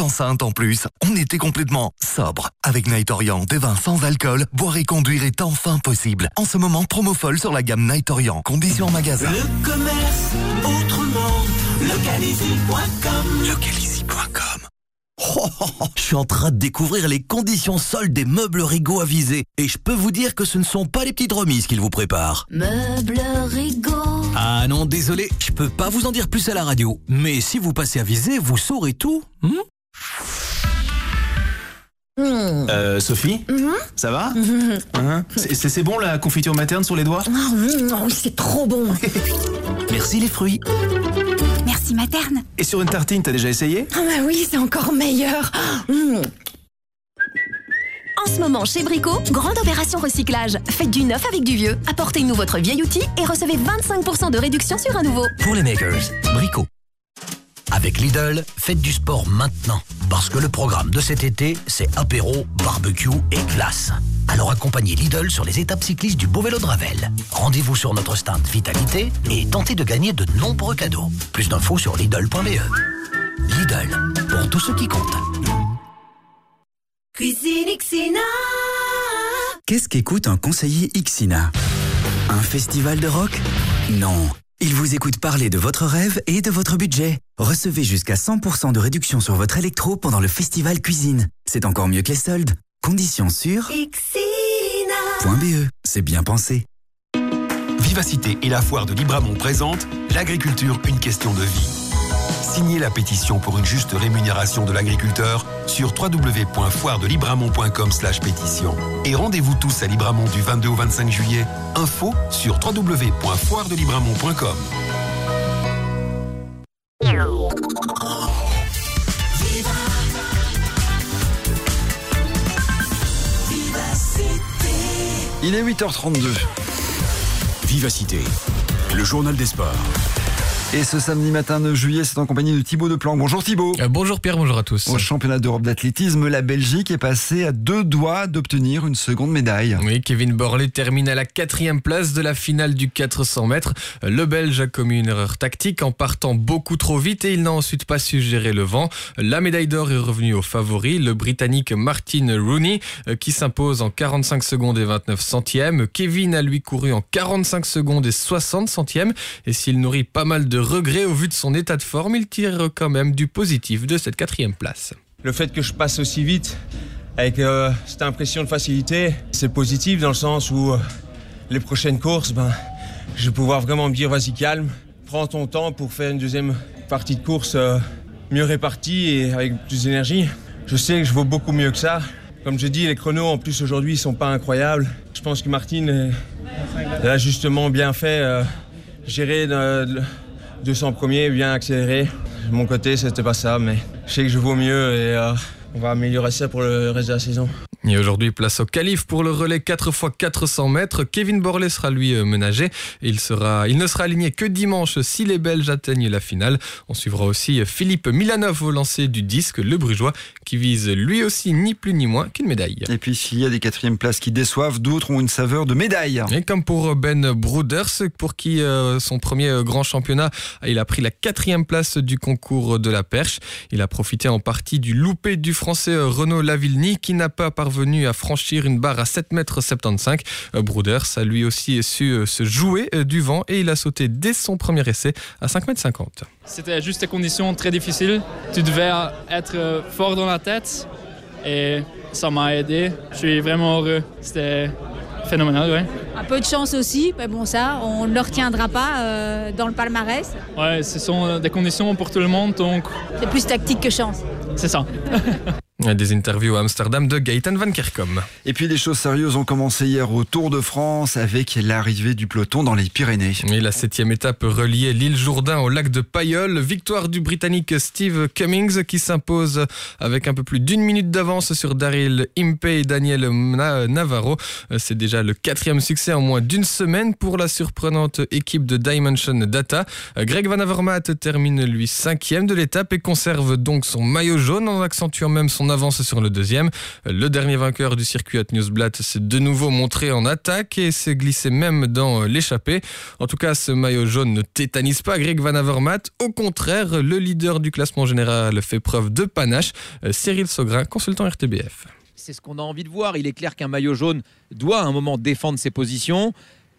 est enceinte en plus. On était complètement sobre. Avec Night Orient, des vins sans alcool, boire et conduire est enfin possible. En ce moment, promo folle sur la gamme Night Orient. Conditions en magasin. Le commerce autrement. Localizy.com. Localizy.com Oh, oh, oh, je suis en train de découvrir les conditions soldes des meubles Rigaud avisés. Et je peux vous dire que ce ne sont pas les petites remises qu'ils vous préparent. Meubles Rigaud. Ah non, désolé, je peux pas vous en dire plus à la radio. Mais si vous passez à viser, vous saurez tout. Hmm? Euh, Sophie Ça va Hein C'est- bon la confiture materne sur les doigts Ah, oui, c'est trop bon. Merci les fruits. Merci materne. Et sur une tartine, t'as déjà essayé Ah bah oui, c'est encore meilleur. Mm. En ce moment, chez Brico, grande opération recyclage. Faites du neuf avec du vieux. Apportez-nous votre vieil outil et recevez 25% de réduction sur un nouveau. Pour les makers, Brico. Avec Lidl, faites du sport maintenant. Parce que le programme de cet été, c'est apéro, barbecue et glace. Alors accompagnez Lidl sur les étapes cyclistes du Beau Vélo de Ravel. Rendez-vous sur notre stand Vitalité et tentez de gagner de nombreux cadeaux. Plus d'infos sur Lidl.be. Lidl, pour tous ceux qui comptent. Cuisine Xina. Qu'est-ce qu'écoute un conseiller Ixina? Un festival de rock? Non. Il vous écoute parler de votre rêve et de votre budget. Recevez jusqu'à 100% de réduction sur votre électro pendant le festival cuisine. C'est encore mieux que les soldes. Conditions sur Xina. .be. C'est bien pensé. Vivacité et la foire de Libramont présentent L'agriculture, une question de vie. Signez la pétition pour une juste rémunération de l'agriculteur sur www.foiredelibramont.com pétition. Et rendez-vous tous à Libramont du 22 au 25 juillet. Info sur www.foiredelibramont.com. Il est 8h32. Vivacité, le journal des sports. Et ce samedi matin 9 juillet, c'est en compagnie de Thibaut Deplan. Bonjour Thibaut. Euh, bonjour Pierre, bonjour à tous. Au championnat d'Europe d'athlétisme, la Belgique est passée à deux doigts d'obtenir une seconde médaille. Oui, Kevin Borley termine à la quatrième place de la finale du 400 mètres. Le Belge a commis une erreur tactique en partant beaucoup trop vite et il n'a ensuite pas su gérer le vent. La médaille d'or est revenue au favori, le Britannique Martin Rooney, euh, qui s'impose en 45 secondes et 29 centièmes. Kevin a lui couru en 45 secondes et 60 centièmes. Et s'il nourrit pas mal de regrets au vu de son état de forme, il tire quand même du positif de cette quatrième place. Le fait que je passe aussi vite, avec euh, cette impression de facilité, c'est positif dans le sens où euh, les prochaines courses, ben, je vais pouvoir vraiment me dire vas-y calme, prends ton temps pour faire une deuxième partie de course euh, mieux répartie et avec plus d'énergie. Je sais que je vaux beaucoup mieux que ça. Comme je dis, les chronos en plus aujourd'hui sont pas incroyables. Je pense que Martine euh, elle a justement bien fait gérer 200 premiers, bien accéléré. Mon côté, c'était pas ça, mais je sais que je vaux mieux et euh, on va améliorer ça pour le reste de la saison. Et aujourd'hui, place au calife pour le relais 4 x 400 mètres. Kevin Borley sera lui euh, ménagé. Il, sera, il ne sera aligné que dimanche si les Belges atteignent la finale. On suivra aussi Philippe Milanov au lancer du disque, le brugeois, qui vise lui aussi ni plus ni moins qu'une médaille. Et puis s'il y a des quatrièmes places qui déçoivent, d'autres ont une saveur de médaille. Et comme pour Ben Broeders, pour qui euh, son premier euh, grand championnat, il a pris la quatrième place du concours de la perche. Il a profité en partie du loupé du français euh, Renaud Lavilleny qui n'a pas parvenu à franchir une barre à 7,75 m. Broeders a lui aussi su euh, se jouer euh, du vent et il a sauté dès son premier essai à 5,50 m. C'était juste des conditions très difficiles. Tu devais être fort dans la tête et ça m'a aidé. Je suis vraiment heureux. C'était phénoménal, ouais. Un peu de chance aussi, mais bon ça, on ne le retiendra pas euh, dans le palmarès. Ouais, ce sont euh, des conditions pour tout le monde, donc C'est plus tactique que chance. c'est ça. Des interviews à Amsterdam de Gaëtan Van Kerkom. Et puis les choses sérieuses ont commencé hier au Tour de France avec l'arrivée du peloton dans les Pyrénées. Et la septième étape reliait l'île Jourdain au lac de Payolle. Victoire du Britannique Steve Cummings qui s'impose avec un peu plus d'une minute d'avance sur Daryl Impey et Daniel Na- Navarro. C'est déjà le quatrième succès en moins d'une semaine pour la surprenante équipe de Dimension Data. Greg Van Avermaet termine lui cinquième de l'étape et conserve donc son maillot jaune en accentuant même son avance sur le deuxième. Le dernier vainqueur du circuit at Newsblatt s'est de nouveau montré en attaque et s'est glissé même dans l'échappée. En tout cas, ce maillot jaune ne tétanise pas Greg Van Avermaet. Au contraire, le leader du classement général fait preuve de panache. Cyril Sogrin, consultant RTBF. C'est ce qu'on a envie de voir. Il est clair qu'un maillot jaune doit à un moment défendre ses positions.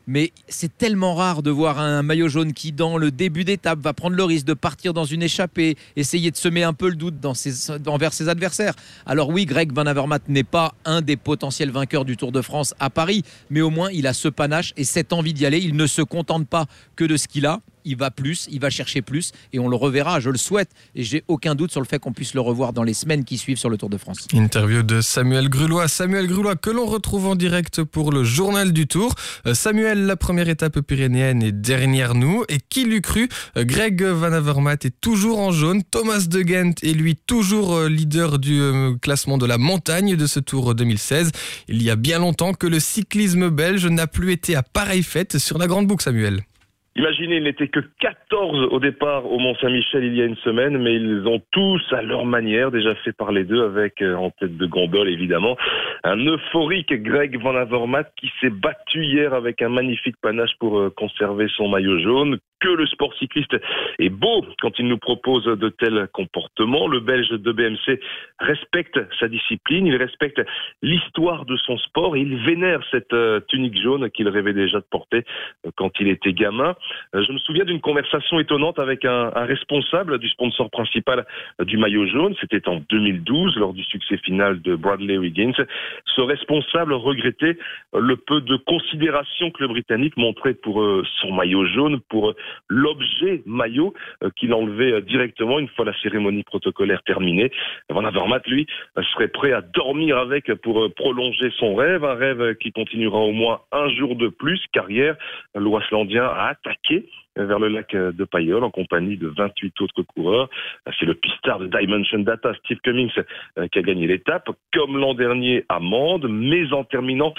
Mais c'est tellement rare de voir un maillot jaune qui, dans le début d'étape, va prendre le risque de partir dans une échappée, essayer de semer un peu le doute dans ses- envers ses adversaires. Alors oui, Greg Van Avermaet n'est pas un des potentiels vainqueurs du Tour de France à Paris, mais au moins il a ce panache et cette envie d'y aller. Il ne se contente pas que de ce qu'il a. Il va plus, il va chercher plus et on le reverra, je le souhaite. Et j'ai aucun doute sur le fait qu'on puisse le revoir dans les semaines qui suivent sur le Tour de France. Interview de Samuel Grulois. Samuel Grulois que l'on retrouve en direct pour le journal du Tour. Euh, Samuel, la première étape pyrénéenne est derrière nous. Et qui l'eût cru? Euh, Greg Van Avermaet est toujours en jaune. Thomas de Gent est lui toujours euh, leader du classement de la montagne de ce Tour 2016. Il y a bien longtemps que le cyclisme belge n'a plus été à pareille fête sur la Grande Boucle, Samuel. Imaginez, il n'était que 14 au départ au Mont-Saint-Michel il y a une semaine, mais ils ont tous, à leur manière, déjà fait parler d'eux avec, euh, en tête de gondole évidemment, un euphorique Greg Van Avermaet qui s'est battu hier avec un magnifique panache pour euh, conserver son maillot jaune. Que le sport cycliste est beau quand il nous propose de tels comportements. Le Belge de BMC respecte sa discipline, il respecte l'histoire de son sport et il vénère cette euh, tunique jaune qu'il rêvait déjà de porter euh, quand il était gamin. Euh, je me souviens d'une conversation étonnante avec un, un responsable du sponsor principal du maillot jaune. C'était en 2012 lors du succès final de Bradley Wiggins. Ce responsable regrettait le peu de considération que le Britannique montrait pour son maillot jaune, pour l'objet maillot euh, qu'il enlevait euh, directement une fois la cérémonie protocolaire terminée. Van Avermaet, lui, euh, serait prêt à dormir avec pour prolonger son rêve, un rêve qui continuera au moins un jour de plus, car hier, l'Ouaslandien a attaqué vers le lac euh, de Payolle en compagnie de 28 autres coureurs. Euh, C'est le pistard de Dimension Data, Steve Cummings, euh, qui a gagné l'étape, comme l'an dernier à Mende, mais en terminant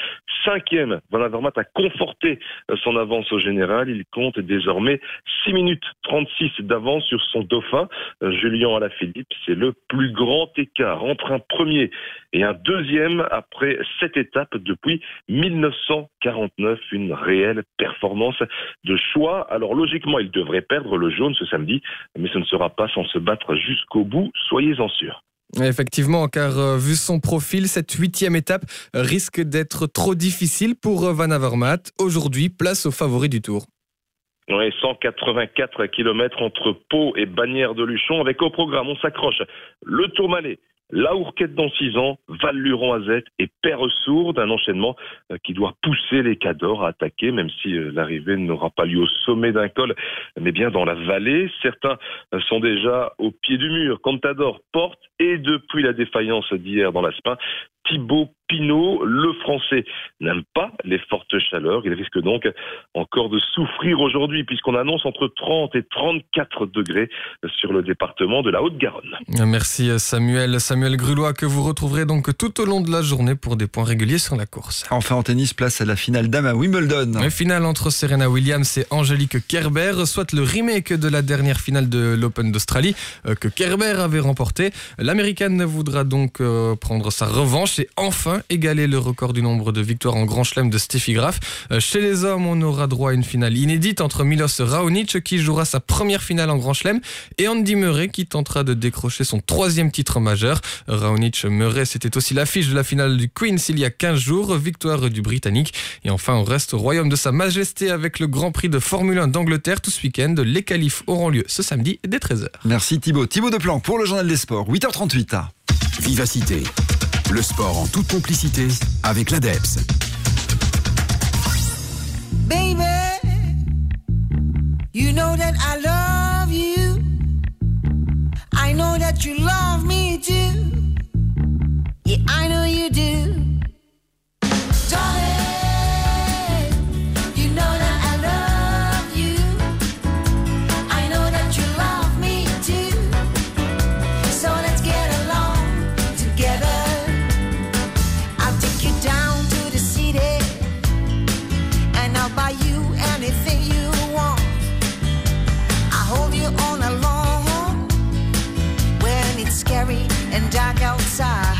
cinquième. Van Avermaet a conforté son avance au général. Il compte désormais 6 minutes 36 d'avance sur son dauphin, Julien Alaphilippe. C'est le plus grand écart entre un premier et un deuxième après cette étape depuis 1949. Une réelle performance de choix. Alors logiquement, il devrait perdre le jaune ce samedi, mais ce ne sera pas sans se battre jusqu'au bout. Soyez-en sûrs. Effectivement, car euh, vu son profil, cette huitième étape risque d'être trop difficile pour euh, Van Avermaet. Aujourd'hui, place au favori du Tour. Ouais, 184 km entre Pau et Bagnères de Luchon. Avec au programme, on s'accroche le Tourmalet, la Ourquette dans 6 ans, Val-Luron Azette et Perre-Sourde. Un enchaînement euh, qui doit pousser les Cadors à attaquer, même si euh, l'arrivée n'aura pas lieu au sommet d'un col, mais bien dans la vallée. Certains euh, sont déjà au pied du mur. Contador porte et depuis la défaillance d'hier dans l'Aspin, Thibaut Pinot, le français, n'aime pas les fortes chaleurs. Il risque donc encore de souffrir aujourd'hui puisqu'on annonce entre 30 et 34 degrés sur le département de la Haute-Garonne. Merci Samuel. Samuel Grulois que vous retrouverez donc tout au long de la journée pour des points réguliers sur la course. Enfin en tennis, place à la finale dame à Wimbledon. Une finale entre Serena Williams et Angélique Kerber, soit le remake de la dernière finale de l'Open d'Australie euh, que Kerber avait remporté. L'américaine voudra donc euh, prendre sa revanche et enfin égaler le record du nombre de victoires en Grand Chelem de Steffi Graf. Euh, Chez les hommes, on aura droit à une finale inédite entre Milos Raonic qui jouera sa première finale en Grand Chelem et Andy Murray qui tentera de décrocher son troisième titre majeur. Raonic Murray, c'était aussi l'affiche de la finale du Queen's il y a 15 jours, victoire du Britannique. Et enfin, on reste au royaume de Sa Majesté avec le Grand Prix de Formule 1 d'Angleterre tout ce week-end. Les qualifs auront lieu ce samedi dès 13h. Merci Thibaut. Thibaut Deplan pour le journal des sports, 8h38. Vivacité. Le sport en toute complicité avec l'ADEPS. Baby, you know that I love you. I know that you love me too. Yeah, I know you do. You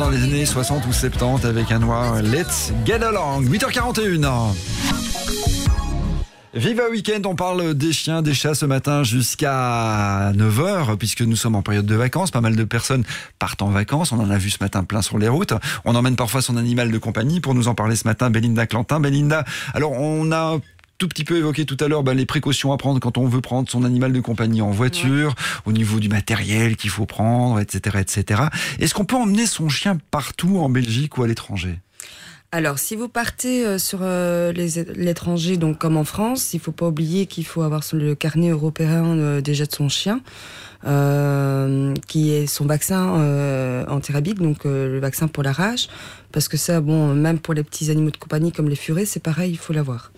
dans les années 60 ou 70 avec un noir Let's Get Along. 8h41. Viva Weekend, on parle des chiens, des chats ce matin jusqu'à 9h, puisque nous sommes en période de vacances. Pas mal de personnes partent en vacances. On en a vu ce matin plein sur les routes. On emmène parfois son animal de compagnie. Pour nous en parler ce matin, Belinda Clantin. Belinda, alors on a tout petit peu évoqué tout à l'heure ben, les précautions à prendre quand on veut prendre son animal de compagnie en voiture, au niveau du matériel qu'il faut prendre, etc. etc. Est-ce qu'on peut emmener son chien partout en Belgique ou à l'étranger? Alors, si vous partez euh, sur euh, l'étranger, donc comme en France, il faut pas oublier qu'il faut avoir le carnet européen euh, déjà de son chien, euh, qui est son vaccin antirabique, donc le vaccin pour la rage, parce que ça, bon, même pour les petits animaux de compagnie comme les furets, c'est pareil, il faut l'avoir.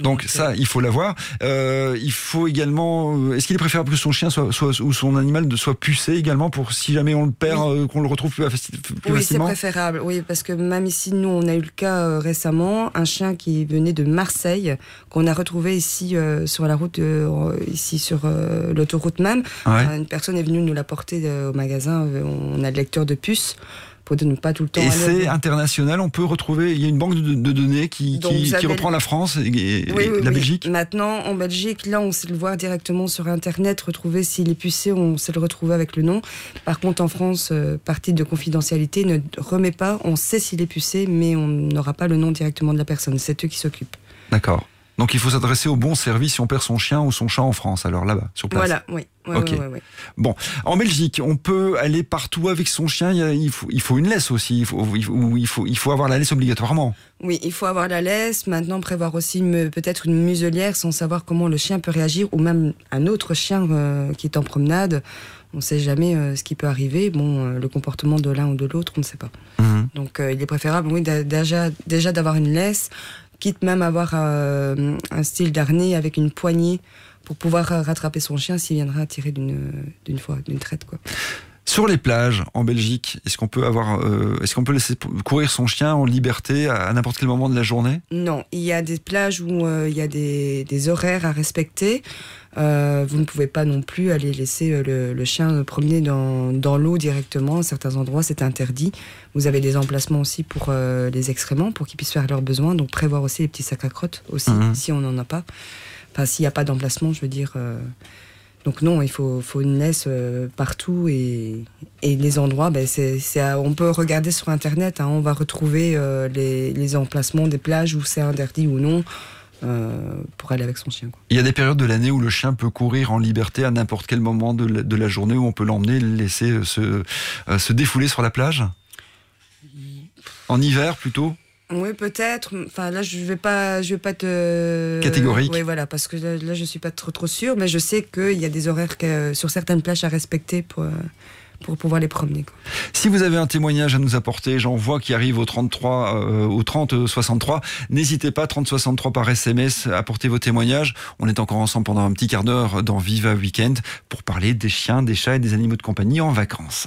Donc ça, il faut l'avoir. Euh, il faut également. euh, Est-ce qu'il est préférable que son chien soit, soit ou son animal soit pucé également pour si jamais on le perd, euh, qu'on le retrouve plus, plus Oui, c'est préférable. Oui, parce que même ici, nous, on a eu le cas euh, récemment, un chien qui venait de Marseille, qu'on a retrouvé ici euh, sur la route, euh, ici sur l'autoroute même. Ouais. Une personne est venue nous l'apporter au magasin. On a le lecteur de puces pour ne pas tout le temps. Et c'est international. On peut retrouver. Il y a une banque de, de données qui, Donc, qui, vous qui avez- reprend la France et, et Oui, oui, la oui. Belgique. Maintenant, en Belgique, là, on sait le voir directement sur Internet, retrouver s'il est pucé, on sait le retrouver avec le nom. Par contre, en France, euh, par titre de confidentialité, ne remet pas, on sait s'il est pucé, mais on n'aura pas le nom directement de la personne. C'est eux qui s'occupent. D'accord. Donc il faut s'adresser au bon service si on perd son chien ou son chat en France. Alors là-bas, sur place. Voilà, oui. Ouais, Ok. ouais, ouais, ouais. Bon, en Belgique, on peut aller partout avec son chien. Il, faut, il faut une laisse aussi. Il faut, il faut, il avoir la laisse obligatoirement. Oui, il faut avoir la laisse. Maintenant, prévoir aussi peut-être une muselière sans savoir comment le chien peut réagir, ou même un autre chien euh, qui est en promenade. On ne sait jamais euh, ce qui peut arriver. Bon, euh, le comportement de l'un ou de l'autre, on ne sait pas. Donc, euh, il est préférable, oui, déjà, déjà d'avoir une laisse, quitte même avoir euh, un style d'harnais avec une poignée pour pouvoir rattraper son chien s'il viendra tirer d'une d'une fois, d'une traite, quoi. Sur les plages en Belgique, est-ce qu'on peut avoir, euh, est-ce qu'on peut laisser courir son chien en liberté à, à n'importe quel moment de la journée? Non, il y a des plages où euh, il y a des, des horaires à respecter. Euh, vous ne pouvez pas non plus aller laisser euh, le, le chien promener dans, dans l'eau directement. À certains endroits, c'est interdit. Vous avez des emplacements aussi pour euh, les excréments, pour qu'ils puissent faire leurs besoins. Donc prévoir aussi les petits sacs à crottes aussi, Mhm. si on n'en a pas. Enfin, s'il n'y a pas d'emplacement, je veux dire. Donc non, il faut, faut une laisse euh, partout et, et les endroits, ben c'est, c'est à- on peut regarder sur Internet, hein, on va retrouver euh, les, les emplacements des plages où c'est interdit ou non euh, pour aller avec son chien. quoi. Il y a des périodes de l'année où le chien peut courir en liberté à n'importe quel moment de la, de la journée où on peut l'emmener, le laisser se, euh, se défouler sur la plage? En hiver plutôt? Oui, peut-être. Enfin, là, je vais pas, je vais pas te Catégorique. Oui, voilà, parce que là, je suis pas trop trop sûre, mais je sais qu'il y a des horaires que, sur certaines plages à respecter pour euh, pour pouvoir les promener. quoi. Si vous avez un témoignage à nous apporter, j'en vois qui arrive au 33, euh, au 30 63. N'hésitez pas, 30 63 par SMS, apportez vos témoignages. On est encore ensemble pendant un petit quart d'heure dans Viva Weekend pour parler des chiens, des chats et des animaux de compagnie en vacances.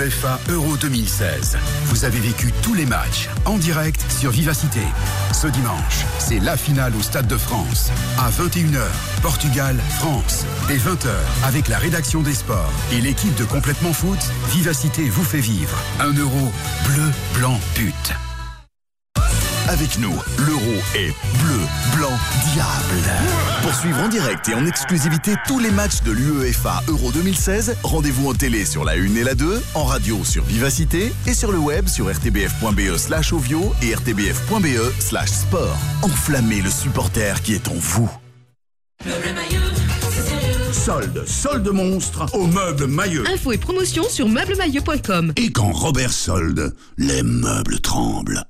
UEFA Euro 2016. Vous avez vécu tous les matchs en direct sur Vivacité. Ce dimanche, c'est la finale au Stade de France. À 21h, Portugal, France. Dès 20h, avec la rédaction des sports et l'équipe de Complètement Foot, Vivacité vous fait vivre. Un euro bleu, blanc, but. Avec nous, l'euro est bleu, blanc, diable. Pour suivre en direct et en exclusivité tous les matchs de l'UEFA Euro 2016, rendez-vous en télé sur la 1 et la 2, en radio sur Vivacité et sur le web sur rtbf.be slash ovio et rtbf.be slash sport. Enflammez le supporter qui est en vous. Solde, solde monstre au meuble Maillot. Info et promotion sur meublemaillot.com. Et quand Robert solde, les meubles tremblent.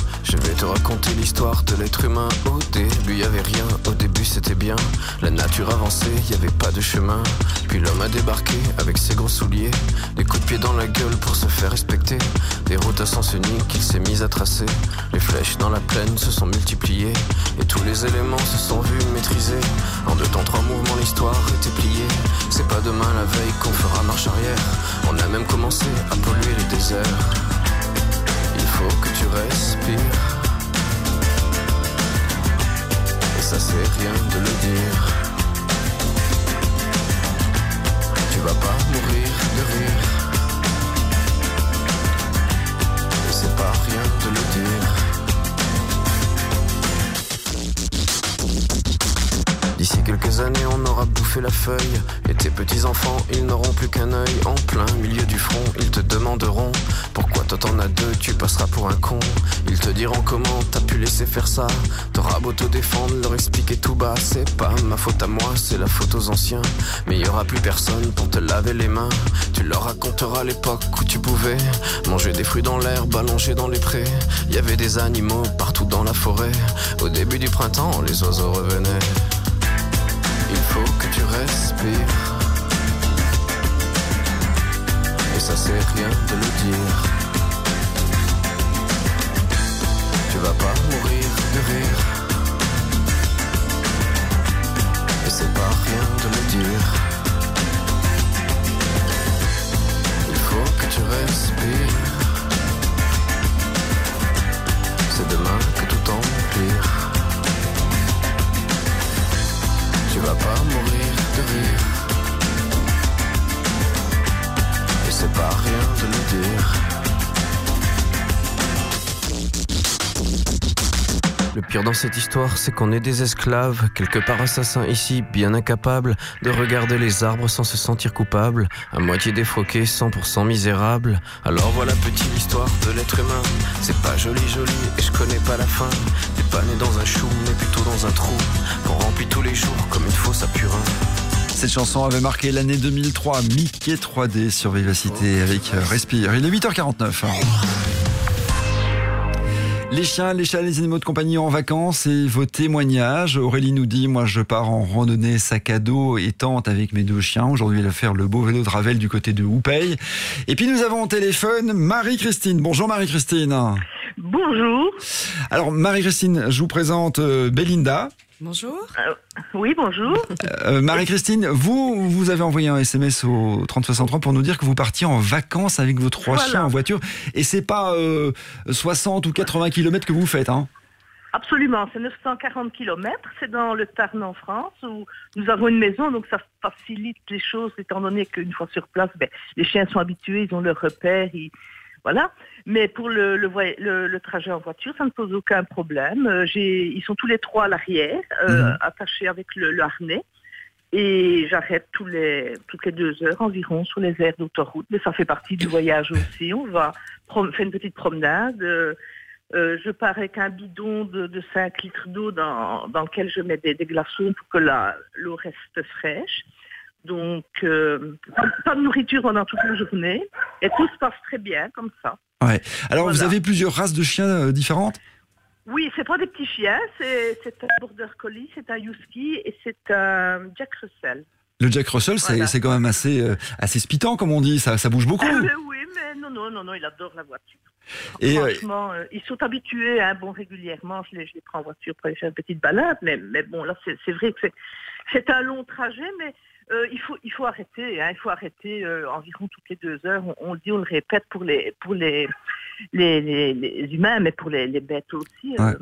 te raconter l'histoire de l'être humain. Au début, y avait rien, au début c'était bien. La nature avançait, y avait pas de chemin. Puis l'homme a débarqué avec ses gros souliers. Des coups de pied dans la gueule pour se faire respecter. Des routes à sens unique qu'il s'est mis à tracer. Les flèches dans la plaine se sont multipliées. Et tous les éléments se sont vus maîtrisés. En deux temps, trois mouvements, l'histoire était pliée. C'est pas demain la veille qu'on fera marche arrière. On a même commencé à polluer les déserts. Faut que tu respires. Et ça c'est rien de le dire. Tu vas pas mourir de rire. Et c'est pas quelques années, on aura bouffé la feuille. Et tes petits-enfants, ils n'auront plus qu'un œil. En plein milieu du front, ils te demanderont Pourquoi toi t'en as deux, tu passeras pour un con. Ils te diront comment t'as pu laisser faire ça. T'auras beau te défendre, leur expliquer tout bas. C'est pas ma faute à moi, c'est la faute aux anciens. Mais y aura plus personne pour te laver les mains. Tu leur raconteras l'époque où tu pouvais manger des fruits dans l'herbe, allonger dans les prés. Y avait des animaux partout dans la forêt. Au début du printemps, les oiseaux revenaient. Il faut que tu respires. Et ça c'est rien de le dire. Tu vas pas mourir de rire. Et c'est pas rien de le dire. Il faut que tu respires. C'est demain que tout empire. Vas pas mourir de rire. Et c'est pas rien de le dire. Le pire dans cette histoire, c'est qu'on est des esclaves, quelque part assassins ici, bien incapables de regarder les arbres sans se sentir coupables, à moitié défroqués, 100% misérables. Alors voilà petite histoire de l'être humain, c'est pas joli joli et je connais pas la fin. T'es pas né dans un chou, mais plutôt dans un trou, qu'on remplit tous les jours comme une fosse à purin. Cette chanson avait marqué l'année 2003, Mickey 3D sur Vivacité avec euh, Respire. Il est 8h49. Les chiens, les chats, les animaux de compagnie en vacances et vos témoignages. Aurélie nous dit, moi je pars en randonnée sac à dos et tente avec mes deux chiens. Aujourd'hui, elle va faire le beau vélo de Ravel du côté de Houpey. Et puis nous avons au téléphone Marie-Christine. Bonjour Marie-Christine. Bonjour. Alors Marie-Christine, je vous présente euh, Belinda. Bonjour. oui, bonjour. Euh, Marie-Christine, vous, vous avez envoyé un SMS au 3063 pour nous dire que vous partiez en vacances avec vos trois Voilà. chiens en voiture. Et c'est pas euh, 60 ou 80 km que vous faites, hein Absolument, c'est 940 km, c'est dans le Tarn en France où nous avons une maison, donc ça facilite les choses étant donné qu'une fois sur place, ben, les chiens sont habitués, ils ont leur repère, ils- voilà. Mais pour le, le, voy- le- le trajet en voiture, ça ne pose aucun problème. Euh, ils sont tous les trois à l'arrière, euh, Mhm. attachés avec le, harnais. Et j'arrête tous les, toutes les deux heures environ sur les aires d'autoroute. Mais ça fait partie du voyage aussi. On va faire une petite promenade. euh, euh, je pars avec un bidon de, de 5 litres d'eau dans, dans lequel je mets des, des glaçons pour que l'eau reste fraîche. Donc, euh, pas de nourriture pendant toute la journée. Et tout se passe très bien comme ça. Ouais. Alors vous avez plusieurs races de chiens euh, différentes? Oui, c'est pas des petits chiens. C'est un border collie, c'est un husky et c'est un Jack Russell. Le Jack Russell, c'est Voilà. c'est quand même assez, euh, assez spitant, comme on dit. Ça, ça bouge beaucoup. Euh, oui, mais non, non, non, non, il adore la voiture. Et, euh, Franchement, euh, ils sont habitués, hein, bon, régulièrement, je les, je les prends en voiture pour aller faire une petite balade, mais, mais bon, là, c'est vrai que c'est- c'est un long trajet, mais euh, il, faut, il faut arrêter, hein, il faut arrêter euh, environ toutes les deux heures. On, on le dit, on le répète pour les, pour les, les, les- les humains, mais pour les, les bêtes aussi. euh.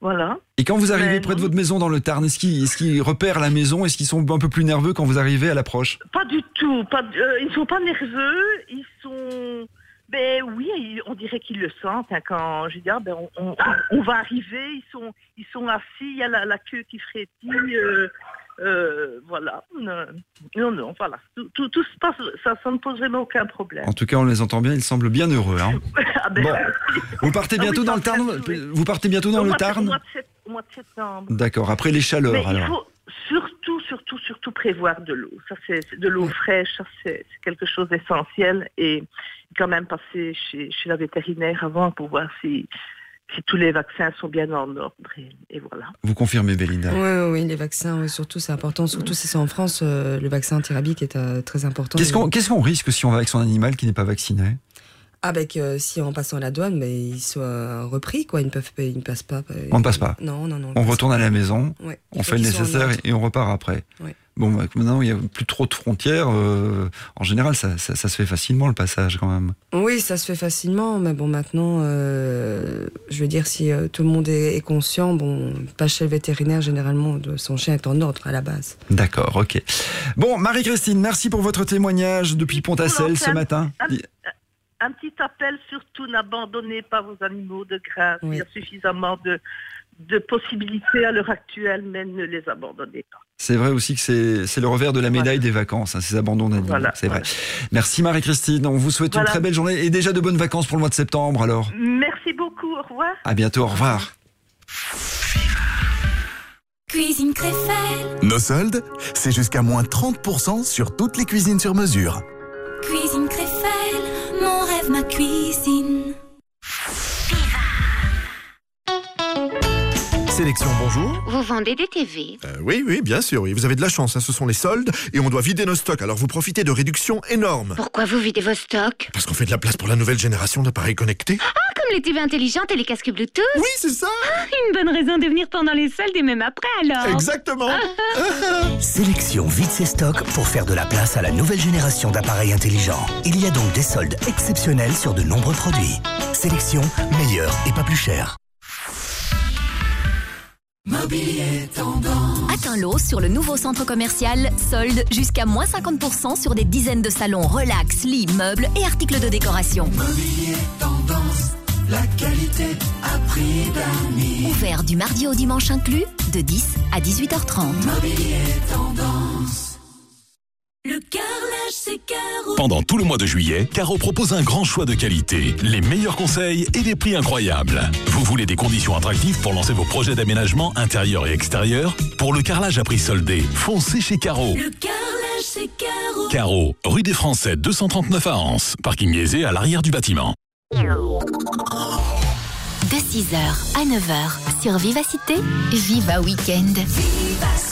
Voilà. Et quand vous arrivez Mais près de votre maison dans le Tarn, est-ce qu'ils est repèrent la maison? Est-ce qu'ils sont un peu plus nerveux quand vous arrivez à l'approche? Pas du tout. Pas, ils ne sont pas nerveux. Ils sont. Ben oui, on dirait qu'ils le sentent. hein, quand je dis, ah, ben, on, on- on va arriver, ils sont, ils sont assis, il y a la, la queue qui frétille. euh, euh, voilà. Non, non, non, voilà. Tout, tout, tout se passe, ça, ça ne pose vraiment aucun problème. En tout cas, on les entend bien, ils semblent bien heureux. hein. Ah ben, Bon. Vous partez Ah oui, bientôt dans le Tarn Vous partez bientôt dans au le Tarn mois de sept- au mois de septembre. D'accord, après les chaleurs Mais il alors. faut surtout, surtout, surtout prévoir de l'eau. Ça, c'est de l'eau fraîche, ça, c'est quelque chose d'essentiel. Et quand même passer chez, chez la vétérinaire avant pour voir si, si tous les vaccins sont bien en ordre. Et, et voilà. Vous confirmez, Belinda? Oui, oui, oui, les vaccins, oui, surtout, c'est important. Surtout si c'est en France, euh, le vaccin anti-rabique est euh, très important. Qu'est-ce qu'on qu'est-ce qu'on risque si on va avec son animal qui n'est pas vacciné? Avec, euh, si en passant à la douane, mais ils soient repris, quoi. Ils ne, peuvent, pas- ils ne passent pas. On ne passe pas. Non, non, non. On retourne à la maison, Ouais, il on fait le nécessaire et on repart après. Ouais. Bon, bah, maintenant, il n'y a plus trop de frontières. euh, en général, ça, ça- ça se fait facilement le passage quand même. Oui, ça se fait facilement, mais bon, maintenant, euh, je veux dire, si euh, tout le monde est, est conscient, bon, pas chez le vétérinaire, généralement, de- son chien est en ordre à la base. D'accord, ok. Bon, Marie-Christine, merci pour votre témoignage depuis Pont-à-Celle ce matin. Un, un petit appel, surtout n'abandonnez pas vos animaux de grâce. Il y a suffisamment de, de possibilités à l'heure actuelle, mais ne les abandonnez pas. C'est vrai aussi que c'est c'est le revers de la médaille des vacances, hein, ces abandons d'animaux. Voilà, c'est vrai. Merci Marie-Christine. On vous souhaite une très belle journée et déjà de bonnes vacances pour le mois de septembre alors. Merci beaucoup, au revoir. À bientôt, au revoir. Cuisine Créfelle, Nos soldes, c'est jusqu'à moins 30% sur toutes les cuisines sur mesure. cuisine Créfelle, mon rêve, ma cuisine. Sélection, bonjour. Vous vendez des TV Euh, oui, oui, bien sûr, oui. Vous avez de la chance, hein, ce sont les soldes et on doit vider nos stocks, alors vous profitez de réductions énormes. Pourquoi vous videz vos stocks? Parce qu'on fait de la place pour la nouvelle génération d'appareils connectés. Ah, comme les TV intelligentes et les casques Bluetooth Oui, c'est ça Une bonne raison de venir pendant les soldes et même après alors Exactement Sélection vide ses stocks pour faire de la place à la nouvelle génération d'appareils intelligents. Il y a donc des soldes exceptionnels sur de nombreux produits. Sélection, meilleur et pas plus cher. Mobilier tendance. Attends l'eau sur le nouveau centre commercial Solde jusqu'à moins 50% sur des dizaines de salons relax, lits, meubles et articles de décoration. Mobilier tendance, la qualité à prix d'amis. Ouvert du mardi au dimanche inclus de 10 à 18h30. Mobilier tendance. Le Caro. Pendant tout le mois de juillet, Caro propose un grand choix de qualité, les meilleurs conseils et des prix incroyables. Vous voulez des conditions attractives pour lancer vos projets d'aménagement intérieur et extérieur? Pour le carrelage à prix soldé, foncez chez Caro. Le carrelage, c'est Caro. Caro, rue des Français 239 à Anse, parking lésé à l'arrière du bâtiment. De 6h à 9h sur Vivacité, Viva Weekend. Captured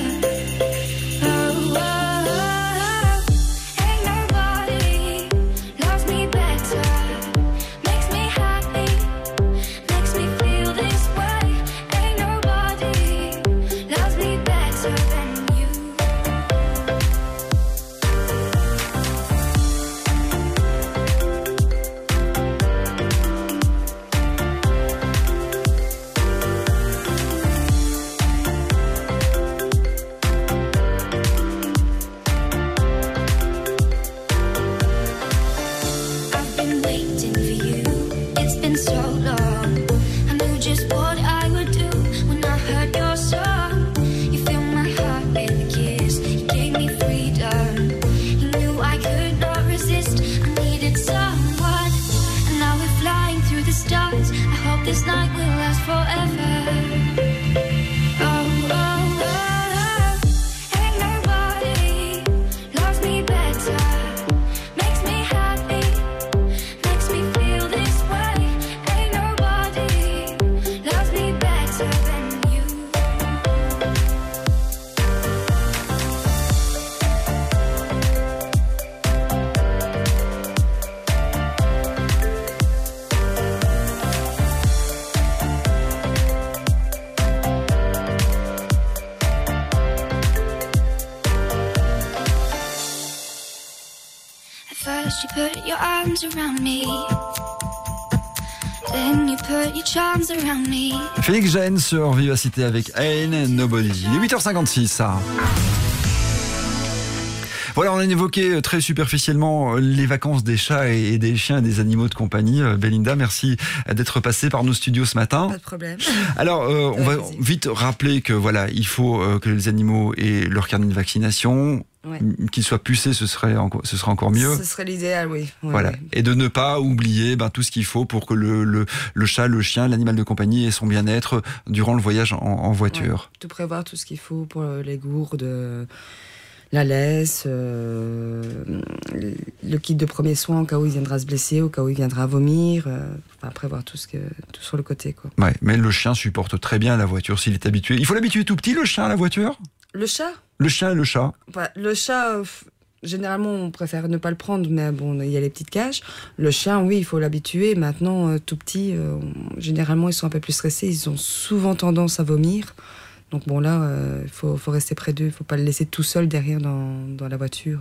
Félix Gênes sur Vivacité avec Ain't Nobody. Il est 8h56. ça. Voilà, on a évoqué euh, très superficiellement euh, les vacances des chats et des chiens et des animaux de compagnie. Euh, Belinda, merci d'être passée par nos studios ce matin. Pas de problème. Alors, euh, on va vite rappeler que voilà, il faut que les animaux aient leur carnet de vaccination. Ouais. Qu'ils soient pucés, ce serait encore, ce serait encore mieux. Ce serait l'idéal, oui. Ouais, Voilà. ouais. Et de ne pas oublier ben, tout ce qu'il faut pour que le, le, le chat, le chien, l'animal de compagnie ait son bien-être durant le voyage en, en voiture. Tout prévoir, tout ce qu'il faut pour euh, les gourdes, euh, la laisse, euh, le kit de premiers soins au cas où il viendra se blesser, au cas où il viendra vomir. euh, enfin, prévoir tout, ce que, tout sur le côté. Quoi. Ouais, mais le chien supporte très bien la voiture s'il est habitué. Il faut l'habituer tout petit, le chien, à la voiture? Le chat? Le chien et le chat Enfin, Le chat, euh, généralement, on préfère ne pas le prendre, mais bon, il y a les petites cages. Le chien, oui, il faut l'habituer. Maintenant, euh, tout petit, euh, généralement, ils sont un peu plus stressés. Ils ont souvent tendance à vomir. Donc bon, là, il faut, faut rester près d'eux. Il faut pas le laisser tout seul derrière dans, dans la voiture.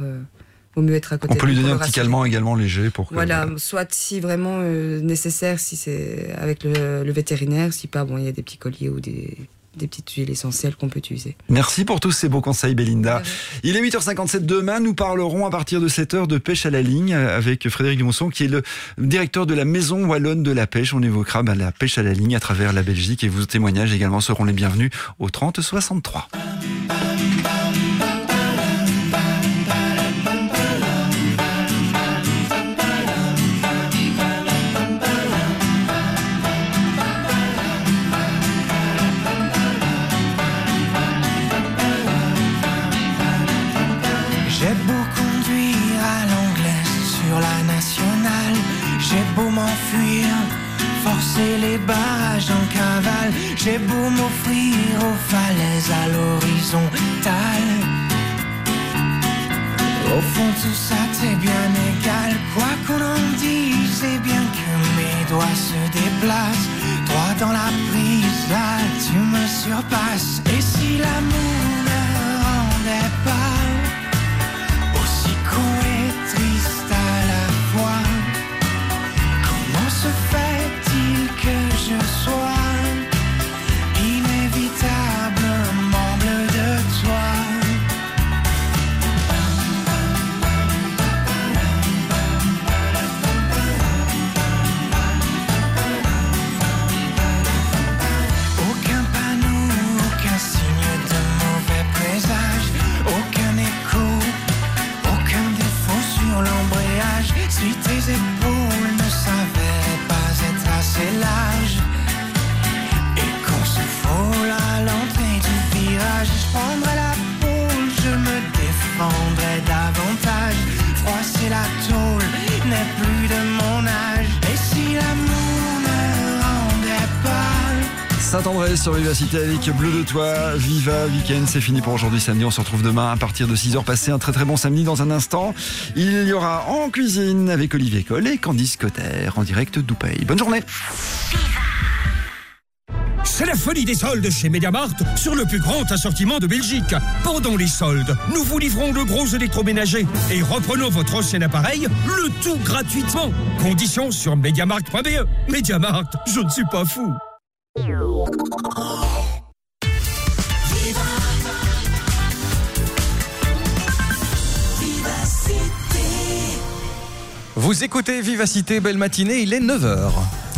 Vaut mieux être à côté. On peut lui donner un petit calmant également léger pour que. Voilà, soit si vraiment nécessaire, si c'est avec le, le vétérinaire, si pas, bon, il y a des petits colliers ou des, des petites huiles essentielles qu'on peut utiliser. Merci pour tous ces beaux conseils, Belinda. Il est 8h57 demain. Nous parlerons à partir de 7h de pêche à la ligne avec Frédéric Dumonson, qui est le directeur de la Maison Wallonne de la Pêche. On évoquera ben, la pêche à la ligne à travers la Belgique et vos témoignages également seront les bienvenus au 30 63. J'ai beau m'offrir aux falaises à l'horizontale. Au fond tout ça t'est bien égal, quoi qu'on en dise, c'est bien que mes doigts se déplacent, droit dans la prise, là tu me surpasses. Et si l'amour ne rendait pas Saint-André sur Vivacité avec Bleu de Toi, Viva Weekend, c'est fini pour aujourd'hui samedi. On se retrouve demain à partir de 6h. Passez un très très bon samedi dans un instant. Il y aura en cuisine avec Olivier Coll et Candice Cotter en direct d'Oupey. Bonne journée. C'est la folie des soldes chez Mediamart sur le plus grand assortiment de Belgique. Pendant les soldes, nous vous livrons le gros électroménager et reprenons votre ancien appareil, le tout gratuitement. Conditions sur mediamart.be. Mediamart, je ne suis pas fou. Vous écoutez Vivacité, belle matinée, il est 9h.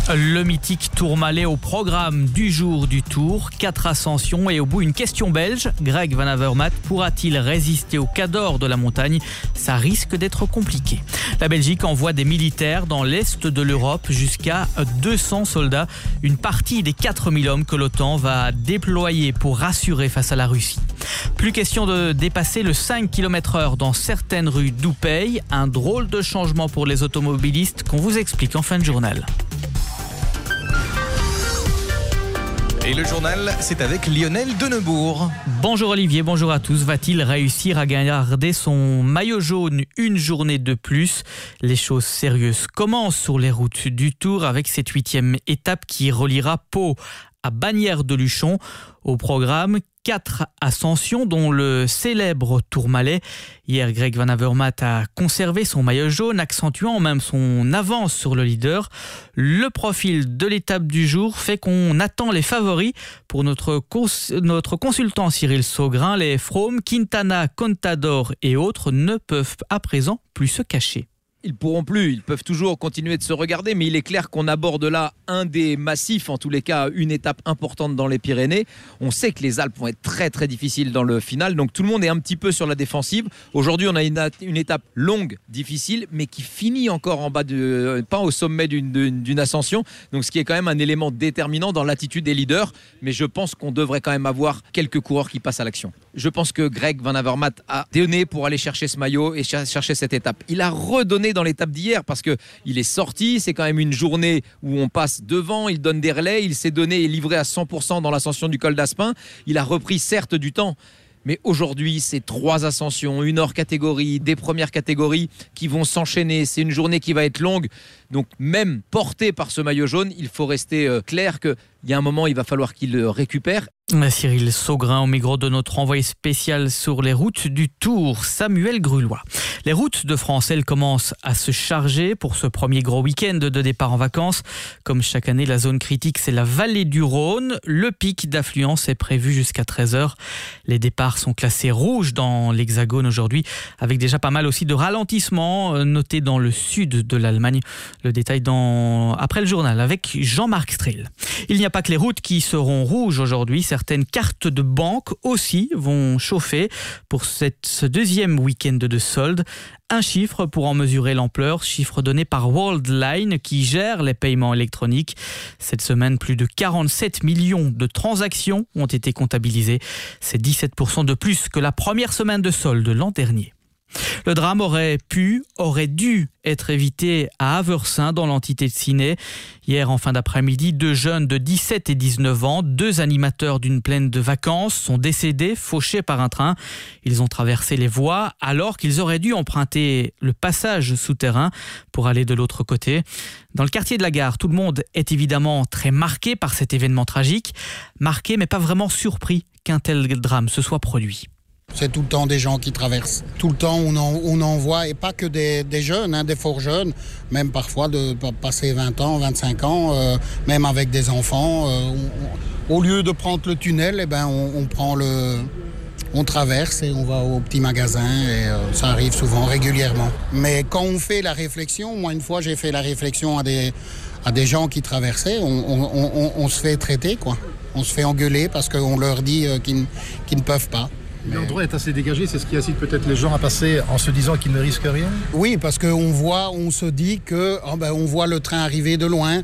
Le mythique Tourmalet au programme du jour du Tour, quatre ascensions et au bout une question belge. Greg Van Avermaet pourra-t-il résister au cador de la montagne? Ça risque d'être compliqué. La Belgique envoie des militaires dans l'est de l'Europe jusqu'à 200 soldats, une partie des 4000 hommes que l'OTAN va déployer pour rassurer face à la Russie. Plus question de dépasser le 5 km heure dans certaines rues d'Oupey, un drôle de changement pour les automobilistes qu'on vous explique en fin de journal. Et le journal, c'est avec Lionel Denebourg. Bonjour Olivier, bonjour à tous. Va-t-il réussir à garder son maillot jaune une journée de plus? Les choses sérieuses commencent sur les routes du Tour avec cette huitième étape qui reliera Pau à Bagnères de Luchon. Au programme, quatre ascensions, dont le célèbre Tourmalet. Hier, Greg Van Avermaet a conservé son maillot jaune, accentuant même son avance sur le leader. Le profil de l'étape du jour fait qu'on attend les favoris. Pour notre, cons- notre consultant Cyril Saugrin, les From, Quintana, Contador et autres ne peuvent à présent plus se cacher. Ils pourront plus, ils peuvent toujours continuer de se regarder, mais il est clair qu'on aborde là un des massifs, en tous les cas une étape importante dans les Pyrénées. On sait que les Alpes vont être très très difficiles dans le final, donc tout le monde est un petit peu sur la défensive. Aujourd'hui, on a une, étape longue, difficile, mais qui finit encore en bas de, pas au sommet d'une ascension, donc ce qui est quand même un élément déterminant dans l'attitude des leaders. Mais je pense qu'on devrait quand même avoir quelques coureurs qui passent à l'action. Je pense que Greg Van Avermaet a donné pour aller chercher ce maillot et cher- chercher cette étape. Il a redonné dans l'étape d'hier parce que il est sorti. C'est quand même une journée où on passe devant. Il donne des relais. Il s'est donné et livré à 100% dans l'ascension du col d'Aspin. Il a repris certes du temps. Mais aujourd'hui, c'est trois ascensions, une hors catégorie, des premières catégories qui vont s'enchaîner. C'est une journée qui va être longue. Donc, même porté par ce maillot jaune, il faut rester euh, clair qu'il y a un moment, il va falloir qu'il le récupère. Cyril Saugrin au micro de notre envoyé spécial sur les routes du Tour, Samuel Grulois. Les routes de France, elles commencent à se charger pour ce premier gros week-end de départ en vacances. Comme chaque année, la zone critique, c'est la vallée du Rhône. Le pic d'affluence est prévu jusqu'à 13h. Les départs sont classés rouges dans l'Hexagone aujourd'hui, avec déjà pas mal aussi de ralentissements euh, notés dans le sud de l'Allemagne. Le détail dans... après le journal avec Jean-Marc Strill. Il n'y a pas que les routes qui seront rouges aujourd'hui. Certaines cartes de banque aussi vont chauffer pour cette, ce deuxième week-end de solde. Un chiffre pour en mesurer l'ampleur, chiffre donné par Worldline qui gère les paiements électroniques. Cette semaine, plus de 47 millions de transactions ont été comptabilisées. C'est 17% de plus que la première semaine de solde l'an dernier. Le drame aurait pu, aurait dû être évité à Aversin dans l'entité de Ciné. Hier en fin d'après-midi, deux jeunes de 17 et 19 ans, deux animateurs d'une plaine de vacances, sont décédés fauchés par un train. Ils ont traversé les voies alors qu'ils auraient dû emprunter le passage souterrain pour aller de l'autre côté. Dans le quartier de la gare, tout le monde est évidemment très marqué par cet événement tragique. Marqué mais pas vraiment surpris qu'un tel drame se soit produit. C'est tout le temps des gens qui traversent. Tout le temps, on en, voit, et pas que des, jeunes, hein, des fort jeunes, même parfois de pa- passer 20 ans, 25 ans, euh, même avec des enfants. euh, au lieu de prendre le tunnel, eh ben, on, prend le. On traverse et on va au petit magasin et euh, ça arrive souvent, régulièrement. Mais quand on fait la réflexion, moi une fois j'ai fait la réflexion à des, gens qui traversaient, on, se fait traiter. On se fait engueuler parce qu'on leur dit qu'ils ne peuvent pas. L'endroit est assez dégagé, c'est ce qui incite peut-être les gens à passer en se disant qu'ils ne risquent rien Oui, parce qu'on voit, on se dit que oh ben, on voit le train arriver de loin.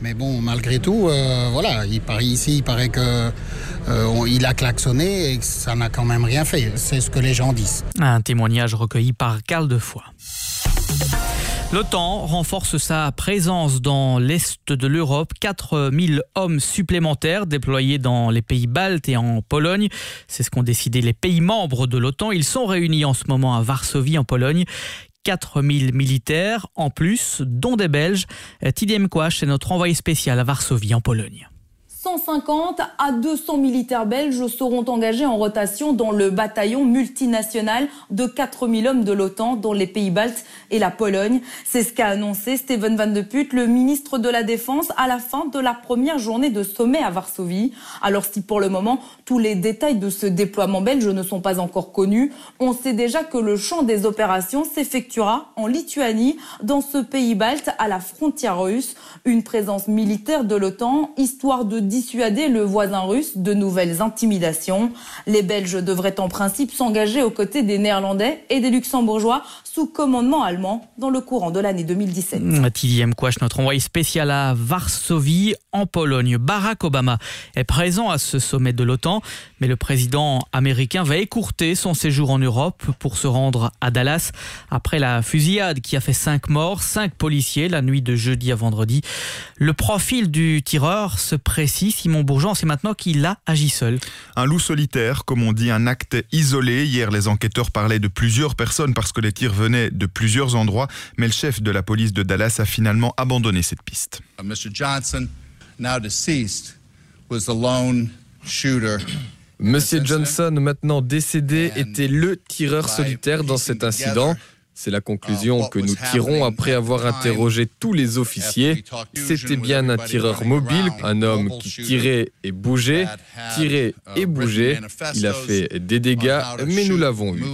Mais bon, malgré tout, euh, voilà, il paraît ici, il paraît que euh, on- il a klaxonné et que ça n'a quand même rien fait. C'est ce que les gens disent. Un témoignage recueilli par Carl Defoy. L'OTAN renforce sa présence dans l'est de l'Europe. 4000 hommes supplémentaires déployés dans les pays baltes et en Pologne. C'est ce qu'ont décidé les pays membres de l'OTAN. Ils sont réunis en ce moment à Varsovie, en Pologne. 4000 militaires en plus, dont des Belges. Tidiem Kouach est notre envoyé spécial à Varsovie, en Pologne. 150 à 200 militaires belges seront engagés en rotation dans le bataillon multinational de 4000 hommes de l'OTAN dans les pays baltes et la Pologne. C'est ce qu'a annoncé Steven Van de Putte, le ministre de la Défense, à la fin de la première journée de sommet à Varsovie. Alors si pour le moment tous les détails de ce déploiement belge ne sont pas encore connus, on sait déjà que le champ des opérations s'effectuera en Lituanie, dans ce pays balte à la frontière russe. Une présence militaire de l'OTAN, histoire de dissuader le voisin russe de nouvelles intimidations. Les Belges devraient en principe s'engager aux côtés des Néerlandais et des Luxembourgeois sous commandement allemand dans le courant de l'année 2017. Tidiem Kouach, notre envoyé spécial à Varsovie, en Pologne. Barack Obama est présent à ce sommet de l'OTAN, mais le président américain va écourter son séjour en Europe pour se rendre à Dallas après la fusillade qui a fait cinq morts, cinq policiers la nuit de jeudi à vendredi. Le profil du tireur se précise. Simon Bourgeon, c'est maintenant qu'il a agi seul. Un loup solitaire, comme on dit, un acte isolé. Hier, les enquêteurs parlaient de plusieurs personnes parce que les tirs venaient de plusieurs endroits, mais le chef de la police de Dallas a finalement abandonné cette piste. Uh, Mr. Johnson, now deceased, was the lone shooter Monsieur Johnson, maintenant décédé, était le tireur solitaire dans cet incident. C'est la conclusion que nous tirons après avoir interrogé tous les officiers. C'était bien un tireur mobile, un homme qui tirait et bougeait, tirait et bougeait. Il a fait des dégâts, mais nous l'avons eu.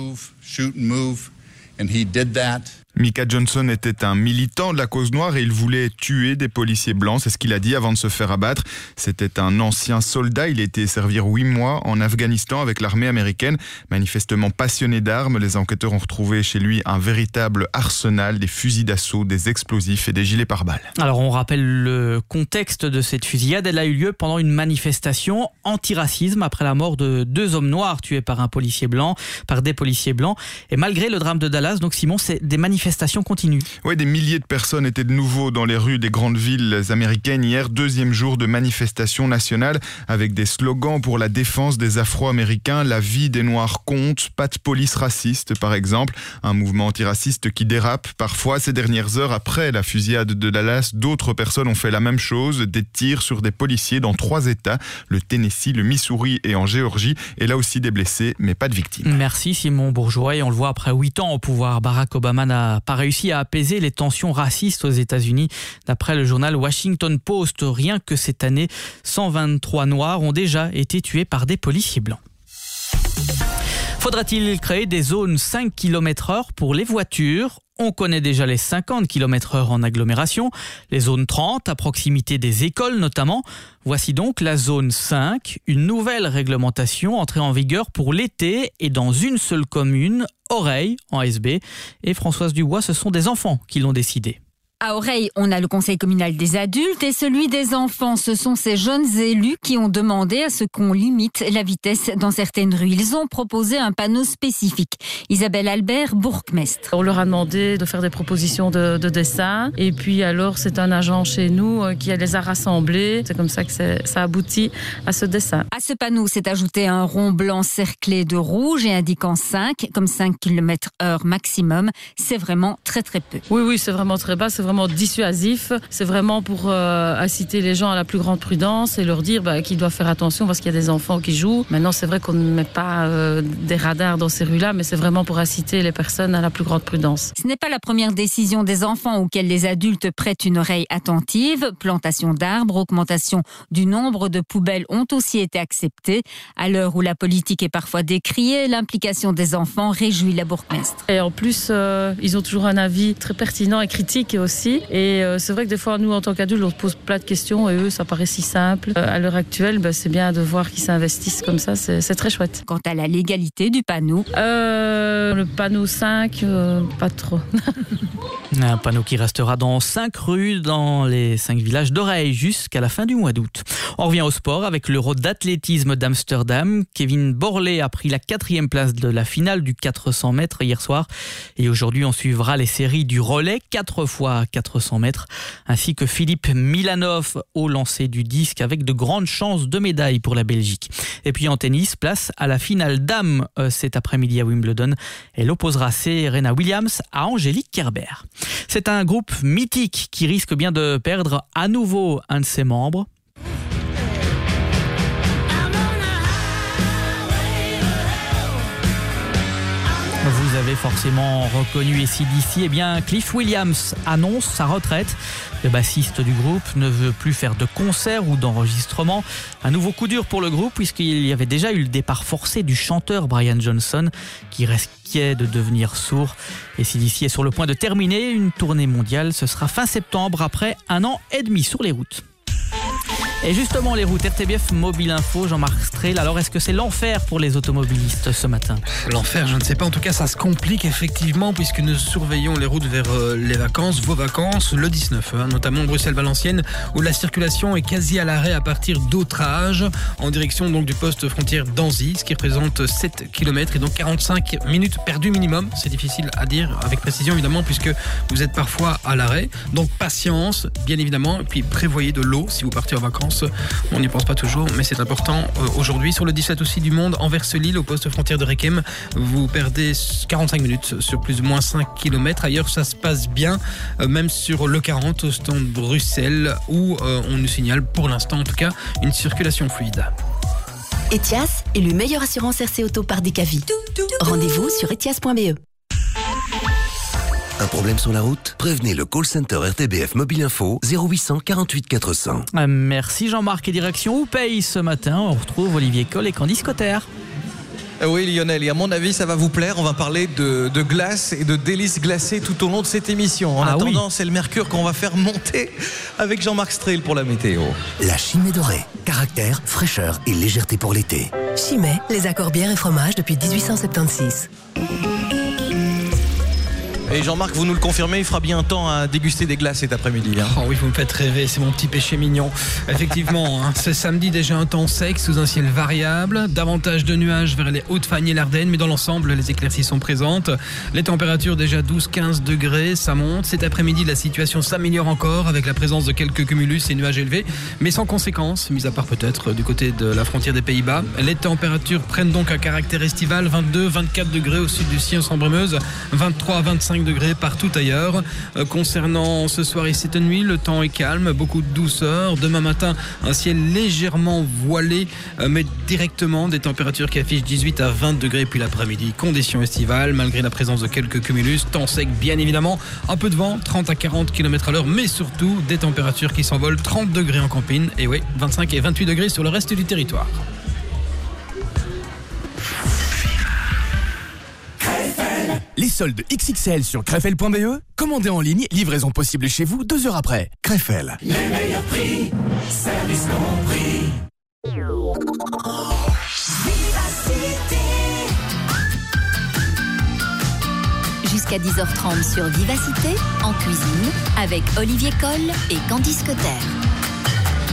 Mika Johnson était un militant de la cause noire et il voulait tuer des policiers blancs. C'est ce qu'il a dit avant de se faire abattre. C'était un ancien soldat. Il a été servir huit mois en Afghanistan avec l'armée américaine. Manifestement passionné d'armes, les enquêteurs ont retrouvé chez lui un véritable arsenal, des fusils d'assaut, des explosifs et des gilets pare-balles. Alors on rappelle le contexte de cette fusillade. Elle a eu lieu pendant une manifestation anti-racisme après la mort de deux hommes noirs tués par un policier blanc, par des policiers blancs. Et malgré le drame de Dallas, donc Simon, c'est des manifestations continuent. Oui, des milliers de personnes étaient de nouveau dans les rues des grandes villes américaines hier, deuxième jour de manifestation nationale avec des slogans pour la défense des Afro-Américains, la vie des Noirs compte, pas de police raciste par exemple, un mouvement antiraciste qui dérape parfois ces dernières heures après la fusillade de Dallas. D'autres personnes ont fait la même chose, des tirs sur des policiers dans trois États, le Tennessee, le Missouri et en Géorgie, et là aussi des blessés, mais pas de victimes. Merci Simon Bourgeois. Et on le voit après huit ans au pouvoir, Barack Obama pas réussi à apaiser les tensions racistes aux États-Unis. D'après le journal Washington Post, rien que cette année, 123 Noirs ont déjà été tués par des policiers blancs. Faudra-t-il créer des zones 5 km heure pour les voitures? On connaît déjà les 50 km heure en agglomération, les zones 30 à proximité des écoles notamment. Voici donc la zone 5, une nouvelle réglementation entrée en vigueur pour l'été et dans une seule commune, Oreille, en SB. Et Françoise Dubois, ce sont des enfants qui l'ont décidé. À Oreille, on a le conseil communal des adultes et celui des enfants. Ce sont ces jeunes élus qui ont demandé à ce qu'on limite la vitesse dans certaines rues. Ils ont proposé un panneau spécifique. Isabelle Albert, bourgmestre. On leur a demandé de faire des propositions de, de dessin et puis alors c'est un agent chez nous euh, qui les a rassemblés. C'est comme ça que ça aboutit à ce dessin. À ce panneau s'est ajouté un rond blanc cerclé de rouge et indiquant 5, comme 5 km heure maximum. C'est vraiment très très peu. Oui, oui, c'est vraiment très bas, c'est vraiment dissuasif. C'est vraiment pour euh, inciter les gens à la plus grande prudence et leur dire bah, qu'ils doivent faire attention parce qu'il y a des enfants qui jouent. Maintenant, c'est vrai qu'on ne met pas euh, des radars dans ces rues-là, mais c'est vraiment pour inciter les personnes à la plus grande prudence. Ce n'est pas la première décision des enfants auxquelles les adultes prêtent une oreille attentive. Plantation d'arbres, augmentation du nombre de poubelles ont aussi été acceptées. À l'heure où la politique est parfois décriée, l'implication des enfants réjouit la bourgmestre. Et en plus, euh, ils ont toujours un avis très pertinent et critique aussi. Et euh, c'est vrai que des fois, nous, en tant qu'adultes, on se pose plein de questions et eux, ça paraît si simple. Euh, à l'heure actuelle, bah, c'est bien de voir qu'ils s'investissent comme ça, c'est très chouette. Quant à la légalité du panneau? Euh, Le panneau 5, euh, pas trop. Un panneau qui restera dans 5 rues dans les 5 villages d'Oreille jusqu'à la fin du mois d'août. On revient au sport avec l'Euro d'athlétisme d'Amsterdam. Kevin Borley a pris la quatrième place de la finale du 400 mètres hier soir. Et aujourd'hui, on suivra les séries du relais 4 fois 400 mètres, ainsi que Philippe Milanov au lancer du disque avec de grandes chances de médaille pour la Belgique. Et puis en tennis, place à la finale dame euh, cet après-midi à Wimbledon. Elle opposera Serena Williams à Angélique Kerber. C'est un groupe mythique qui risque bien de perdre à nouveau un de ses membres. Avez forcément reconnu ACDC. Eh bien, Cliff Williams annonce sa retraite. Le bassiste du groupe ne veut plus faire de concerts ou d'enregistrements. Un nouveau coup dur pour le groupe puisqu'il y avait déjà eu le départ forcé du chanteur Brian Johnson qui risquait de devenir sourd. ACDC est sur le point de terminer une tournée mondiale. Ce sera fin septembre après un an et demi sur les routes. Et justement, les routes RTBF Mobile Info, Jean-Marc Strel. Alors, est-ce que c'est l'enfer pour les automobilistes ce matin L'enfer, je ne sais pas. En tout cas, ça se complique effectivement puisque nous surveillons les routes vers euh, les vacances, vos vacances, le 19, hein, notamment Bruxelles-Valenciennes, où la circulation est quasi à l'arrêt à partir d'Autrage, en direction donc du poste frontière d'Anzy, ce qui représente 7 km et donc 45 minutes perdues minimum. C'est difficile à dire avec précision évidemment puisque vous êtes parfois à l'arrêt. Donc patience, bien évidemment, et puis prévoyez de l'eau si vous partez en vacances. On n'y pense pas toujours, mais c'est important. Euh, Aujourd'hui, sur le 17 aussi du monde, envers Lille, au poste frontière de Requem, vous perdez 45 minutes sur plus ou moins 5 km. Ailleurs, ça se passe bien, euh, même sur le 40 au stand Bruxelles, où euh, on nous signale pour l'instant en tout cas une circulation fluide. Etias, élu meilleure assurance RC Auto par Decavi. Rendez-vous sur etias.be. Un problème sur la route? Prévenez le call center RTBF Mobile Info 0800 48 400. Euh, Merci Jean-Marc et direction Oupey ce matin. On retrouve Olivier Coll et Candice Cotter. Euh, Oui Lionel, et à mon avis ça va vous plaire, on va parler de, de glace et de délices glacées tout au long de cette émission. En Ah oui. attendant, c'est le mercure qu'on va faire monter avec Jean-Marc Strehl pour la météo. La chimée dorée. Caractère, fraîcheur et légèreté pour l'été. Chimay, les accords bière et fromage depuis 1876. Et Jean-Marc, vous nous le confirmez, il fera bien temps à déguster des glaces cet après-midi. Oh oui, vous me faites rêver, c'est mon petit péché mignon. Effectivement, hein, c'est samedi déjà un temps sec sous un ciel variable, davantage de nuages vers les Hautes-Fagnes et l'Ardenne, mais dans l'ensemble, les éclaircies sont présentes. Les températures déjà 12-15 degrés, ça monte. Cet après-midi, la situation s'améliore encore avec la présence de quelques cumulus et nuages élevés, mais sans conséquences, mis à part peut-être du côté de la frontière des Pays-Bas. Les températures prennent donc un caractère estival, 22-24 degrés au sud du Sien sans Bremeuse, 23-25 degrés partout ailleurs. Euh, concernant ce soir et cette nuit, le temps est calme, beaucoup de douceur. Demain matin, un ciel légèrement voilé, euh, mais directement des températures qui affichent 18 à 20 degrés. Puis l'après-midi, conditions estivales, malgré la présence de quelques cumulus, temps sec bien évidemment, un peu de vent, 30 à 40 km à l'heure, mais surtout des températures qui s'envolent, 30 degrés en campine, et oui, 25 et 28 degrés sur le reste du territoire. Les soldes XXL sur crefel.be, commandez en ligne, livraison possible chez vous deux heures après. Crefel. Les meilleurs prix, service compris. Jusqu'à 10h30 sur Vivacité, en cuisine, avec Olivier Coll et Candice Cotter.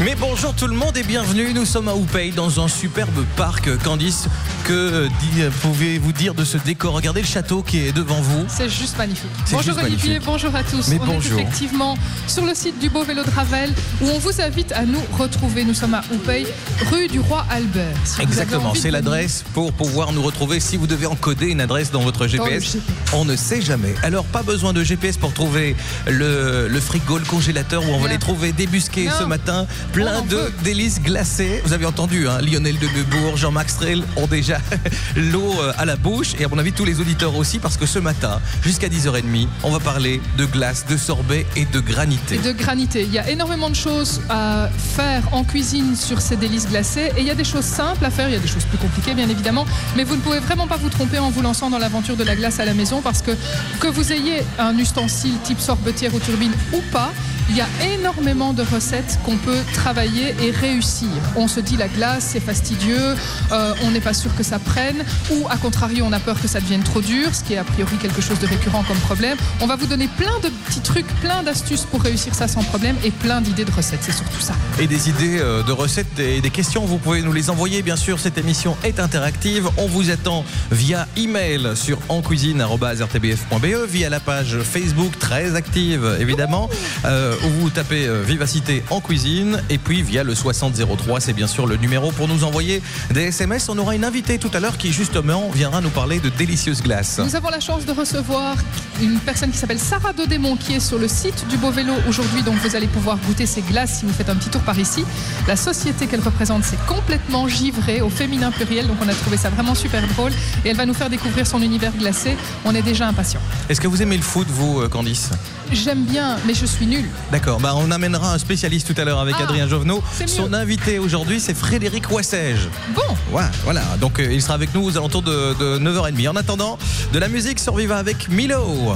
Mais bonjour tout le monde et bienvenue, nous sommes à Oupey dans un superbe parc. Candice, que euh, dit- pouvez-vous dire de ce décor? Regardez le château qui est devant vous. C'est juste magnifique. Bonjour Olivier, bonjour à tous. Mais on bonjour. est effectivement sur le site du Beau Vélo de Ravel où on vous invite à nous retrouver. Nous sommes à Oupey, rue du Roi Albert. Si Exactement, c'est l'adresse pour pouvoir nous retrouver si vous devez encoder une adresse dans votre Dans GPS. On ne sait jamais. Alors pas besoin de GPS pour trouver le, le frigo, le congélateur où on va les trouver débusqués Non. ce matin. Plein de délices glacées. Vous avez entendu, hein, Lionel de Neubourg, Jean-Marc Strel ont déjà l'eau euh, à la bouche et à mon avis tous les auditeurs aussi parce que ce matin, jusqu'à 10h30, on va parler de glace, de sorbet et de granité. Et de granité. Il y a énormément de choses à faire en cuisine sur ces délices glacées et il y a des choses simples à faire, il y a des choses plus compliquées bien évidemment, mais vous ne pouvez vraiment pas vous tromper en vous lançant dans l'aventure de la glace à la maison parce que que vous ayez un ustensile type sorbetière ou turbine ou pas, il y a énormément de recettes qu'on peut travailler et réussir. On se dit la glace c'est fastidieux, euh, on n'est pas sûr que ça prenne ou à contrario on a peur que ça devienne trop dur, ce qui est a priori quelque chose de récurrent comme problème. On va vous donner plein de petits trucs, plein d'astuces pour réussir ça sans problème et plein d'idées de recettes, c'est surtout ça. et des idées euh, de recettes et des questions, vous pouvez nous les envoyer. Bien sûr, cette émission est interactive. On vous attend via email sur encuisine.rtbf.be, E, via la page Facebook très active évidemment, euh, où vous tapez euh, Vivacité en cuisine, et puis via le 6003, c'est bien sûr le numéro pour nous envoyer des SMS. On aura une invitée tout à l'heure qui justement viendra nous parler de délicieuses glaces. Nous avons la chance de recevoir une personne qui s'appelle Sarah Dodémon qui est sur le site du Beau Vélo aujourd'hui. Donc vous allez pouvoir goûter ses glaces si vous faites un petit tour par ici. La société qu'elle représente, c'est complètement givré au féminin pluriel. Donc on a trouvé ça vraiment super drôle. Et elle va nous faire découvrir son univers glacé. On est déjà impatient. Est-ce que vous aimez le foot, vous, euh, Candice? J'aime bien, mais je suis nulle. D'accord, bah on amènera un spécialiste tout à l'heure avec Ah, Adrien Jovenot. Son invité aujourd'hui, c'est Frédéric Wassège. Bon. Ouais, voilà, donc euh, il sera avec nous aux alentours de, de 9h30. En attendant, de la musique sur Viva avec Milo.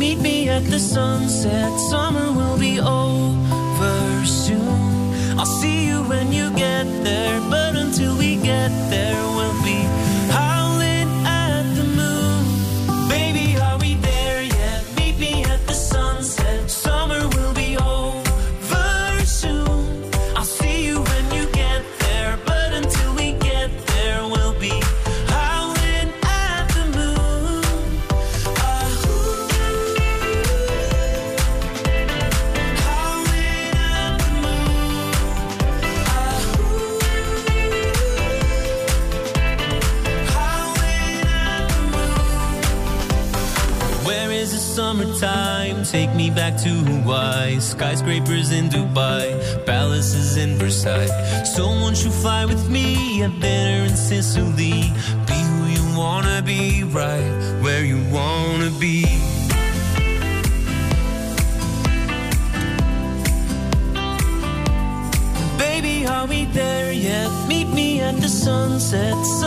Meet me at the sunset. Summer will be over soon. I'll see you when you get there, So won't you fly with me? Have dinner in Sicily. Be who you wanna be, right where you wanna be. Baby, are we there yet? Meet me at the sunset.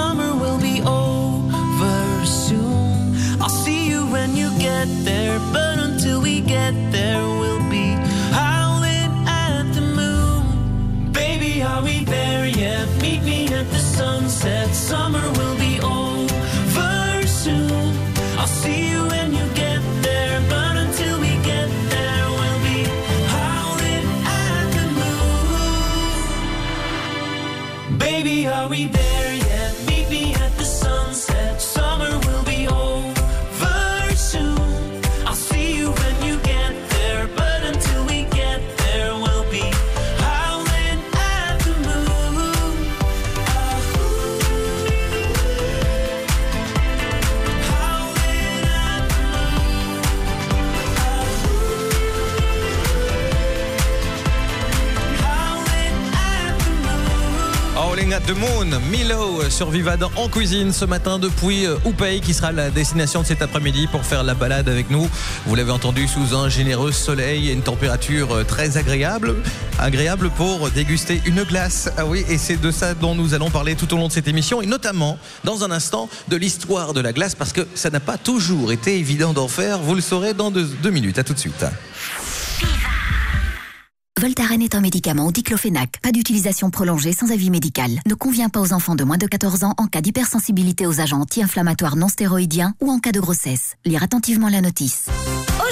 Sur Vivade en cuisine ce matin depuis euh, Oupey qui sera la destination de cet après-midi pour faire la balade avec nous. Vous l'avez entendu sous un généreux soleil et une température euh, très agréable, agréable pour déguster une glace. Ah oui, et c'est de ça dont nous allons parler tout au long de cette émission et notamment dans un instant de l'histoire de la glace parce que ça n'a pas toujours été évident d'en faire. Vous le saurez dans deux, deux minutes. À tout de suite. Voltaren est un médicament au diclofénac. Pas d'utilisation prolongée sans avis médical. Ne convient pas aux enfants de moins de 14 ans en cas d'hypersensibilité aux agents anti-inflammatoires non stéroïdiens ou en cas de grossesse. Lire attentivement la notice.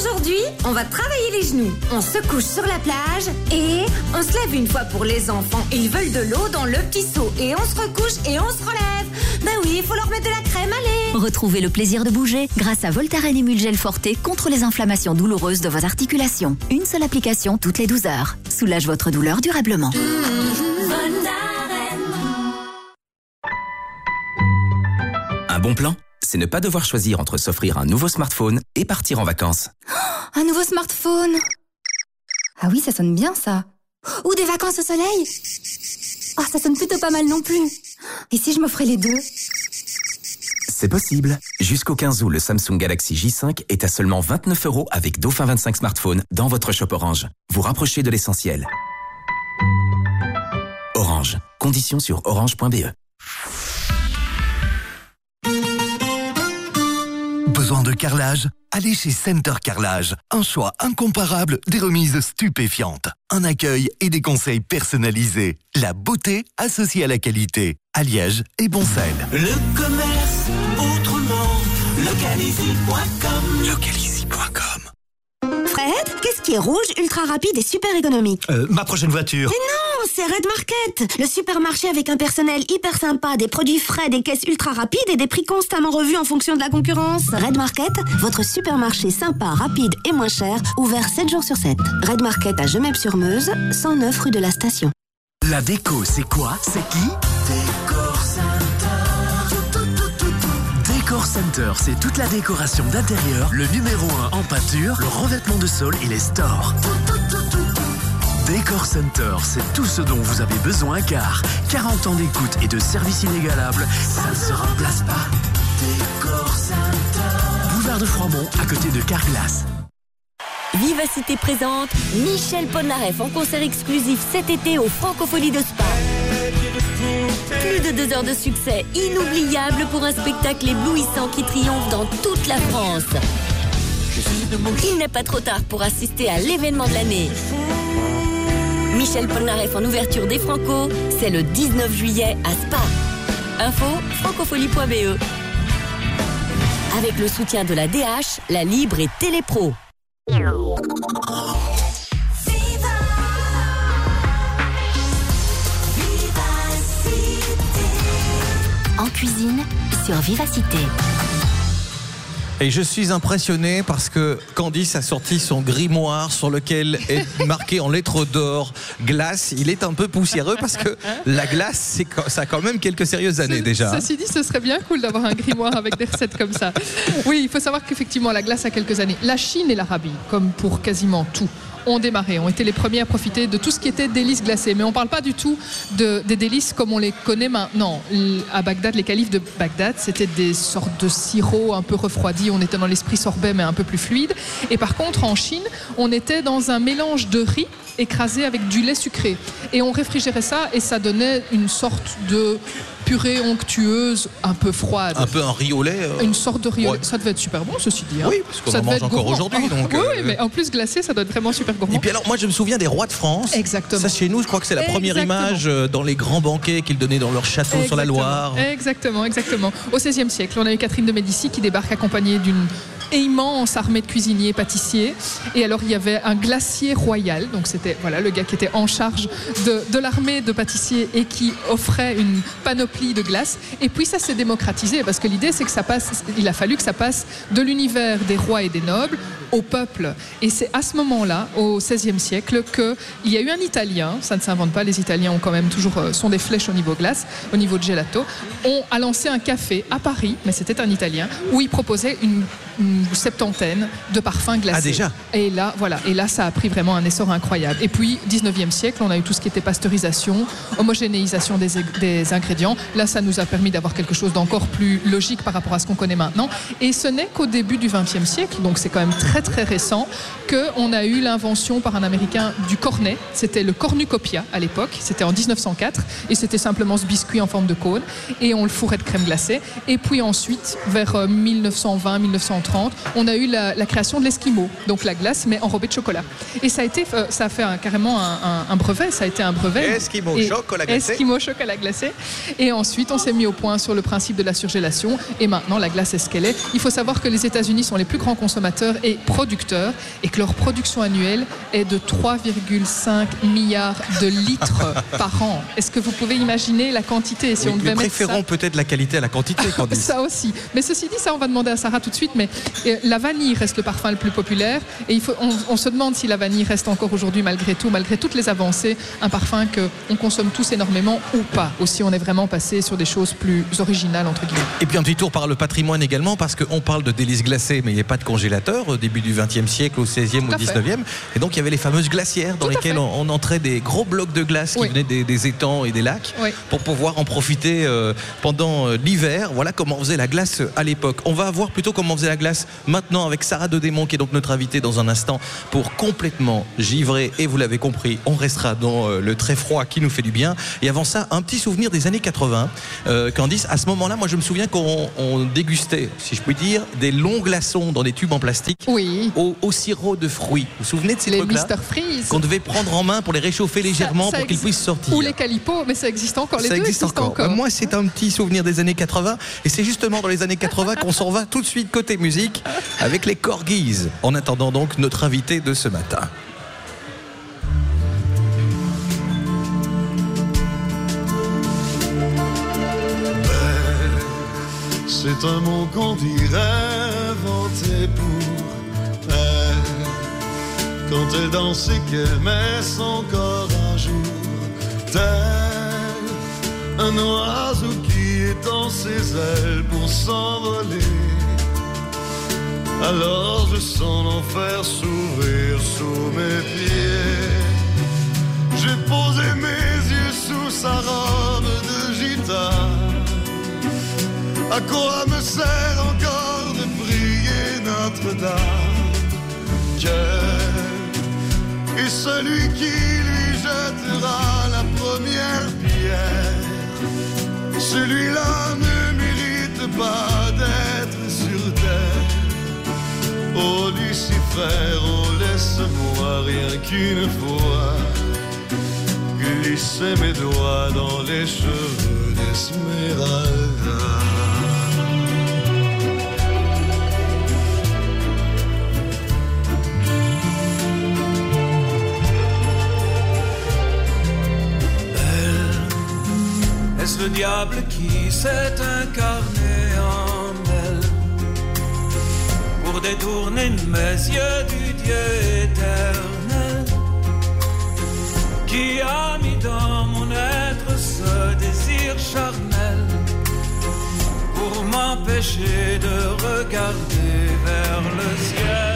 Aujourd'hui, on va travailler les genoux. On se couche sur la plage et on se lève une fois pour les enfants. Ils veulent de l'eau dans le petit seau et on se recouche et on se relève. Ben oui, il faut leur mettre de la crème, allez. Retrouvez le plaisir de bouger grâce à Voltaren Emulgel Forte contre les inflammations douloureuses de vos articulations. Une seule application toutes les 12 heures. Soulage votre douleur durablement. Un bon plan, c'est ne pas devoir choisir entre s'offrir un nouveau smartphone et partir en vacances. Un nouveau smartphone Ah oui, ça sonne bien ça. Ou des vacances au soleil Oh, ça sonne plutôt pas mal non plus. Et si je m'offrais les deux? C'est possible. Jusqu'au 15 août, le Samsung Galaxy J5 est à seulement 29 euros avec Dauphin 25 smartphone dans votre shop Orange. Vous rapprochez de l'essentiel. Orange. Conditions sur orange.be. Besoin de carrelage Allez chez Center Carrelage. Un choix incomparable, des remises stupéfiantes, un accueil et des conseils personnalisés. La beauté associée à la qualité. À Liège et Boncel. Le commerce autrement, localizy.com. Localizy.com. Fred, qu'est-ce qui est rouge, ultra rapide et super économique? Euh, ma prochaine voiture. Mais non, c'est Red Market, le supermarché avec un personnel hyper sympa, des produits frais, des caisses ultra rapides et des prix constamment revus en fonction de la concurrence. Red Market, votre supermarché sympa, rapide et moins cher, ouvert 7 jours sur 7. Red Market à Gemep-sur-Meuse, 109 rue de la Station. La déco, c'est quoi? C'est qui? Décor Décor Center, c'est toute la décoration d'intérieur, le numéro 1 en peinture, le revêtement de sol et les stores. Décor Center, c'est tout ce dont vous avez besoin car 40 ans d'écoute et de service inégalable, ça ne se remplace pas. Décor Center. Boulevard de Froidmont, à côté de Carglass. Vivacité présente Michel Polnareff en concert exclusif cet été au Francophonie de Spa. Plus de deux heures de succès inoubliable pour un spectacle éblouissant qui triomphe dans toute la France. Il n'est pas trop tard pour assister à l'événement de l'année. Michel Polnareff en ouverture des Franco, c'est le 19 juillet à Spa. Info francofolie.be. Avec le soutien de la DH, la Libre et Télépro. En cuisine, sur Vivacité. Et je suis impressionné parce que Candice a sorti son grimoire sur lequel est marqué en lettres d'or glace. Il est un peu poussiéreux parce que la glace, ça a quand même quelques sérieuses années déjà. Ceci dit, ce serait bien cool d'avoir un grimoire avec des recettes comme ça. Oui, il faut savoir qu'effectivement, la glace a quelques années. La Chine et l'Arabie, comme pour quasiment tout, ont démarré, ont été les premiers à profiter de tout ce qui était délices glacées. Mais on ne parle pas du tout de, des délices comme on les connaît maintenant. À Bagdad, les califs de Bagdad, c'était des sortes de sirops un peu refroidis. On était dans l'esprit sorbet, mais un peu plus fluide. Et par contre, en Chine, on était dans un mélange de riz écrasé avec du lait sucré. Et on réfrigérait ça et ça donnait une sorte de purée onctueuse un peu froide. Un peu un riz au lait. euh, Une sorte de riz. au ouais. lait. Ça devait être super bon, ceci dit. hein. Oui, parce qu'on en mange encore aujourd'hui, donc, oui, euh, oui, mais en plus glacé, ça doit être vraiment super gourmand. Et puis alors, moi, je me souviens des rois de France. Exactement. Ça, chez nous, je crois que c'est la première Exactement. image euh, dans les grands banquets qu'ils donnaient dans leur château sur la. Loire. Exactement, exactement. Au XVIe siècle, on a eu Catherine de Médicis qui débarque accompagnée d'une immense armée de cuisiniers pâtissiers. Et alors, il y avait un glacier royal. Donc, c'était voilà, le gars qui était en charge de, l'armée de pâtissiers et qui offrait une panoplie de glace. Et puis, ça s'est démocratisé parce que l'idée, c'est que ça passe, il a fallu que ça passe de l'univers des rois et des nobles au peuple. Et c'est à ce moment-là, au XVIe siècle, qu'il y a eu un Italien, ça ne s'invente pas, les Italiens ont quand même toujours, euh, sont des flèches au niveau glace, au niveau de gelato, on a lancé un café à Paris, mais c'était un Italien, où il proposait une ou septantaine de parfums glacés. Ah déjà Et là, voilà. Et là, ça a pris vraiment un essor incroyable. Et puis, 19e siècle, on a eu tout ce qui était pasteurisation, homogénéisation des, des ingrédients. Là, ça nous a permis d'avoir quelque chose d'encore plus logique par rapport à ce qu'on connaît maintenant. Et ce n'est qu'au début du 20e siècle, donc c'est quand même très très récent, qu'on a eu l'invention par un Américain du cornet. C'était le cornucopia à l'époque. C'était en 1904. Et c'était simplement ce biscuit en forme de cône. Et on le fourrait de crème glacée. Et puis ensuite, vers euh, 1920-1930, on a eu la, création de l'esquimau, donc la glace mais enrobée de chocolat. Et ça a été, euh, ça a fait carrément un, brevet, ça a été un brevet. Esquimau chocolat glacé. Esquimau chocolat glacé. Et ensuite, on s'est mis au point sur le principe de la surgélation. Et maintenant, la glace est ce qu'elle est. Il faut savoir que les États-Unis sont les plus grands consommateurs et producteurs, et que leur production annuelle est de 3,5 milliards de litres par an. Est-ce que vous pouvez imaginer la quantité si on devait Nous préférons peut-être la qualité à la quantité. Ça aussi. Mais ceci dit, ça, on va demander à Sarah tout de suite. Mais euh, la vanille reste le parfum le plus populaire. Et il faut, on, on se demande si la vanille reste encore aujourd'hui, malgré tout, malgré toutes les avancées, un parfum que on consomme tous énormément ou pas. Aussi, on est vraiment passé sur des choses plus originales, entre guillemets. Et puis un petit tour par le patrimoine également, parce qu'on parle de délices glacées, mais il n'y a pas de congélateur au début du XXe siècle, au XVIe fait. XIXe. Et donc il y avait les fameuses glacières dans lesquelles on, on entrait des gros blocs de glace qui venaient des, des étangs et des lacs Oui. pour pouvoir en profiter euh, pendant euh, l'hiver. Voilà comment on faisait la glace à l'époque. On va voir plutôt comment on faisait la glace maintenant avec Sarah Dodémon, qui est donc notre invitée dans un instant, pour complètement givrer. Et vous l'avez compris, on restera dans euh, le très froid qui nous fait du bien. Et avant ça, un petit souvenir des années 80. Euh, Candice, à ce moment-là, moi je me souviens qu'on on dégustait, si je puis dire, des longs glaçons dans des tubes en plastique oui. au, au sirop de fruits. Vous vous souvenez de ces Les trucs-là Mr. Freeze. Qu'on devait prendre en main pour les réchauffer légèrement Ça- ça pour qu'ils puissent sortir. Ou les calipots, mais ça existe encore. Les Ça deux existe encore. Moi, c'est un petit souvenir des années 80. Et c'est justement dans les années 80 qu'on s'en va tout de suite côté musique avec les Corgis. En attendant donc notre invité de ce matin. C'est un mot qu'on dirait inventé pour elle. Quand elle danse et qu'elle met son corps à jour, tel un oiseau qui étend ses ailes pour s'envoler. Alors je sens l'enfer s'ouvrir sous mes pieds. J'ai posé mes yeux sous sa robe de gitane. À quoi me sert encore de prier Notre-Dame? Cœur et celui qui lui jettera la première pierre, celui-là ne mérite pas d'être. Oh Lucifer, oh laisse-moi rien qu'une fois glisser mes doigts dans les cheveux d'Esmeralda. Est-ce le diable qui s'est incarné? Détourner mes yeux du Dieu éternel qui a mis dans mon être ce désir charnel pour m'empêcher de regarder vers le ciel.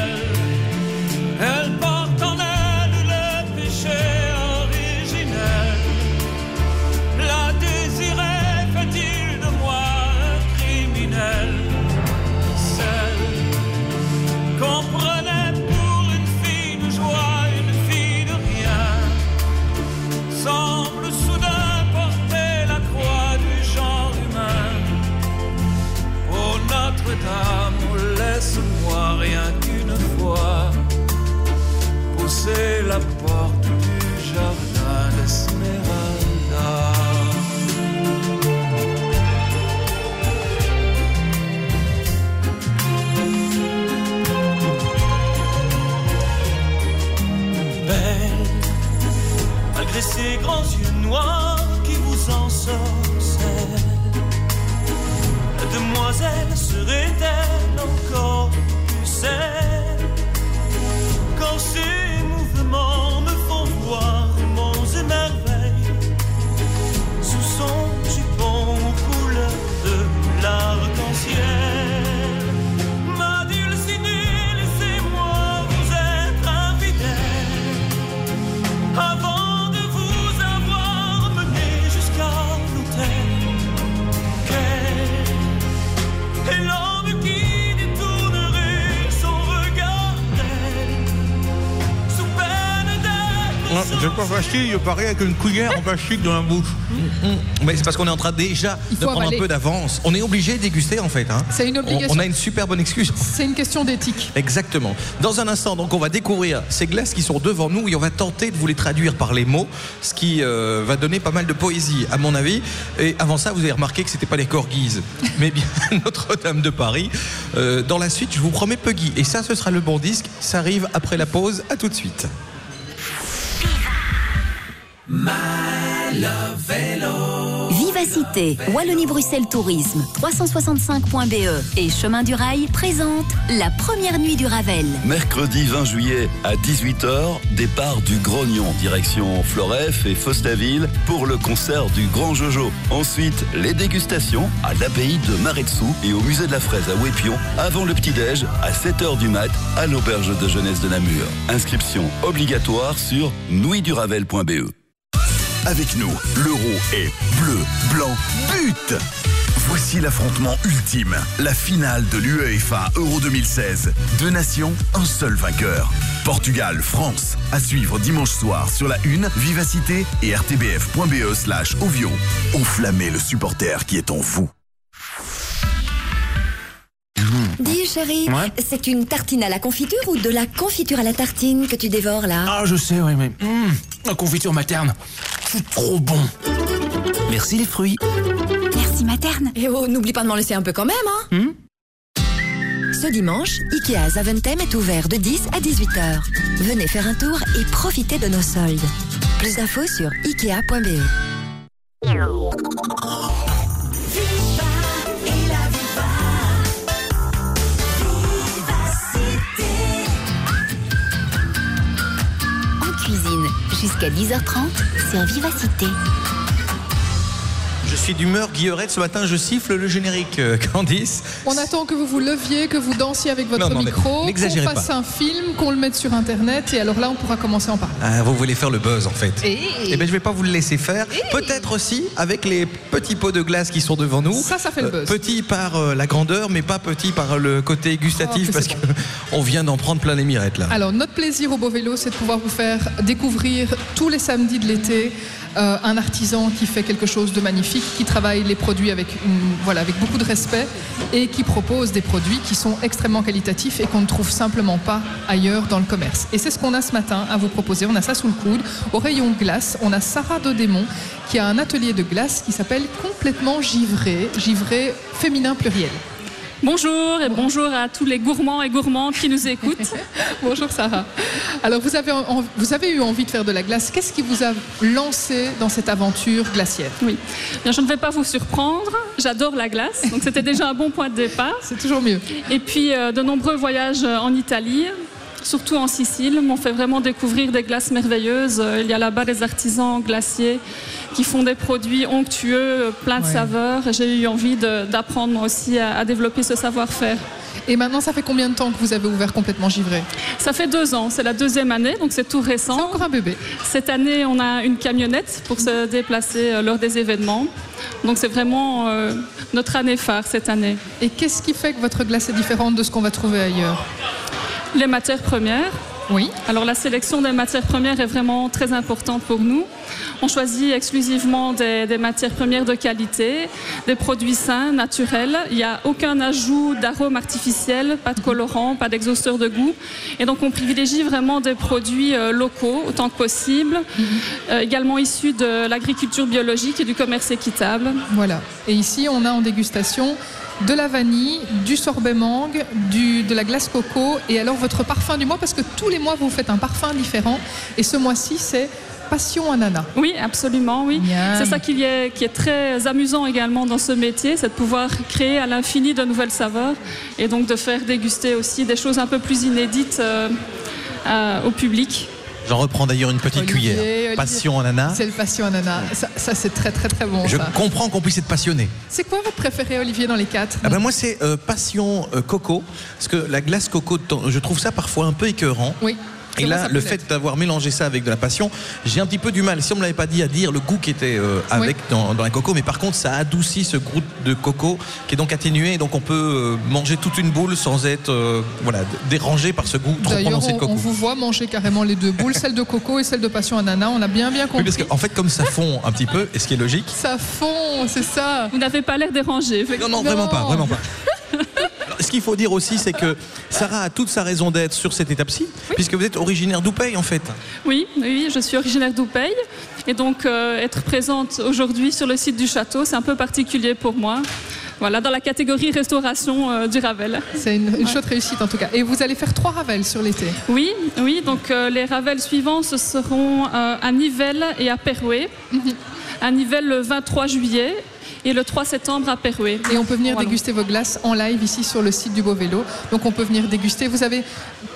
Pousser la porte du jardin d'Esmeralda. Belle, malgré ses grands yeux noirs qui vous ensorcellent, la demoiselle serait-elle C'est pas facile, il paraît avec une cuillère en plastique dans la bouche. Mais c'est parce qu'on est en train déjà de prendre avaler. un peu d'avance. On est obligé de déguster en fait. hein. C'est une On- obligation. On, a une super bonne excuse. C'est une question d'éthique. Exactement. Dans un instant, donc, on va découvrir ces glaces qui sont devant nous et on va tenter de vous les traduire par les mots, ce qui euh, va donner pas mal de poésie, à mon avis. Et avant ça, vous avez remarqué que c'était pas les corguises, mais bien Notre-Dame de Paris. Euh, dans la suite, je vous promets Puggy. Et ça, ce sera le bon disque. Ça arrive après la pause. À tout de suite. Vivacité, Wallonie-Bruxelles Tourisme, 365.be E et Chemin du Rail présentent la première nuit du Ravel. Mercredi 20 juillet à 18h, départ du Grognon, direction Floref et Fostaville pour le concert du Grand Jojo. Ensuite, les dégustations à l'abbaye de Maretsu et au musée de la fraise à Wépion avant le petit-déj à 7h du mat à l'auberge de jeunesse de Namur. Inscription obligatoire sur nuitduravel.be. Avec nous, l'euro est bleu, blanc, but Voici l'affrontement ultime, la finale de l'UEFA Euro 2016. Deux nations, un seul vainqueur. Portugal, France. À suivre dimanche soir sur la Une, Vivacité et rtbf.be slash Ovio. Enflammez le supporter qui est en vous. Dis chérie, Ouais. c'est une tartine à la confiture ou de la confiture à la tartine que tu dévores là? Ah, je sais, oui, mais. hum, la confiture materne, c'est trop bon. Merci les fruits. Merci materne. Et oh, n'oublie pas de m'en laisser un peu quand même, hein Ce dimanche, Ikea Zaventem est ouvert de 10 à 18h. Venez faire un tour et profitez de nos soldes. Plus d'infos sur ikea.be. jusqu'à 10h30 sur Vivacité. Suis d'humeur guillerette ce matin, je siffle le générique, euh, Candice. On attend que vous vous leviez, que vous dansiez avec votre Non, non, micro, qu'on fasse pas. un film, qu'on le mette sur Internet, et alors là, on pourra commencer à en parler. Ah, vous voulez faire le buzz en fait. Eh. Eh ben, je vais pas vous le laisser faire. Peut-être aussi avec les petits pots de glace qui sont devant nous. Ça, ça fait le buzz. petit par euh, la grandeur, mais pas petit par le côté gustatif Oh, que parce c'est que on vient d'en prendre plein les mirettes là. Alors, notre plaisir au Beau Vélo, c'est de pouvoir vous faire découvrir tous les samedis de l'été euh, un artisan qui fait quelque chose de magnifique, qui travaille les produits avec, avec beaucoup de respect et qui propose des produits qui sont extrêmement qualitatifs et qu'on ne trouve simplement pas ailleurs dans le commerce. Et c'est ce qu'on a ce matin à vous proposer. On a ça sous le coude. Au rayon glace, on a Sarah Dodémon qui a un atelier de glace qui s'appelle Complètement Givré, givré féminin pluriel. Bonjour et bonjour à tous les gourmands et gourmandes qui nous écoutent. Bonjour Sarah. Alors vous avez, vous avez eu envie de faire de la glace. Qu'est-ce qui vous a lancé dans cette aventure glaciaire? Oui. Bien, je ne vais pas vous surprendre. J'adore la glace, donc c'était déjà un bon point de départ. C'est toujours mieux. Et puis euh, de nombreux voyages en Italie, surtout en Sicile, m'ont fait vraiment découvrir des glaces merveilleuses. Euh, Il y a là-bas des artisans glaciers qui font des produits onctueux, euh, pleins de Ouais. saveurs. J'ai eu envie d'apprendre moi aussi à, à développer ce savoir-faire. Et maintenant, ça fait combien de temps que vous avez ouvert complètement givré? Ça fait deux ans, c'est la deuxième année, donc c'est tout récent. C'est encore un bébé. Cette année, on a une camionnette pour se déplacer euh, lors des événements. Donc c'est vraiment euh, notre année phare cette année. Et qu'est-ce qui fait que votre glace est différente de ce qu'on va trouver ailleurs? Les matières premières. Oui. Alors la sélection des matières premières est vraiment très importante pour nous. On choisit exclusivement des, des matières premières de qualité, des produits sains, naturels. Il n'y a aucun ajout d'arômes artificiels, pas de colorant, pas d'exhausteur de goût. Et donc on privilégie vraiment des produits euh, locaux autant que possible, euh, également issus de l'agriculture biologique et du commerce équitable. Voilà. Et ici, on a en dégustation de la vanille, du sorbet mangue, du, de la glace coco et alors votre parfum du mois parce que tous les mois vous faites un parfum différent et ce mois-ci c'est passion ananas. Oui, absolument, oui. C'est ça qui est, qui est très amusant également dans ce métier, c'est de pouvoir créer à l'infini de nouvelles saveurs et donc de faire déguster aussi des choses un peu plus inédites euh, euh, au public. J'en reprends d'ailleurs une petite Olivier, cuillère. Olivier. Passion ananas. C'est le passion ananas. Ça, ça, c'est très très très bon. Je ça. comprends qu'on puisse être passionné. C'est quoi votre préféré Olivier dans les quatre? Ah ben moi c'est euh, passion euh, coco parce que la glace coco je trouve ça parfois un peu écœurant. Oui. Et là, le fait d'avoir mélangé ça avec de la passion, j'ai un petit peu du mal. Si on me l'avait pas dit à dire le goût qui était euh, avec dans, dans la coco, mais par contre, ça adoucit ce goût de coco qui est donc atténué, et donc on peut euh, manger toute une boule sans être euh, voilà dérangé par ce goût trop prononcé de coco. on vous voit manger carrément les deux boules, celle de coco et celle de passion ananas. On a bien bien Oui, compris. parce qu'en fait, comme ça fond un petit peu, et ce qui est logique. Ça fond, c'est ça. Vous n'avez pas l'air dérangé. Non, non, vraiment pas, vraiment pas. Ce qu'il faut dire aussi, c'est que Sarah a toute sa raison d'être sur cette étape-ci, puisque vous êtes originaire d'Oupey en fait. Oui, oui, je suis originaire d'Oupey et donc euh, être présente aujourd'hui sur le site du château, c'est un peu particulier pour moi. Voilà, dans la catégorie restauration euh, du Ravel. C'est une, une chouette réussite en tout cas. Et vous allez faire trois ravels sur l'été. Oui, oui, donc euh, les Ravels suivants, ce seront euh, à Nivelles et à Perouet. À Nivelles le 23 juillet et le 3 septembre à Perouet. Et on peut venir Voilà. déguster vos glaces en live ici sur le site du Beau Vélo. Donc on peut venir déguster. Vous avez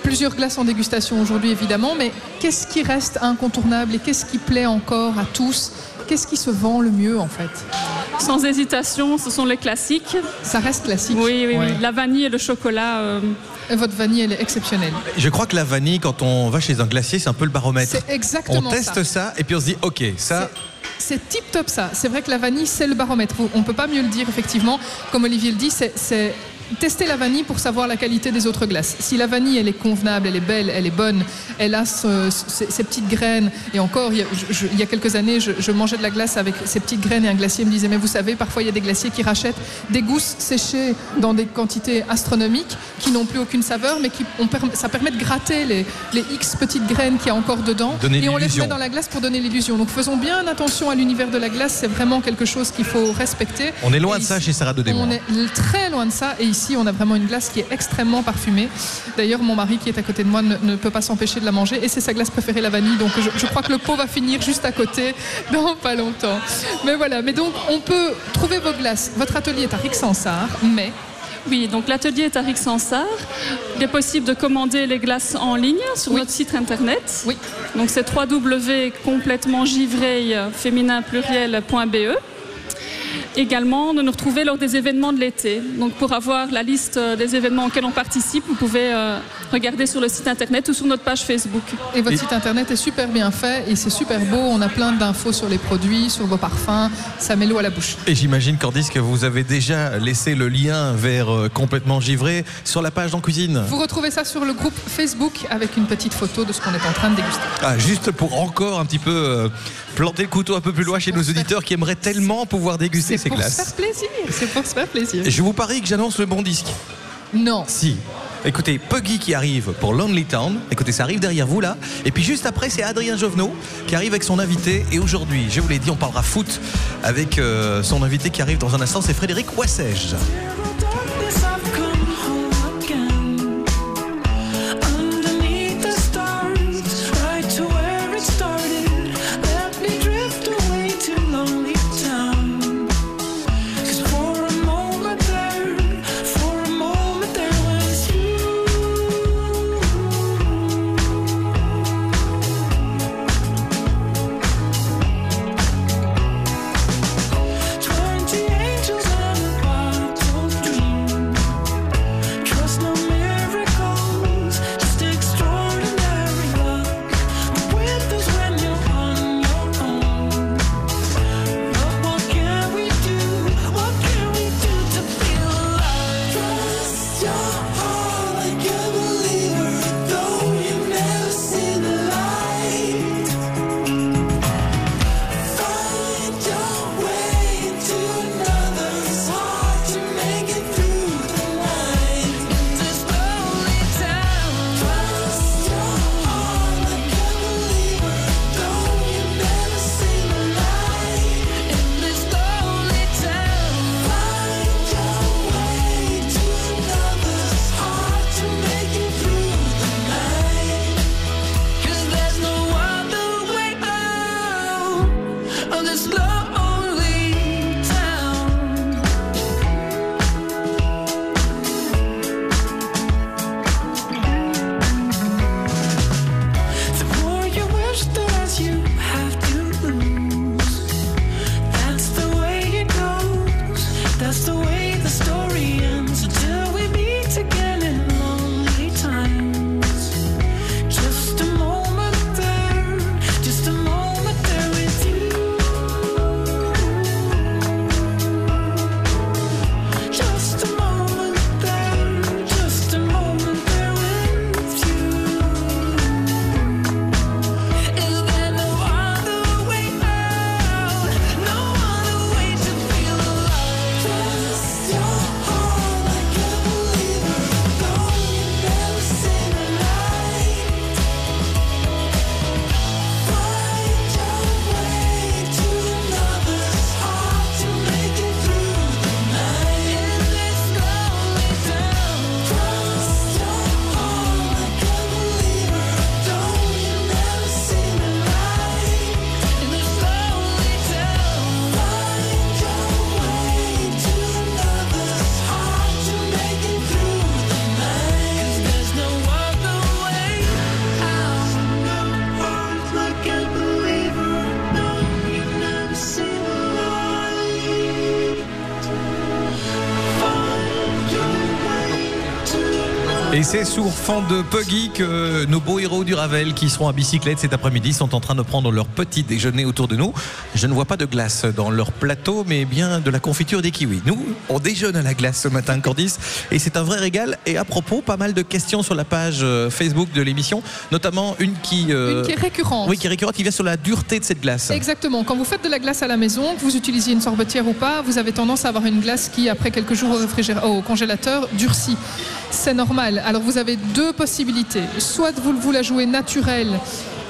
plusieurs glaces en dégustation aujourd'hui évidemment, mais qu'est-ce qui reste incontournable et qu'est-ce qui plaît encore à tous? Qu'est-ce qui se vend le mieux en fait? Sans hésitation, ce sont les classiques. Ça reste classique. Oui, oui, Ouais. oui. La vanille et le chocolat. euh, Et votre vanille, elle est exceptionnelle. Je crois que la vanille, quand on va chez un glacier, c'est un peu le baromètre. C'est exactement On teste ça. et puis on se dit, ok, ça, C'est tip top ça. C'est vrai que la vanille, c'est le baromètre. On peut pas mieux le dire effectivement. Comme Olivier le dit, c'est tester la vanille pour savoir la qualité des autres glaces. Si la vanille, elle est convenable, elle est belle, elle est bonne, elle a ce- ce- ces petites graines. Et encore, il y a, je- je- il y a quelques années, je, je mangeais de la glace avec ces petites graines et un glacier me disait, mais vous savez, parfois il y a des glaciers qui rachètent des gousses séchées dans des quantités astronomiques qui n'ont plus aucune saveur, mais qui ça permet de gratter les, les X petites graines qu'il y a encore dedans. Donner et on les met dans la glace pour donner l'illusion. Donc faisons bien attention à l'univers de la glace, c'est vraiment quelque chose qu'il faut respecter. on est loin Et de ça ici, chez Sarah de. On est l- très loin de ça et ici on a vraiment une glace qui est extrêmement parfumée. D'ailleurs mon mari qui est à côté de moi ne, ne peut pas s'empêcher de la manger et c'est sa glace préférée la vanille donc je, je crois que le pot va finir juste à côté dans pas longtemps. Mais voilà, mais donc on peut trouver vos glaces. Votre atelier est à Rixensart, mais Oui, donc l'atelier est à Rixensart. Il est possible de commander les glaces en ligne sur notre site internet. Oui. Donc c'est www.complétementgivrey-féminin-pluriel.be. Également, de nous retrouver lors des événements de l'été. Donc pour avoir la liste euh, des événements auxquels on participe, vous pouvez euh, regarder sur le site internet ou sur notre page Facebook. Et votre site internet est super bien fait et c'est super beau. On a plein d'infos sur les produits, sur vos parfums. Ça met l'eau à la bouche. Et j'imagine, Candice, que vous avez déjà laissé le lien vers euh, Complètement Givré sur la page d'En Cuisine. Vous retrouvez ça sur le groupe Facebook avec une petite photo de ce qu'on est en train de déguster. Ah, juste pour encore un petit peu euh, planter le couteau un peu plus loin chez nos auditeurs qui aimeraient tellement pouvoir déguster ces pour se glaces. faire plaisir. C'est pour se faire plaisir. Je vous parie que j'annonce le bon disque. Non. Si. Écoutez, Puggy qui arrive pour Lonely Town. Écoutez, ça arrive derrière vous là. Et puis juste après, c'est Adrien Jovenot qui arrive avec son invité. Et aujourd'hui, je vous l'ai dit, on parlera foot avec euh, son invité qui arrive dans un instant. C'est Frédéric Wassège. Et c'est sur fond de Puggy que nos beaux héros du Ravel qui seront à bicyclette cet après-midi sont en train de prendre leur petit déjeuner autour de nous. Je ne vois pas de glace dans leur plateau, mais bien de la confiture des kiwis. Nous, on déjeune à la glace ce matin, Cordis, et c'est un vrai régal. Et à propos, pas mal de questions sur la page euh, Facebook de l'émission, notamment une qui... euh, Une qui est récurrente. Oui, qui est récurrente, qui vient sur la dureté de cette glace. Exactement. Quand vous faites de la glace à la maison, que vous utilisiez une sorbetière ou pas, vous avez tendance à avoir une glace qui, après quelques jours au, congélateur, durcit. C'est normal. Alors vous avez deux possibilités. Soit vous, la jouez naturelle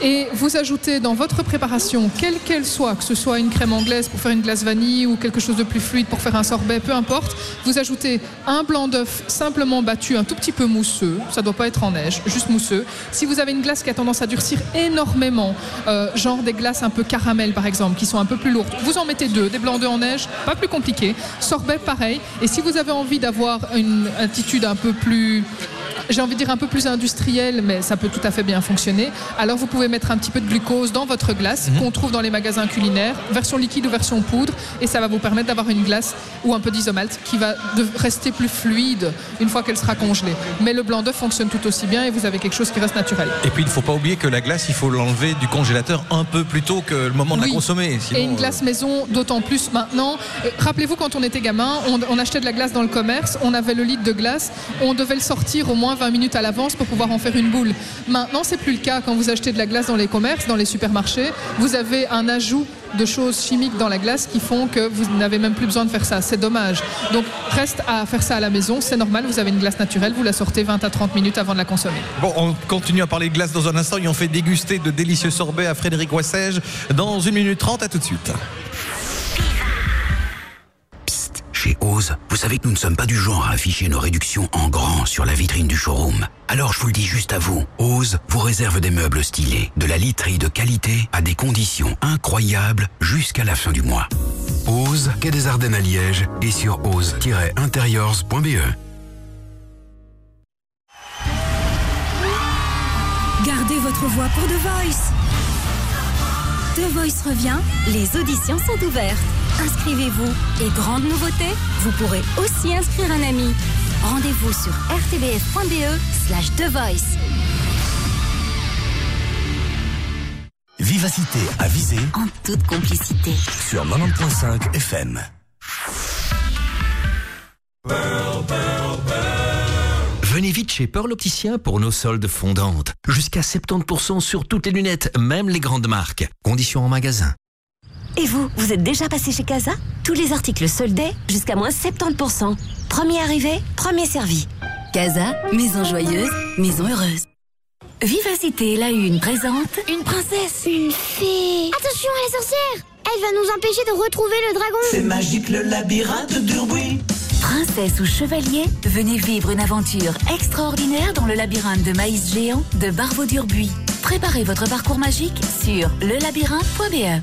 et vous ajoutez dans votre préparation, quelle qu'elle soit, que ce soit une crème anglaise pour faire une glace vanille ou quelque chose de plus fluide pour faire un sorbet, peu importe, vous ajoutez un blanc d'œuf simplement battu, un tout petit peu mousseux, ça doit pas être en neige, juste mousseux. Si vous avez une glace qui a tendance à durcir énormément, euh, genre des glaces un peu caramel par exemple, qui sont un peu plus lourdes, vous en mettez deux, des blancs d'œufs en neige, pas plus compliqué. Sorbet pareil. Et si vous avez envie d'avoir une attitude un peu plus j'ai envie de dire un peu plus industrielle, mais ça peut tout à fait bien fonctionner. Alors vous pouvez mettre un petit peu de glucose dans votre glace qu'on trouve dans les magasins culinaires, version liquide ou version poudre, et ça va vous permettre d'avoir une glace ou un peu d'isomalte qui va de- rester plus fluide une fois qu'elle sera congelée. Mais le blanc d'œuf fonctionne tout aussi bien et vous avez quelque chose qui reste naturel. Et puis il ne faut pas oublier que la glace, il faut l'enlever du congélateur un peu plus tôt que le moment de la consommer. Sinon, et une euh, glace maison, d'autant plus maintenant. Euh, Rappelez-vous, quand on était gamin, on, on achetait de la glace dans le commerce, on avait le litre de glace, on devait le sortir au moins 20 minutes à l'avance pour pouvoir en faire une boule. Maintenant, c'est plus le cas. Quand vous achetez de la glace dans les commerces, dans les supermarchés, vous avez un ajout de choses chimiques dans la glace qui font que vous n'avez même plus besoin de faire ça. C'est dommage. Donc, reste à faire ça à la maison. C'est normal. Vous avez une glace naturelle. Vous la sortez 20 à 30 minutes avant de la consommer. Bon, on continue à parler de glace dans un instant et on fait déguster de délicieux sorbets à Frédéric Wassège dans une minute trente. À tout de suite. Ose, vous savez que nous ne sommes pas du genre à afficher nos réductions en grand sur la vitrine du showroom. Alors je vous le dis juste à vous, Ose vous réserve des meubles stylés, de la literie de qualité à des conditions incroyables jusqu'à la fin du mois. Ose, quai des Ardennes à Liège et sur ose-interiors.be. Gardez votre voix pour The Voice. The Voice revient, les auditions sont ouvertes. Inscrivez-vous et grande nouveauté, vous pourrez aussi inscrire un ami. Rendez-vous sur rtbf.be slash The Voice. Vivacité à viser En toute complicité. sur 90.5 FM. Venez vite chez Pearl Opticien pour nos soldes fondantes. Jusqu'à 70% sur toutes les lunettes, même les grandes marques. Conditions en magasin. Et vous, vous êtes déjà passé chez Casa Tous les articles soldés jusqu'à moins 70%. Premier arrivé, premier servi. Casa, maison joyeuse, maison heureuse. Vivacité, la une présente une princesse. Une fée Attention à la sorcière Elle va nous empêcher de retrouver le dragon C'est magique le labyrinthe d'Urbui. Princesse ou chevalier, venez vivre une aventure extraordinaire dans le labyrinthe de maïs géant de Barbeau d'Urbuis. Préparez votre parcours magique sur lelabyrinthe.be.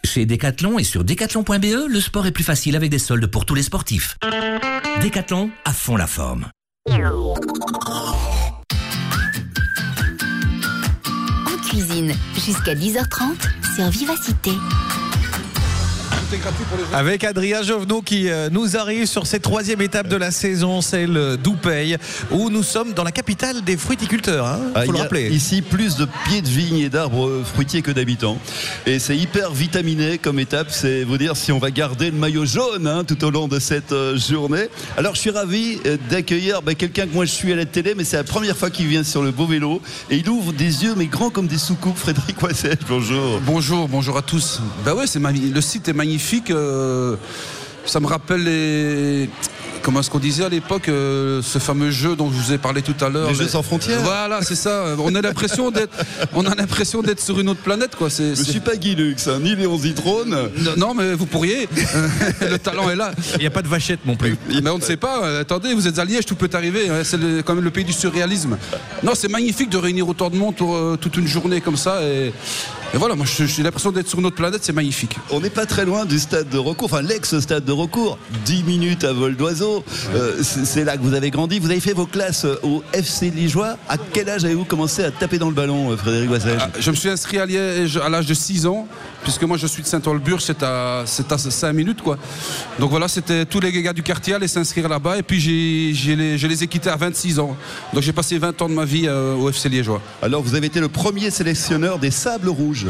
Chez Decathlon et sur decathlon.be, le sport est plus facile avec des soldes pour tous les sportifs. Decathlon, à fond la forme. En cuisine, jusqu'à 10h30 sur Vivacité. Avec Adrien Jovenot qui euh, nous arrive sur cette troisième étape de la saison, celle d'Oupeil, où nous sommes dans la capitale des fruiticulteurs. Hein, Ah, faut il le y a rappeler. Ici, plus de pieds de vignes et d'arbres euh, fruitiers que d'habitants. Et c'est hyper vitaminé comme étape. C'est vous dire si on va garder le maillot jaune hein, tout au long de cette euh, journée. Alors, je suis ravi d'accueillir bah, quelqu'un que moi je suis à la télé, mais c'est la première fois qu'il vient sur le beau vélo. Et il ouvre des yeux, mais grands comme des soucoupes. Frédéric Wassèche, bonjour. Bonjour, bonjour à tous. Bah ouais, c'est le site est magnifique. Euh, ça me rappelle les, comment est-ce qu'on disait à l'époque, euh, ce fameux jeu dont je vous ai parlé tout à l'heure. Les Jeux sans frontières Voilà, c'est ça. On a l'impression d'être, on a l'impression d'être sur une autre planète, quoi. C'est, Je suis pas Guy Lux, hein, ni Léon Zitrone. Non, non, mais vous pourriez. le talent est là. Il n'y a pas de vachette non plus. Mais on ne sait pas. Euh, Attendez, vous êtes à Liège, tout peut arriver. hein. C'est le- quand même le pays du surréalisme. Non, c'est magnifique de réunir autant de monde pour, euh, toute une journée comme ça. Et, et voilà, moi, j'ai l'impression d'être sur une autre planète. C'est magnifique. On n'est pas très loin du stade de recours, enfin l'ex-stade de recours. 10 minutes à vol d'oiseau. Euh, c'est là que vous avez grandi. Vous avez fait vos classes au FC Liégeois. À quel âge avez-vous commencé à taper dans le ballon, euh, Frédéric Vassage Ah, Je me suis inscrit à Liège à l'âge de 6 ans, puisque moi je suis de Saint-Olburg, c'est à, c'est à 5 minutes quoi. Donc voilà, c'était tous les gars du quartier allaient s'inscrire là-bas, et puis je les ai quittés à 26 ans. Donc j'ai passé 20 ans de ma vie euh, au FC Liégeois. Alors vous avez été le premier sélectionneur des Sables Rouges.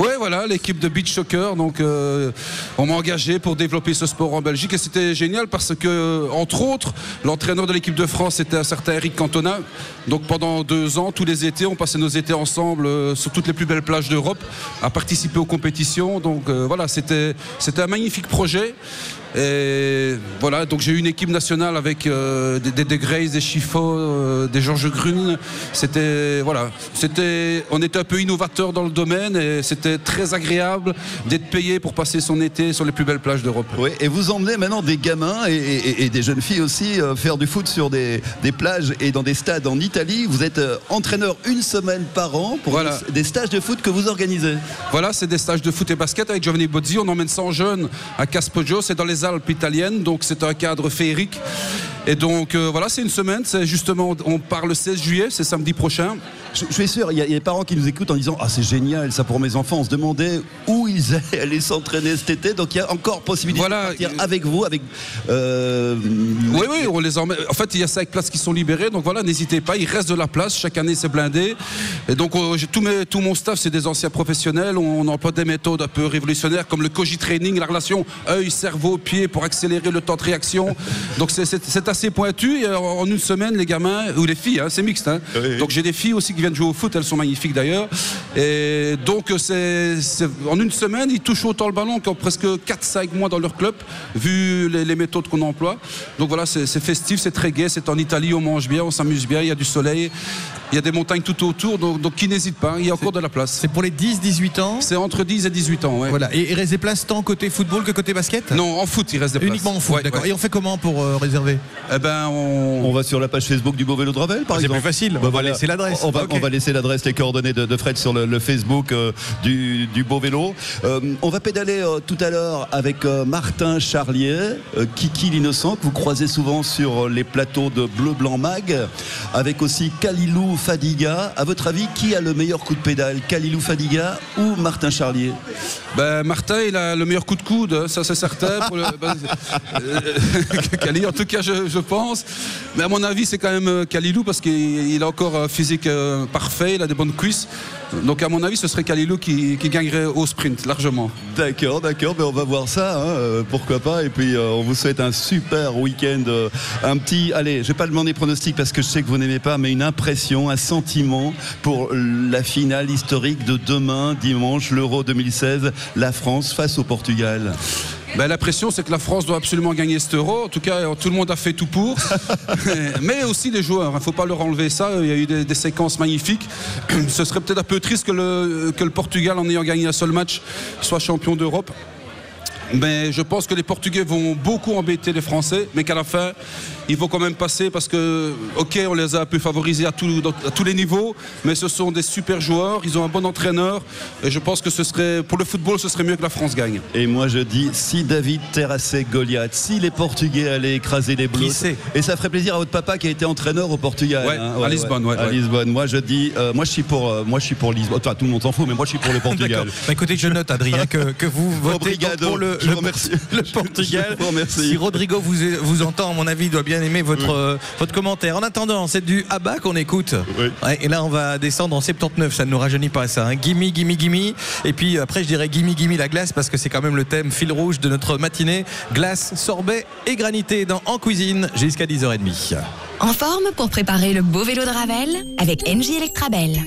Ouais, voilà, l'équipe de beach soccer. Donc, euh, on m'a engagé pour développer ce sport en Belgique et c'était génial parce que, entre autres, l'entraîneur de l'équipe de France était un certain Eric Cantona. Donc, pendant deux ans, tous les étés, on passait nos étés ensemble euh, sur toutes les plus belles plages d'Europe à participer aux compétitions. Donc, euh, voilà, c'était un magnifique projet. Et voilà, donc j'ai eu une équipe nationale avec euh, des, des, des Grace, des euh, des Georges Grune. C'était voilà, c'était, on était un peu innovateur dans le domaine et c'était très agréable d'être payé pour passer son été sur les plus belles plages d'Europe. Oui, et vous emmenez maintenant des gamins et, et- et des jeunes filles aussi euh, faire du foot sur des, des plages et dans des stades en Italie. Vous êtes entraîneur une semaine par an pour Voilà. des, des stages de foot que vous organisez. Voilà, c'est des stages de foot et basket avec Giovanni Bozzi. On emmène 100 jeunes à Caspoggio, c'est dans les Donc c'est un cadre féerique. Et donc euh, voilà, c'est une semaine, c'est justement, on part le 16 juillet, c'est samedi prochain. Je, je suis sûr, il y, a il y a des parents qui nous écoutent en disant Ah, c'est génial ça pour mes enfants. On se demandait où ils allaient s'entraîner cet été. Donc il y a encore possibilité de partir avec vous, avec. euh, Oui, oui, on les emmène. En fait, il y a cinq places qui sont libérées, donc voilà, n'hésitez pas, il reste de la place. Chaque année, c'est blindé. Et donc, euh, j'ai- tout, mes- tout mon staff, c'est des anciens professionnels. On, on emploie des méthodes un peu révolutionnaires, comme le Koji Training, la relation œil, cerveau, pied, pour accélérer le temps de réaction. Donc, c'est- assez pointu. Et en, en une semaine, les gamins, ou les filles, hein, c'est mixte. hein. Donc, j'ai des filles aussi qui viennent jouer au foot, elles sont magnifiques d'ailleurs. Et donc, en une semaine, ils touchent autant le ballon qu'en presque 4-5 mois dans leur club, vu les, les méthodes qu'on emploie. Donc voilà, c'est c'est festif, c'est très gai, c'est en Italie, on mange bien, on s'amuse bien, il y a du soleil, il y a des montagnes tout autour, donc, donc qui n'hésite pas, il y a encore de la place. C'est pour les 10-18 ans C'est entre 10 et 18 ans, ouais. Voilà. Et il reste des places tant côté football que côté basket? Non, en foot, il reste des places. Uniquement en foot, Ouais, d'accord. ouais. Et on fait comment pour euh, réserver? Eh ben, on... On va sur la page Facebook du Beau Vélo de Ravel, par C'est exemple. plus facile, Bah on va voilà. laisser l'adresse. On va, on va laisser l'adresse, les coordonnées de, de Fred sur le, le Facebook euh, du, du Beau Vélo. Euh, on va pédaler euh, tout à l'heure avec euh, Martin Charlier, euh, Kiki l'innocent, que vous croisez souvent sur les plateaux de Bleu Blanc Mag, avec aussi Kalilou Fadiga. À votre avis, qui a le meilleur coup de pédale Kalilou Fadiga ou Martin Charlier? Ben, Martin, il a le meilleur coup de coude, hein, ça c'est certain. Pour ben, euh, en tout cas, je, pense. Mais à mon avis, c'est quand même euh, Kalilou parce qu'il il a encore un physique euh, parfait, il a des bonnes cuisses. Donc, à mon avis, ce serait Kalilou qui, gagnerait au sprint, largement. D'accord, d'accord, mais on va voir ça, hein, euh, pourquoi pas. Et puis euh, on vous souhaite un super week-end, euh, un petit, allez, je vais pas demander pronostic parce que je sais que vous n'aimez pas, mais une impression, un sentiment pour la finale historique de demain, dimanche, l'Euro 2016, la France face au Portugal. Ben, la pression, c'est que la France doit absolument gagner cet euro. En tout cas, tout le monde a fait tout pour. Mais aussi les joueurs. Il ne faut pas leur enlever ça. Il y a eu des, des séquences magnifiques. Ce serait peut-être un peu triste que le, que le Portugal, en ayant gagné un seul match, soit champion d'Europe. Mais je pense que les Portugais vont beaucoup embêter les Français, mais qu'à la fin, ils vont quand même passer parce que, ok, on les a un peu favorisés à, tout- dans- à tous les niveaux, mais ce sont des super joueurs, ils ont un bon entraîneur, et je pense que ce serait, pour le football, ce serait mieux que la France gagne. Et moi je dis, si David terrassait Goliath, si les Portugais allaient écraser les Bleus, sait et ça ferait plaisir à votre papa qui a été entraîneur au Portugal. Ouais, hein, à Lisbonne, ouais, à. Lisbonne. Moi je dis, euh, moi je suis pour, euh, moi je suis pour Lisbonne. Enfin, tout le monde s'en fout, mais moi je suis pour le Portugal. Bah, écoutez, je note, Adrien, que, que vous votez pour le, Je le- vous remercie. le Portugal. Je vous remercie. Si Rodrigo vous, vous entend, à mon avis, il doit bien aimer votre, euh, votre commentaire. En attendant, c'est du ABBA qu'on écoute. Ouais, et là, on va descendre en 79, ça ne nous rajeunit pas ça. Hein. Gimme, gimme, gimme. Et puis après, je dirais gimme, gimme la glace parce que c'est quand même le thème fil rouge de notre matinée. Glace, sorbet et granité dans En Cuisine jusqu'à 10h30. En forme pour préparer le beau vélo de Ravel avec NJ Electrabel.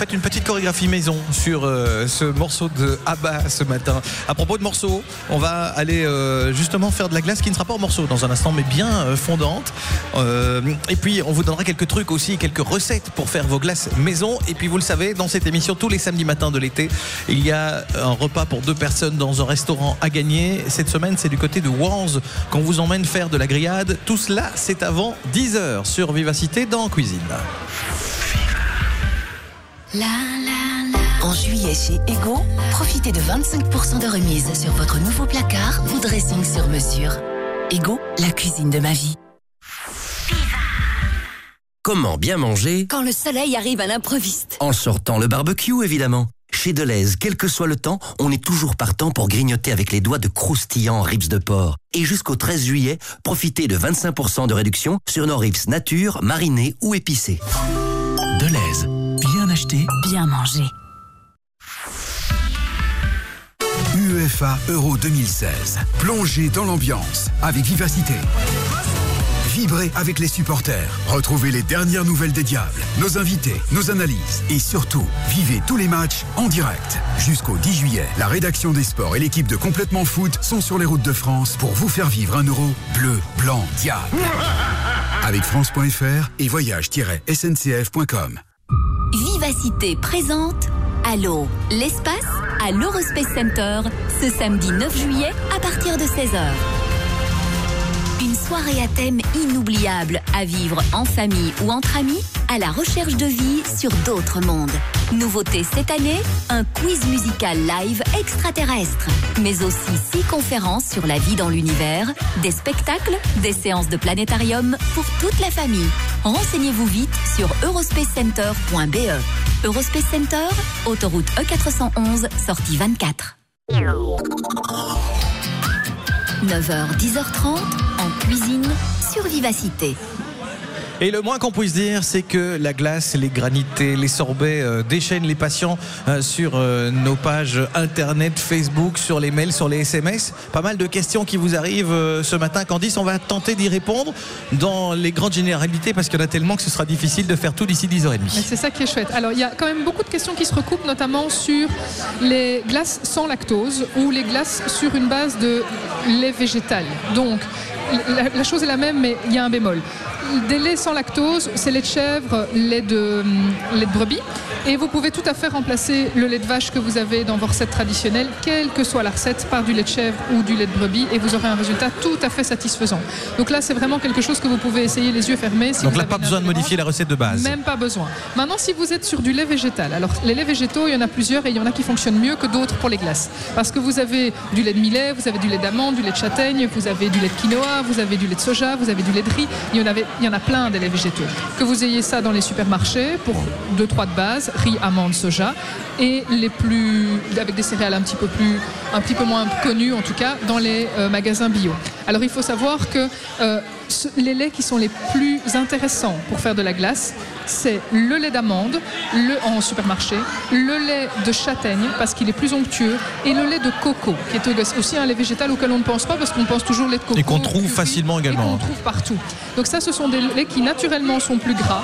Faites une petite chorégraphie maison sur euh, ce morceau de Abba ce matin. À propos de morceaux, on va aller euh, justement faire de la glace qui ne sera pas en morceaux dans un instant, mais bien euh, fondante. Et puis, on vous donnera quelques trucs aussi, quelques recettes pour faire vos glaces maison. Et puis, vous le savez, dans cette émission, tous les samedis matins de l'été, il y a un repas pour deux personnes dans un restaurant à gagner. Cette semaine, c'est du côté de Wands qu'on vous emmène faire de la grillade. Tout cela, c'est avant 10h sur Vivacité dans Cuisine. En juillet chez Ego, profitez de 25% de remise sur votre nouveau placard ou dressing sur mesure. Ego, la cuisine de ma vie. Comment bien manger Quand le soleil arrive à l'improviste. En sortant le barbecue, évidemment. Chez Deleuze, quel que soit le temps, on est toujours partant pour grignoter avec les doigts de croustillants ribs de porc. Et jusqu'au 13 juillet, profitez de 25% de réduction sur nos ribs nature, marinés ou épicés. Deleuze, bien manger. UEFA Euro 2016. Plongez dans l'ambiance avec vivacité. Vibrez avec les supporters. Retrouvez les dernières nouvelles des Diables, nos invités, nos analyses et surtout, vivez tous les matchs en direct. Jusqu'au 10 juillet, la rédaction des sports et l'équipe de Complètement Foot sont sur les routes de France pour vous faire vivre un euro bleu, blanc, diable. Avec France.fr et voyage-sncf.com. Vivacité présente Allô, l'espace à l'Eurospace Center ce samedi 9 juillet à partir de 16h. Soirée à thème inoubliable à vivre en famille ou entre amis à la recherche de vie sur d'autres mondes. Nouveauté cette année, un quiz musical live extraterrestre, mais aussi six conférences sur la vie dans l'univers, des spectacles, des séances de planétarium pour toute la famille. Renseignez-vous vite sur eurospacecenter.be. Eurospace Center, autoroute E411, sortie 24. 9h, 10h30, en cuisine, sur Vivacité. Et le moins qu'on puisse dire, c'est que la glace, les granités, les sorbets euh, déchaînent les patients euh, sur euh, nos pages internet, Facebook, sur les mails, sur les SMS. Pas mal de questions qui vous arrivent ce matin. Candice, on va tenter d'y répondre dans les grandes généralités parce qu'il y en a tellement que ce sera difficile de faire tout d'ici 10h30. Mais c'est ça qui est chouette. Alors, il y a quand même beaucoup de questions qui se recoupent, notamment sur les glaces sans lactose ou les glaces sur une base de lait végétal. Donc, la, la chose est la même, mais il y a un bémol. Des laits sans lactose, c'est lait de chèvre, lait de, hum, lait de brebis. Et vous pouvez tout à fait remplacer le lait de vache que vous avez dans vos recettes traditionnelles, quelle que soit la recette, par du lait de chèvre ou du lait de brebis, et vous aurez un résultat tout à fait satisfaisant. Donc là, c'est vraiment quelque chose que vous pouvez essayer les yeux fermés. si Donc vous là, pas besoin de modifier la recette de base. Même pas besoin. Maintenant, si vous êtes sur du lait végétal, alors les laits végétaux, il y en a plusieurs et il y en a qui fonctionnent mieux que d'autres pour les glaces. Parce que vous avez du lait de millet, vous avez du lait d'amande, du lait de châtaigne, vous avez du lait de quinoa, vous avez du lait de soja, vous avez du lait de riz. Il y en, avait, il y en a plein laits végétaux. Que vous ayez ça dans les supermarchés pour 2-3 de base, riz, amande, soja, et les plus, avec des céréales un petit peu plus, un petit peu moins connues en tout cas, dans les euh, magasins bio. Alors il faut savoir que euh, les laits qui sont les plus intéressants pour faire de la glace, c'est le lait d'amande le, en supermarché, le lait de châtaigne parce qu'il est plus onctueux et le lait de coco qui est aussi un lait végétal auquel on ne pense pas parce qu'on pense toujours lait de coco. Et qu'on trouve facilement également. On trouve partout. Donc ça, ce sont des laits qui naturellement sont plus gras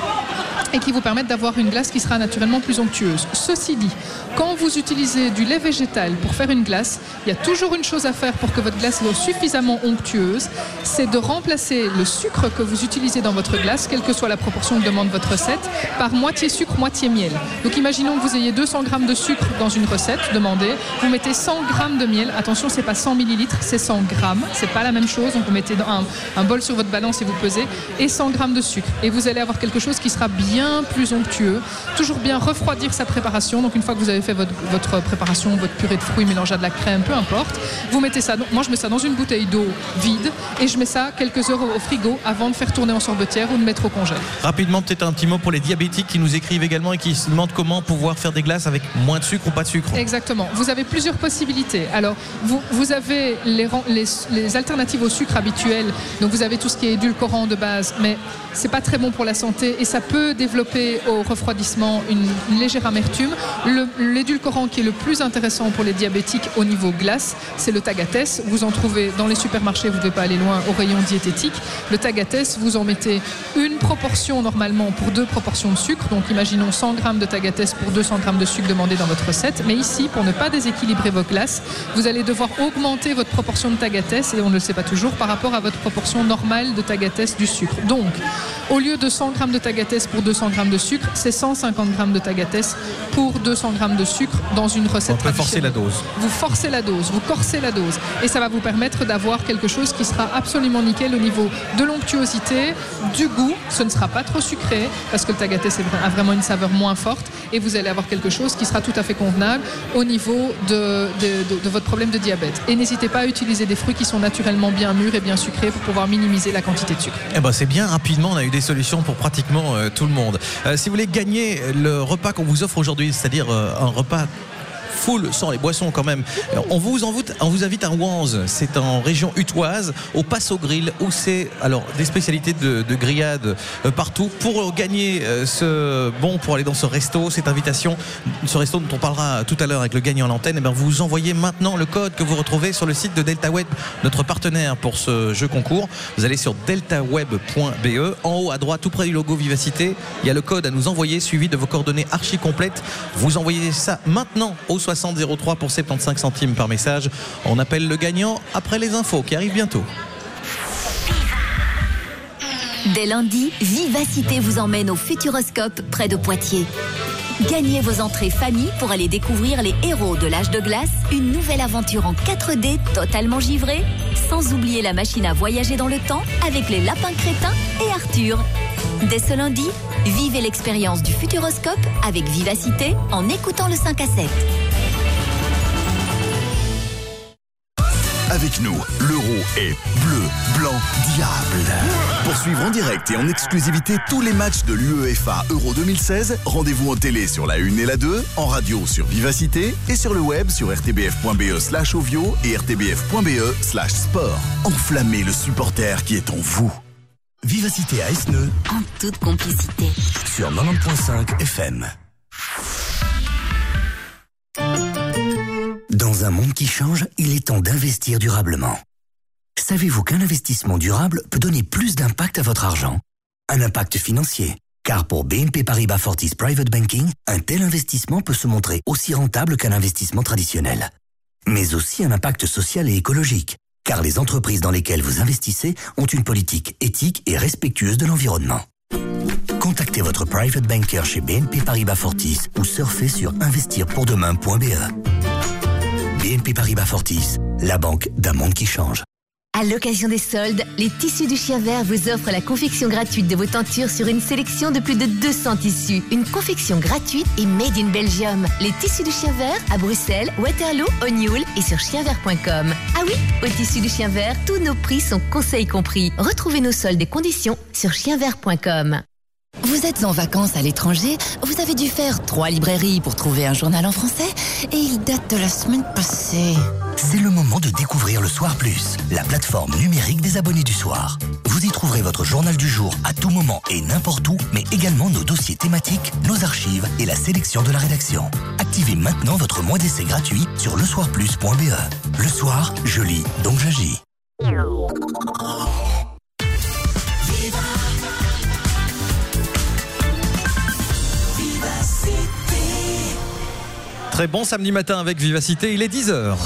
et qui vous permettent d'avoir une glace qui sera naturellement plus onctueuse. Ceci dit, quand vous utilisez du lait végétal pour faire une glace, il y a toujours une chose à faire pour que votre glace soit suffisamment onctueuse, c'est de remplacer le sucre que vous utilisez dans votre glace, quelle que soit la proportion que demande votre recette, par moitié sucre, moitié miel. Donc imaginons que vous ayez 200 g de sucre dans une recette demandée, vous mettez 100 g de miel, attention, c'est pas 100 millilitres, c'est 100 grammes, c'est pas la même chose, donc vous mettez un, un bol sur votre balance et vous pesez, et 100 g de sucre. Et vous allez avoir quelque chose qui sera bien plus onctueux. Toujours bien refroidir sa préparation. Donc une fois que vous avez fait votre, votre préparation, votre purée de fruits mélangée à de la crème, peu importe, vous mettez ça. moi je mets ça dans une bouteille d'eau vide et je mets ça quelques heures au, frigo avant de faire tourner en sorbetière ou de mettre au congèle. Rapidement, peut-être un petit mot pour les diabétiques qui nous écrivent également et qui se demandent comment pouvoir faire des glaces avec moins de sucre ou pas de sucre. Exactement. Vous avez plusieurs possibilités. Alors, vous, vous avez les, ren- les, les alternatives au sucre habituel. Donc, vous avez tout ce qui est édulcorant de base, mais c'est pas très bon pour la santé et ça peut développer au refroidissement une, légère amertume. L'édulcorant qui est le plus intéressant pour les diabétiques au niveau glace, c'est le tagatès. Vous en trouvez dans les supermarchés, vous ne devez pas aller loin, au rayon diététique. Le tagatès, vous en mettez une proportion normalement pour deux proportions de sucre. Donc, imaginons 100 grammes de tagatès pour 200 grammes de sucre demandé dans votre recette. Mais ici, pour ne pas déséquilibrer vos glaces, vous allez devoir augmenter votre proportion de tagatès, et on ne le sait pas toujours, par rapport à votre proportion normale de tagatès du sucre. Donc, au lieu de 100 grammes de tagatès pour 200 grammes de sucre, c'est 150 grammes de tagatès pour 200 grammes de sucre dans une recette On peut forcer la dose. Vous forcez la dose, vous corsez la dose. Et ça va vous permettre d'avoir quelque chose qui sera absolument nickel au niveau de l'onctuosité, du goût. Ce ne sera pas trop sucré parce que le tagatès a vraiment une saveur moins forte. Et vous allez avoir quelque chose qui sera tout à fait convenable au niveau de, de- de- de votre problème de diabète. Et n'hésitez pas à utiliser des fruits qui sont naturellement bien mûrs et bien sucrés pour pouvoir minimiser la quantité de sucre. Eh ben c'est bien, rapidement, on a eu des solutions pour pratiquement euh, tout le monde. Euh, si vous voulez gagner le repas qu'on vous offre aujourd'hui, c'est-à-dire euh, un repas full sans les boissons quand même. On vous, invite, on vous invite à Wanze, c'est en région utoise, au Passo Grill, où c'est alors des spécialités de, de grillade euh, partout. Pour gagner euh, ce bon pour aller dans ce resto, cette invitation, ce resto dont on parlera tout à l'heure avec le gagnant à l'antenne, eh vous envoyez maintenant le code que vous retrouvez sur le site de Delta Web, notre partenaire pour ce jeu concours. Vous allez sur deltaweb.be. En haut à droite, tout près du logo Vivacité, il y a le code à nous envoyer suivi de vos coordonnées archi complètes. Vous envoyez ça maintenant au 6003 pour 75 centimes par message. On appelle le gagnant après les infos qui arrivent bientôt. Dès lundi, Vivacité vous emmène au Futuroscope près de Poitiers. Gagnez vos entrées famille pour aller découvrir les héros de l'âge de glace, une nouvelle aventure en 4D totalement givrée, sans oublier la machine à voyager dans le temps avec les lapins crétins et Arthur. Dès ce lundi, vivez l'expérience du Futuroscope avec Vivacité en écoutant le 5 à 7. Avec nous, l'euro est bleu, blanc, diable. Pour suivre en direct et en exclusivité tous les matchs de l'UEFA Euro 2016, rendez-vous en télé sur la 1 et la 2, en radio sur Vivacité et sur le web sur rtbf.be slash ovio et rtbf.be slash sport. Enflammez le supporter qui est en vous. Vivacité à Esneux En toute complicité. sur 90.5 FM. Dans un monde qui change, il est temps d'investir durablement. Savez-vous qu'un investissement durable peut donner plus d'impact à votre argent? Un impact financier. Car pour BNP Paribas Fortis Private Banking, un tel investissement peut se montrer aussi rentable qu'un investissement traditionnel. Mais aussi un impact social et écologique. Car les entreprises dans lesquelles vous investissez ont une politique éthique et respectueuse de l'environnement. Contactez votre private banker chez BNP Paribas Fortis ou surfez sur investirpourdemain.be. BNP Paribas Fortis, la banque d'un monde qui change. À l'occasion des soldes, les tissus du chien vert vous offrent la confection gratuite de vos tentures sur une sélection de plus de 200 tissus. Une confection gratuite et made in Belgium. Les tissus du chien vert à Bruxelles, Waterloo, O'Neill et sur chienvert.com. Ah oui, au tissu du chien vert, tous nos prix sont conseils compris. Retrouvez nos soldes et conditions sur chienvert.com. Vous êtes en vacances à l'étranger, vous avez dû faire trois librairies pour trouver un journal en français et il date de la semaine passée. C'est le moment de découvrir le Soir Plus, la plateforme numérique des abonnés du soir. Vous y trouverez votre journal du jour à tout moment et n'importe où, mais également nos dossiers thématiques, nos archives et la sélection de la rédaction. Activez maintenant votre mois d'essai gratuit sur lesoirplus.be. Le soir, je lis, donc j'agis. Très bon samedi matin avec Vivacité, il est 10h.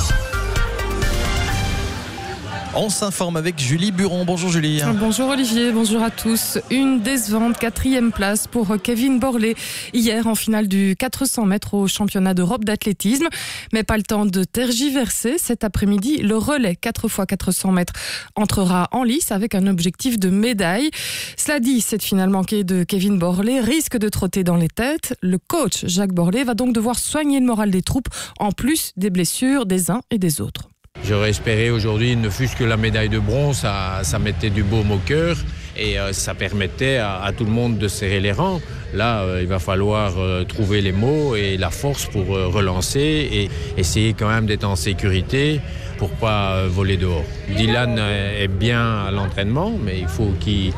On s'informe avec Julie Buron. Bonjour Julie. Bonjour Olivier, bonjour à tous. Une décevante quatrième place pour Kevin Borlé hier en finale du 400 mètres au championnat d'Europe d'athlétisme. Mais pas le temps de tergiverser. Cet après-midi, le relais 4 x 400 mètres entrera en lice avec un objectif de médaille. Cela dit, cette finale manquée de Kevin Borlé risque de trotter dans les têtes. Le coach Jacques Borlé va donc devoir soigner le moral des troupes en plus des blessures des uns et des autres. J'aurais espéré aujourd'hui, ne fût-ce que la médaille de bronze, ça, ça mettait du baume au cœur et euh, ça permettait à, tout le monde de serrer les rangs. Là, euh, il va falloir euh, trouver les mots et la force pour relancer et essayer quand même d'être en sécurité pour pas voler dehors. Dylan est bien à l'entraînement, mais il faut qu'il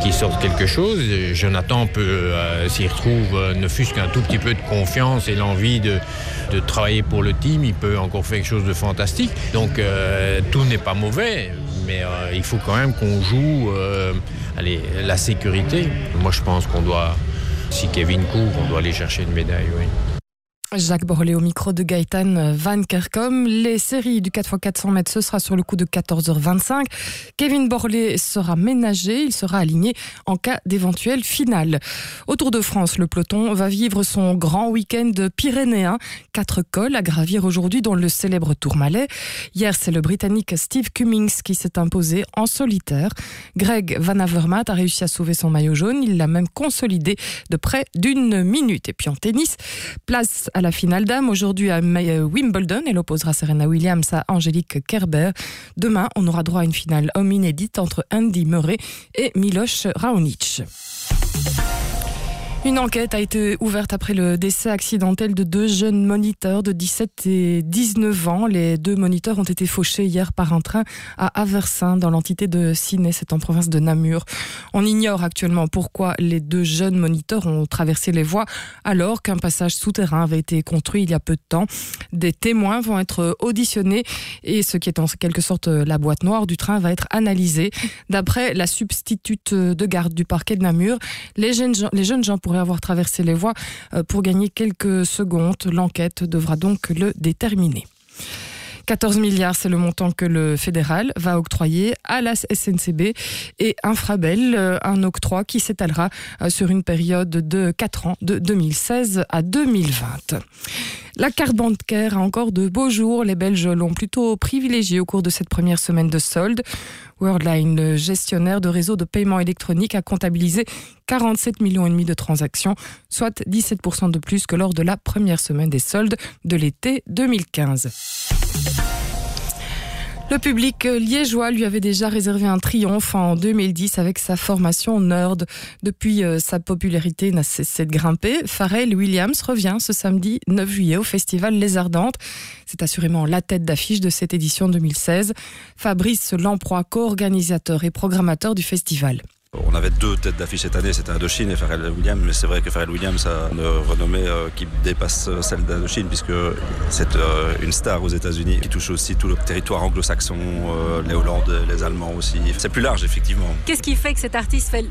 qu'il sorte quelque chose. Jonathan peut euh, s'y retrouve, ne fût-ce qu'un tout petit peu de confiance et l'envie de, travailler pour le team, il peut encore faire quelque chose de fantastique. Donc tout n'est pas mauvais, mais il faut quand même qu'on joue allez, la sécurité. Moi je pense qu'on doit Si Kevin court, on doit aller chercher une médaille, oui. Jacques Borlé au micro de Gaëtan Van Kerkom. Les séries du 4x400 mètres, ce sera sur le coup de 14h25. Kevin Borlé sera ménagé, il sera aligné en cas d'éventuelle finale. Autour de France, le peloton va vivre son grand week-end pyrénéen. Quatre cols à gravir aujourd'hui, dont le célèbre Tourmalet. Hier, c'est le Britannique Steve Cummings qui s'est imposé en solitaire. Greg Van Avermaet a réussi à sauver son maillot jaune. Il l'a même consolidé de près d'une minute. Et puis en tennis, place la finale dame aujourd'hui à Ma- Wimbledon. Elle opposera Serena Williams à Angélique Kerber. Demain, on aura droit à une finale homme inédite entre Andy Murray et Miloš Raonic. Une enquête a été ouverte après le décès accidentel de deux jeunes moniteurs de 17 et 19 ans. Les deux moniteurs ont été fauchés hier par un train à Aversin, dans l'entité de Ciné, c'est en province de Namur. On ignore actuellement pourquoi les deux jeunes moniteurs ont traversé les voies alors qu'un passage souterrain avait été construit il y a peu de temps. Des témoins vont être auditionnés et ce qui est en quelque sorte la boîte noire du train va être analysé. D'après la substitute de garde du parquet de Namur, les jeunes gens, les jeunes gens pourraient avoir traversé les voies euh, pour gagner quelques secondes. L'enquête devra donc le déterminer. 14 milliards, c'est le montant que le fédéral va octroyer à la SNCB et Infrabel, euh, un octroi qui s'étalera euh, sur une période de 4 ans, de 2016 à 2020. La carte bancaire a encore de beaux jours. Les Belges l'ont plutôt privilégié au cours de cette première semaine de solde. Worldline, gestionnaire de réseau de paiement électronique, a comptabilisé 47 millions et demi de transactions, soit 17% de plus que lors de la première semaine des soldes de l'été 2015. Le public liégeois lui avait déjà réservé un triomphe en 2010 avec sa formation Nerd. Depuis, euh, sa popularité n'a cessé de grimper. Pharrell Williams revient ce samedi 9 juillet au festival Les Ardentes. C'est assurément la tête d'affiche de cette édition 2016. Fabrice Lamproie, co-organisateur et programmateur du festival. On avait deux têtes d'affiche cette année, c'était Indochine et Pharrell Williams, mais c'est vrai que Pharrell Williams a une renommée euh, qui dépasse euh, celle d'Indochine, puisque c'est euh, une star aux États-Unis qui touche aussi tout le territoire anglo-saxon, les Hollandais, les Allemands aussi. C'est plus large, effectivement. Qu'est-ce qui fait que cet artiste fait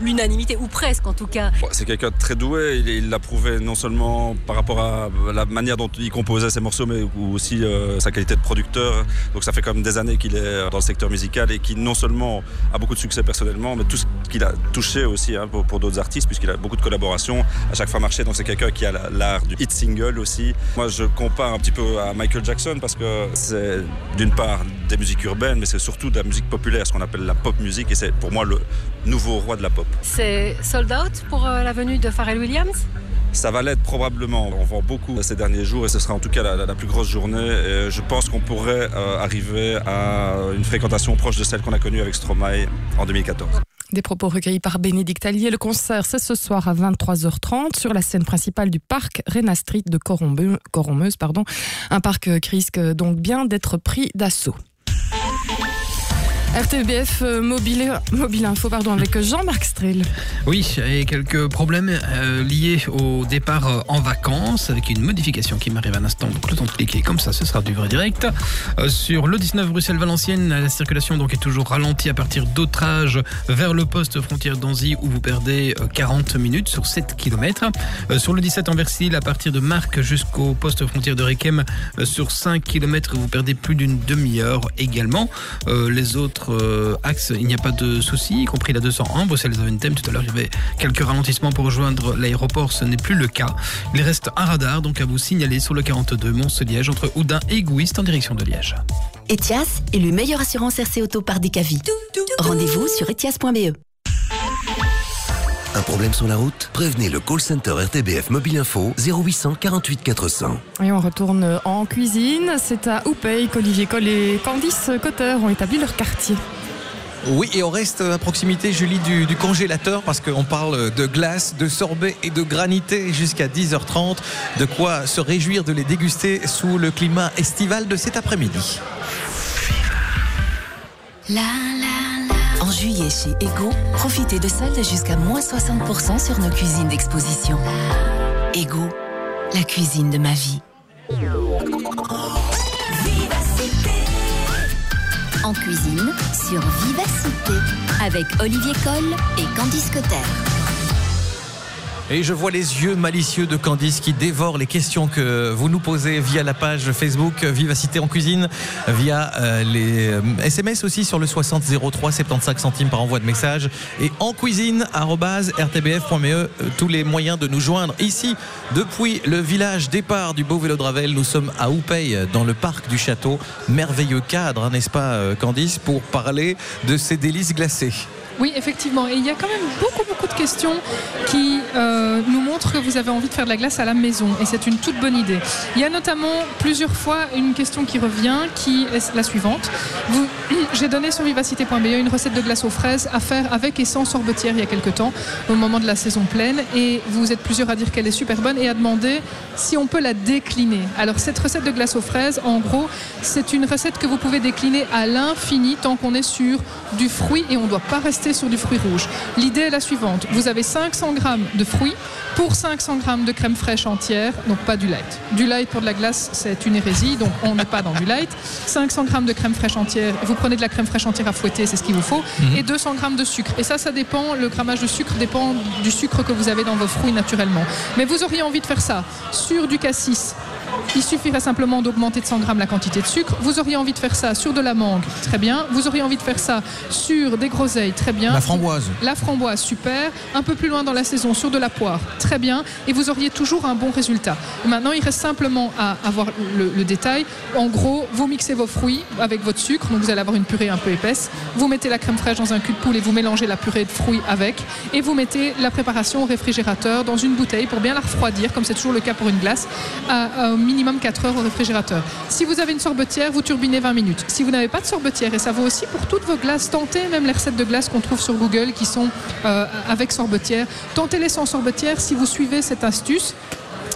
l'unanimité, ou presque en tout cas? C'est quelqu'un de très doué, il l'a prouvé non seulement par rapport à la manière dont il composait ses morceaux, mais aussi sa qualité de producteur. Donc ça fait quand même des années qu'il est dans le secteur musical et qui non seulement a beaucoup de succès personnellement, mais tout qu'il a touché aussi hein, pour, pour d'autres artistes, puisqu'il a beaucoup de collaborations, à chaque fois marché. Donc c'est quelqu'un qui a la- l'art du hit single aussi. Moi je compare un petit peu à Michael Jackson parce que c'est d'une part des musiques urbaines, mais c'est surtout de la musique populaire, ce qu'on appelle la pop music, et c'est pour moi le nouveau roi de la pop. C'est sold out pour euh, la venue de Pharrell Williams? Ça va l'être probablement. On vend beaucoup ces derniers jours et ce sera en tout cas la, la- la plus grosse journée. Et je pense qu'on pourrait euh, arriver à une fréquentation proche de celle qu'on a connue avec Stromae en 2014. Des propos recueillis par Bénédicte Allier. Le concert, c'est ce soir à 23h30 sur la scène principale du parc Rena Street de Corombe- Corommeuse. Pardon. Un parc euh, qui risque donc bien d'être pris d'assaut. RTBF euh, mobile, mobile Info pardon, avec Jean-Marc Strel. Oui, et quelques problèmes euh, liés au départ euh, en vacances avec une modification qui m'arrive à l'instant. Donc le temps de cliquer comme ça, ce sera du vrai direct. Sur le 19 Bruxelles-Valenciennes, la circulation donc est toujours ralentie à partir d'Autrage vers le poste frontière d'Anzy où vous perdez euh, 40 minutes sur 7 km. sur le 17 Anversil, à partir de Marc jusqu'au poste frontière de euh, sur 5 km, vous perdez plus d'une demi-heure également. Les autres euh, axes, il n'y a pas de souci, y compris la 201, Bruxelles-Zaventem. Tout à l'heure, il y avait quelques ralentissements pour rejoindre l'aéroport. Ce n'est plus le cas. Il reste un radar donc à vous signaler sur le 42 Mons-Liège entre Oudin et Gouist en direction de Liège. Etias, élu meilleure assurance RC Auto par Decavi. Rendez-vous sur etias.be. Un problème sur la route? Prévenez le call center RTBF Mobile Info 0800 48 400. Et on retourne en cuisine. C'est à Oupey qu'Olivier Coll et Candice Cotter ont établi leur quartier. Oui, et on reste à proximité, Julie, du, du congélateur parce qu'on parle de glace, de sorbet et de granité jusqu'à 10h30. De quoi se réjouir de les déguster sous le climat estival de cet après-midi. En juillet chez Ego, profitez de soldes jusqu'à moins 60% sur nos cuisines d'exposition. Ego, la cuisine de ma vie. En cuisine, sur Vivacité, avec Olivier Coll et Candice Cotter. Et je vois les yeux malicieux de Candice qui dévore les questions que vous nous posez via la page Facebook Vivacité en cuisine, via euh, les euh, SMS aussi sur le 60 03 75 centimes par envoi de message et en cuisine rtbf.me euh, tous les moyens de nous joindre ici depuis le village départ du beau vélo de Ravel. Nous sommes à Oupey dans le parc du château. Merveilleux cadre, hein, n'est-ce pas euh, Candice, pour parler de ces délices glacées? Oui, effectivement. Et il y a quand même beaucoup, beaucoup de questions qui euh, nous montrent que vous avez envie de faire de la glace à la maison. Et c'est une toute bonne idée. Il y a notamment plusieurs fois une question qui revient, qui est la suivante. J'ai donné sur vivacité.be une recette de glace aux fraises à faire avec et sans sorbetière il y a quelques temps, au moment de la saison pleine. Et vous êtes plusieurs à dire qu'elle est super bonne et à demander si on peut la décliner. Alors, cette recette de glace aux fraises, en gros, c'est une recette que vous pouvez décliner à l'infini tant qu'on est sur du fruit et on ne doit pas rester sur du fruit rouge. L'idée est la suivante. Vous avez 500 grammes de fruits pour 500 grammes de crème fraîche entière, donc pas du light. Du light pour de la glace, c'est une hérésie, donc on n'est pas dans du light. 500 grammes de crème fraîche entière, vous prenez de la crème fraîche entière à fouetter, c'est ce qu'il vous faut, Mhm. et 200 grammes de sucre. Et ça, ça dépend, le grammage de sucre dépend du sucre que vous avez dans vos fruits naturellement. Mais vous auriez envie de faire ça sur du cassis, il suffirait simplement d'augmenter de 100 grammes la quantité de sucre. Vous auriez envie de faire ça sur de la mangue, très bien. Vous auriez envie de faire ça sur des groseilles, très bien. La framboise. La framboise, super. Un peu plus loin dans la saison, sur de la poire, très bien. Et vous auriez toujours un bon résultat. Maintenant, il reste simplement à avoir le, le détail. En gros, vous mixez vos fruits avec votre sucre, donc vous allez avoir une purée un peu épaisse. Vous mettez la crème fraîche dans un cul de poule et vous mélangez la purée de fruits avec. Et vous mettez la préparation au réfrigérateur dans une bouteille pour bien la refroidir, comme c'est toujours le cas pour une glace, à, à au minimum 4 heures au réfrigérateur. Si vous avez une sorbetière, vous turbinez 20 minutes. Si vous n'avez pas de sorbetière, et ça vaut aussi pour toutes vos glaces, tentez même les recettes de glace qu'on trouve sur Google qui sont euh, avec sorbetière. Tentez-les sans sorbetière si vous suivez cette astuce.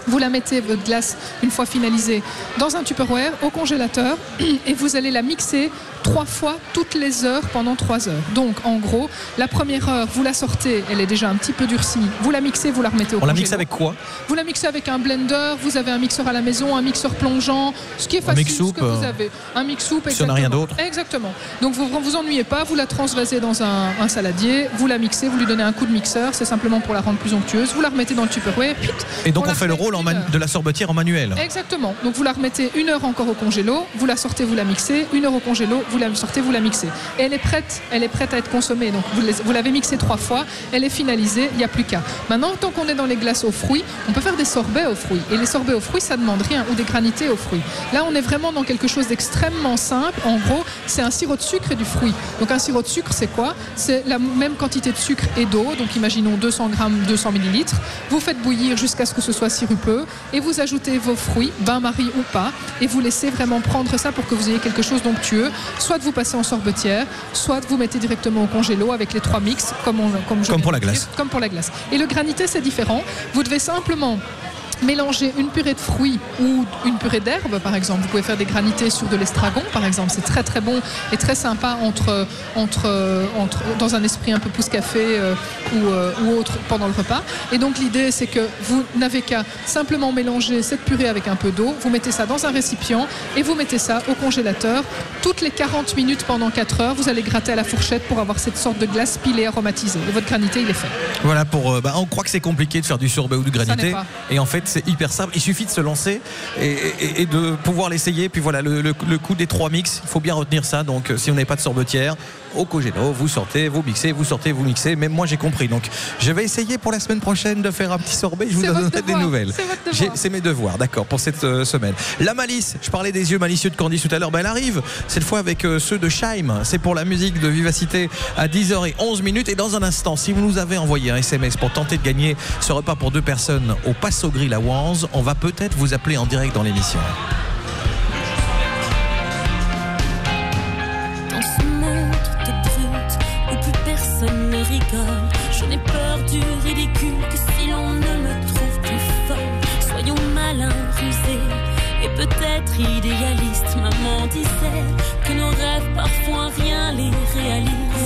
Vous la mettez, votre glace, une fois finalisée, dans un Tupperware, au congélateur, et vous allez la mixer trois fois toutes les heures pendant trois heures. Donc, en gros, la première heure, vous la sortez, elle est déjà un petit peu durcie. Vous la mixez, vous la remettez au On la mixe avec quoi? Vous la mixez avec un blender, vous avez un mixeur à la maison, un mixeur plongeant, ce qui est Un facile, mix-soupe, ce que vous euh, avez. Un mix soupe, si on n'a rien d'autre. Exactement. Donc vous vous ennuyez pas, vous la transvasez dans un, un saladier, vous la mixez, vous lui donnez un coup de mixeur, c'est simplement pour la rendre plus onctueuse, vous la remettez dans le Tupperware, puis Et donc on, fait le rôle en de la sorbetière en manuel. Exactement. Donc vous la remettez une heure encore au congélo, vous la sortez, vous la mixez, une heure au congélo, vous la sortez, vous la mixez. Et elle est prête, elle est prête à être consommée. Donc vous, l'avez mixée trois fois, elle est finalisée, il n'y a plus qu'à. Maintenant, tant qu'on est dans les glaces aux fruits, on peut faire des sorbets aux fruits. Et les sorbets aux fruits, ça demande rien, ou des granités aux fruits. Là, on est vraiment dans quelque chose d'extrêmement simple. En gros, c'est un sirop de sucre et du fruit. Donc un sirop de sucre, c'est quoi? C'est la même quantité de sucre et d'eau. Donc imaginons 200 grammes, 200 millilitres. Vous faites bouillir jusqu'à ce que ce soit sirupeux et vous ajoutez vos fruits, bain-marie ou pas, et vous laissez vraiment prendre ça pour que vous ayez quelque chose d'onctueux. Soit vous passez en sorbetière, soit vous mettez directement au congélo avec les trois mix, comme, on, comme, je Comme pour la dire, glace. Comme pour la glace. Et le granité, c'est différent. Vous devez simplement mélanger une purée de fruits ou une purée d'herbe par exemple. Vous pouvez faire des granités sur de l'estragon par exemple. C'est très très bon et très sympa entre, entre, entre, dans un esprit un peu pouce café euh, ou, euh, ou autre pendant le repas. Et donc l'idée c'est que vous n'avez qu'à simplement mélanger cette purée avec un peu d'eau. Vous mettez ça dans un récipient et vous mettez ça au congélateur. Toutes les 40 minutes pendant 4 heures, vous allez gratter à la fourchette pour avoir cette sorte de glace pilée aromatisée. Et votre granité il est fait. Voilà pour. euh, bah, on croit que c'est compliqué de faire du sorbet ou du granité. Et en fait, c'est hyper simple. Il suffit de se lancer et, et- et de pouvoir l'essayer. Puis voilà, le, le- le coup des trois mix, il faut bien retenir ça. Donc, euh, si on n'est pas de sorbetière, au cogéno, vous sortez, vous mixez, vous sortez, vous mixez. Même moi, j'ai compris. Donc, je vais essayer pour la semaine prochaine de faire un petit sorbet. Je vous donnerai des nouvelles. C'est mes devoirs, d'accord, pour cette euh, semaine. La malice, je parlais des yeux malicieux de Candice tout à l'heure. Ben, elle arrive, cette fois avec euh, ceux de Scheim. C'est pour la musique de Vivacité à 10h11 minutes. Et dans un instant, si vous nous avez envoyé un SMS pour tenter de gagner ce repas pour deux personnes au Passo Grill on va peut-être vous appeler en direct dans l'émission. Dans ce monde de brut où plus personne ne rigole, je n'ai peur du ridicule que si l'on ne me trouve plus folle. Soyons malins, rusés et peut-être idéalistes. Maman disait que nos rêves parfois rien les réalisent.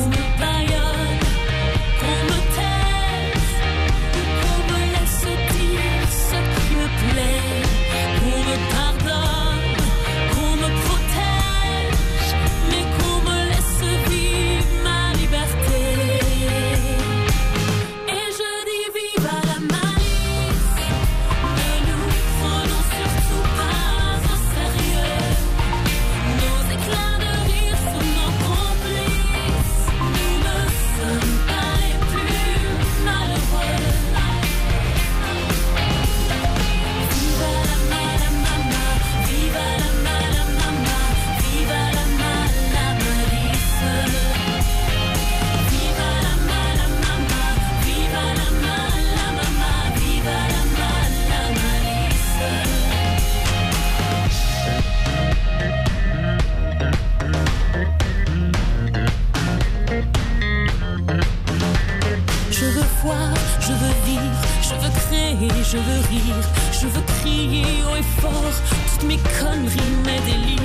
Je veux rire, je veux crier haut et fort toutes mes conneries, mes délires.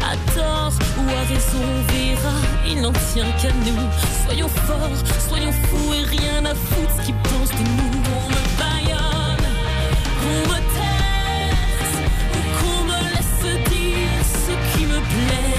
À tort ou à raison, on verra, il n'en tient qu'à nous. Soyons forts, soyons fous et rien à foutre ce qu'ils pensent de nous. On me baillonne, on me taise, ou qu'on me laisse dire ce qui me plaît.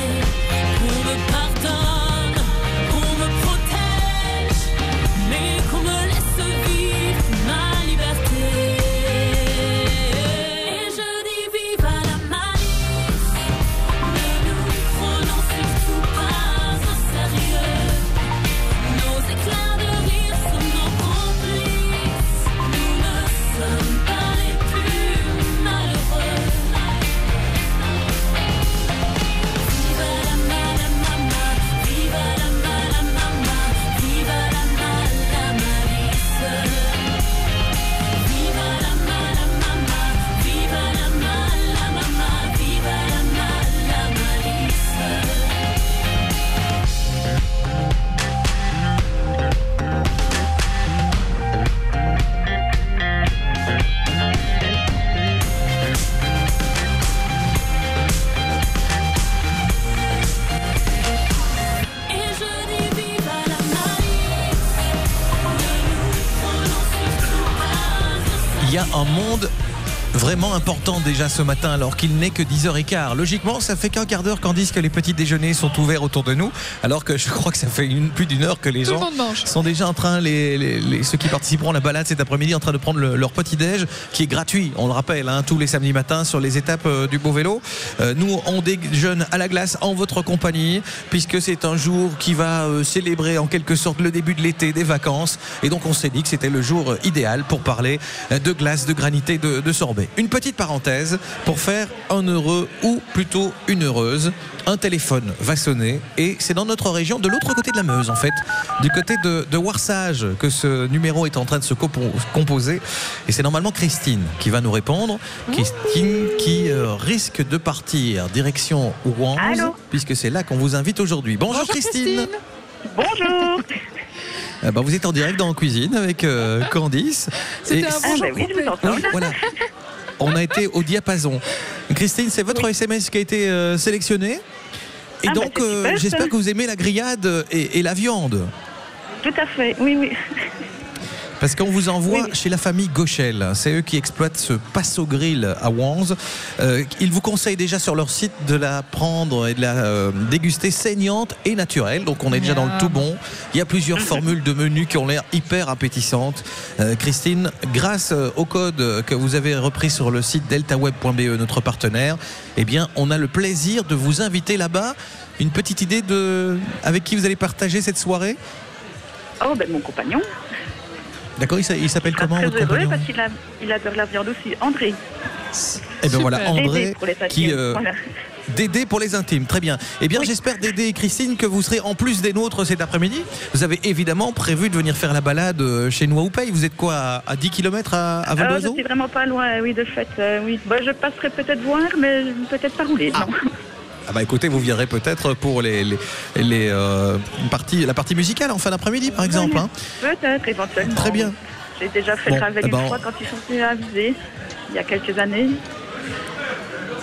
Déjà ce matin alors qu'il n'est que 10h15. Logiquement, ça fait qu'un quart d'heure qu'en disent que les petits déjeuners sont ouverts autour de nous, alors que je crois que ça fait une- plus d'une heure que les Tout gens sont déjà en train, les, les- les- ceux qui participeront à la balade cet après-midi, en train de prendre le- leur petit déj qui est gratuit, on le rappelle, hein, tous les samedis matins sur les étapes euh, du beau vélo. Euh, nous, on déjeune à la glace en votre compagnie, puisque c'est un jour qui va euh, célébrer en quelque sorte le début de l'été, des vacances, et donc on s'est dit que c'était le jour idéal pour parler de glace, de granité, de, de sorbet. Une petite parenthèse pour faire un heureux ou plutôt une heureuse. Un téléphone va sonner et c'est dans notre région, de l'autre côté de la Meuse en fait, du côté de, de Warsage que ce numéro est en train de se compo- composer. Et c'est normalement Christine qui va nous répondre. Christine qui euh, risque de partir direction Rouen, puisque c'est là qu'on vous invite aujourd'hui. Bonjour, Christine. Bonjour. Euh, bah, vous êtes en direct dans la cuisine avec euh, Candice. C'était un bonjour Ah, bah oui, je vous entends. Oui, voilà. On a été au diapason. Christine, c'est votre SMS qui a été euh, sélectionné. Et Ah, bah, donc, euh, j'espère que vous aimez la grillade et, et la viande. Tout à fait, oui, oui. Parce qu'on vous envoie chez la famille Gauchel. C'est eux qui exploitent ce Passo Grill à Wands. Euh, ils vous conseillent déjà sur leur site de la prendre et de la euh, déguster saignante et naturelle. Donc on est déjà dans le tout bon. Il y a plusieurs formules de menus qui ont l'air hyper appétissantes. Euh, Christine, grâce euh, au code que vous avez repris sur le site deltaweb.be, notre partenaire, eh bien on a le plaisir de vous inviter là-bas. Une petite idée de avec qui vous allez partager cette soirée? Oh, ben mon compagnon. D'accord, il s'a- il s'appelle comment Très votre heureux compagnon parce qu'il a, il adore la viande aussi. André. Eh bien voilà, André, Dédé pour les qui... intimes, euh, voilà. Dédé pour les intimes, très bien. Eh bien, j'espère, Dédé et Christine, que vous serez en plus des nôtres cet après-midi. Vous avez évidemment prévu de venir faire la balade euh, chez nous à Oupey. Vous êtes quoi, à, à 10 km à, à Val Ah, je d'Oiseau suis vraiment pas loin, oui, de fait, euh, oui. Bon, je passerai peut-être voir, mais peut-être pas rouler, non. Ah bah écoutez, vous viendrez peut-être pour les, les, les, euh, parties, la partie musicale en fin d'après-midi, par exemple. hein. Peut-être, éventuellement. Très bien. J'ai déjà fait Bon, ben, une fois quand ils sont venus aviser, il y a quelques années.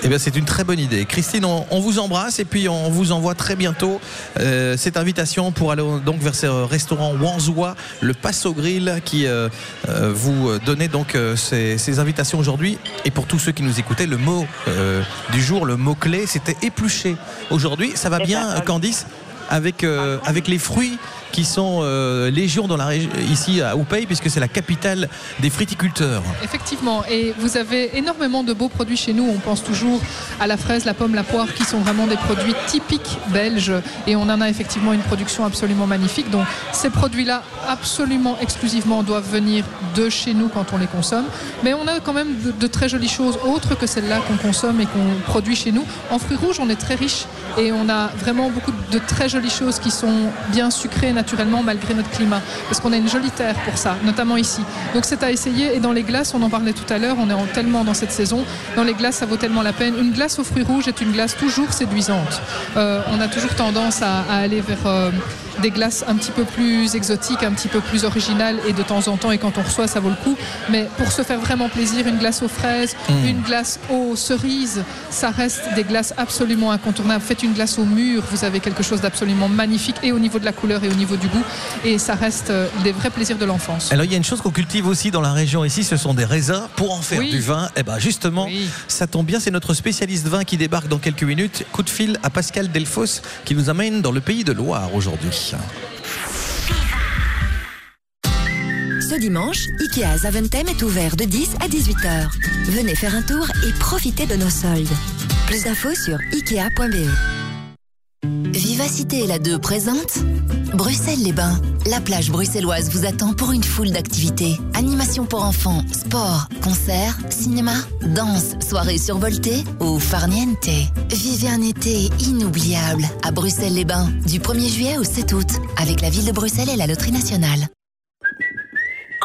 Eh bien, c'est une très bonne idée. Christine, on, on vous embrasse et puis on vous envoie très bientôt euh, cette invitation pour aller donc vers ce restaurant Wanzoua, le Passo Grill, qui euh, euh, vous donnait donc euh, ces, ces invitations aujourd'hui. Et pour tous ceux qui nous écoutaient, le mot euh, du jour, le mot clé, c'était épluché. Aujourd'hui, ça va bien, Candice, avec euh, avec les fruits qui sont euh, légion dans la ici à Oupey, puisque c'est la capitale des friticulteurs. Effectivement, et vous avez énormément de beaux produits chez nous. On pense toujours à la fraise, la pomme, la poire, qui sont vraiment des produits typiques belges. Et on en a effectivement une production absolument magnifique. Donc ces produits-là, absolument exclusivement, doivent venir de chez nous quand on les consomme. Mais on a quand même de, de très jolies choses autres que celles-là qu'on consomme et qu'on produit chez nous. En fruits rouges, on est très riche et on a vraiment beaucoup de très jolies choses qui sont bien sucrées naturellement malgré notre climat. Parce qu'on a une jolie terre pour ça, notamment ici. Donc c'est à essayer. Et dans les glaces, on en parlait tout à l'heure, on est en- tellement dans cette saison. Dans les glaces, ça vaut tellement la peine. Une glace aux fruits rouges est une glace toujours séduisante. Euh, on a toujours tendance à, à aller vers euh, des glaces un petit peu plus exotiques, un petit peu plus originales et de temps en temps, et quand on reçoit, ça vaut le coup. Mais pour se faire vraiment plaisir, une glace aux fraises, Mm. une glace aux cerises, ça reste des glaces absolument incontournables. Faites une glace au mur, vous avez quelque chose d'absolument magnifique et au niveau de la couleur et au niveau du goût. Et ça reste euh, des vrais plaisirs de l'enfance. Alors il y a une chose qu'on cultive aussi dans la région ici, ce sont des raisins pour en faire Oui. du vin. Et ben justement, ça tombe bien, c'est notre spécialiste vin qui débarque dans quelques minutes. Coup de fil à Pascal Delfos qui nous amène dans le pays de Loire aujourd'hui. Ce dimanche, Ikea Zaventem est ouvert de 10 à 18 heures. Venez faire un tour et profitez de nos soldes. Plus d'infos sur ikea.be. Vivacité la 2 présente Bruxelles-les-Bains. La plage bruxelloise vous attend pour une foule d'activités. Animation pour enfants, sport, concerts, cinéma, danse, soirée survoltée ou farniente. Vivez un été inoubliable à Bruxelles-les-Bains du 1er juillet au 7 août avec la ville de Bruxelles et la Loterie nationale.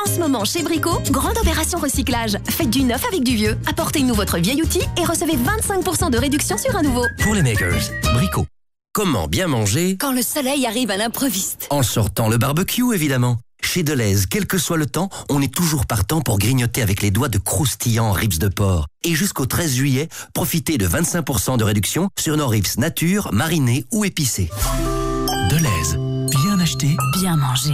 En ce moment, chez Brico, grande opération recyclage. Faites du neuf avec du vieux. Apportez-nous votre vieil outil et recevez 25% de réduction sur un nouveau. Pour les makers, Brico. Comment bien manger Quand le soleil arrive à l'improviste. En sortant le barbecue, évidemment. Chez Deleuze, quel que soit le temps, on est toujours partant pour grignoter avec les doigts de croustillants ribs de porc. Et jusqu'au 13 juillet, profitez de 25% de réduction sur nos ribs nature, marinés ou épicés. Deleuze, bien acheté, Bien mangé.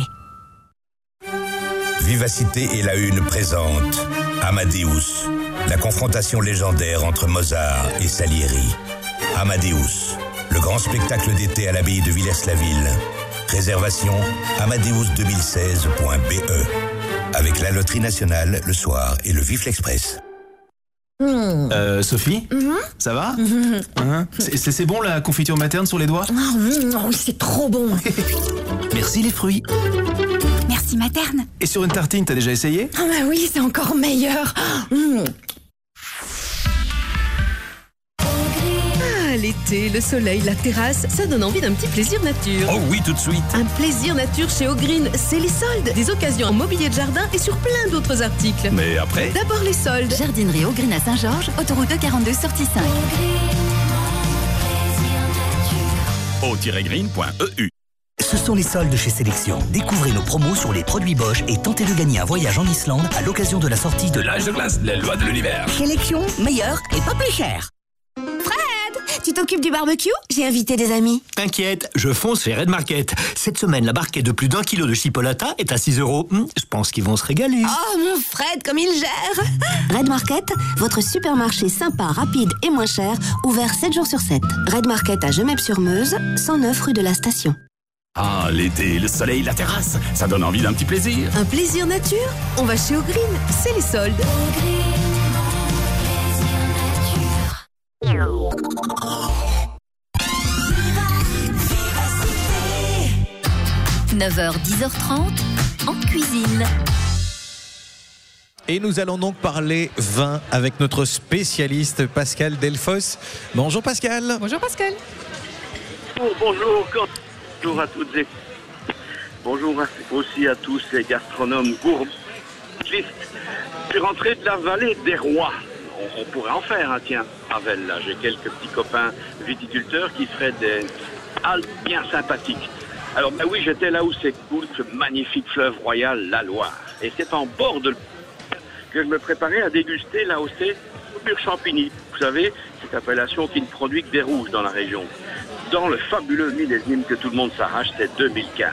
Vivacité et la Une présente Amadeus, la confrontation légendaire entre Mozart et Salieri. Amadeus, le grand spectacle d'été à l'abbaye de Villers-la-Ville. Réservation amadeus2016.be. E. Avec la Loterie Nationale le soir et le Vif l'Express. Euh, Sophie Mhm. Ça va Hein C'est- bon la confiture materne sur les doigts oh, c'est trop bon. Merci les fruits. Merci materne. Et sur une tartine, t'as déjà essayé Ah bah oui, c'est encore meilleur. Mm. L'été, le soleil, la terrasse, ça donne envie d'un petit plaisir nature. Oh oui, tout de suite. Un plaisir nature chez Ogreen, c'est les soldes, des occasions en mobilier de jardin et sur plein d'autres articles. Mais après D'abord les soldes. Jardinerie au Green à Saint-Georges, autoroute 242 sortie 5. au-green.eu. Ce sont les soldes chez Sélection. Découvrez nos promos sur les produits Bosch et tentez de gagner un voyage en Islande à l'occasion de la sortie de L'âge de glace, les lois de l'univers. Sélection, meilleur et pas plus cher. Tu t'occupes du barbecue? J'ai invité des amis. T'inquiète, je fonce chez Red Market. Cette semaine, la barquette de plus d'un kilo de chipolata est à 6 euros. Hmm, Je pense qu'ils vont se régaler. Oh mon Fred, comme il gère Red Market, votre supermarché sympa, rapide et moins cher, ouvert 7 jours sur 7. Red Market à Gemep-sur-Meuse, 109 rue de la Station. Ah, l'été, le soleil, la terrasse, ça donne envie d'un petit plaisir. Un plaisir nature? On va chez Ogreen, c'est les soldes. 9h, 10h30, en cuisine. Et nous allons donc parler vin avec notre spécialiste Pascal Delfos. Bonjour Pascal. Bonjour Pascal. Oh, bonjour, bonjour à toutes et bonjour aussi à tous les gastronomes gourmands. Je suis rentré de la vallée des rois. On, on pourrait en faire, hein, tiens, J'ai quelques petits copains viticulteurs qui feraient des haltes bien sympathiques. Alors, ben oui, j'étais là où c'est cool, ce magnifique fleuve royal, la Loire. Et c'est en bord de que je me préparais à déguster l'AOC pur Champigny. Vous savez, cette appellation qui ne produit que des rouges dans la région. Dans le fabuleux millésime que tout le monde s'arrache, c'est 2015.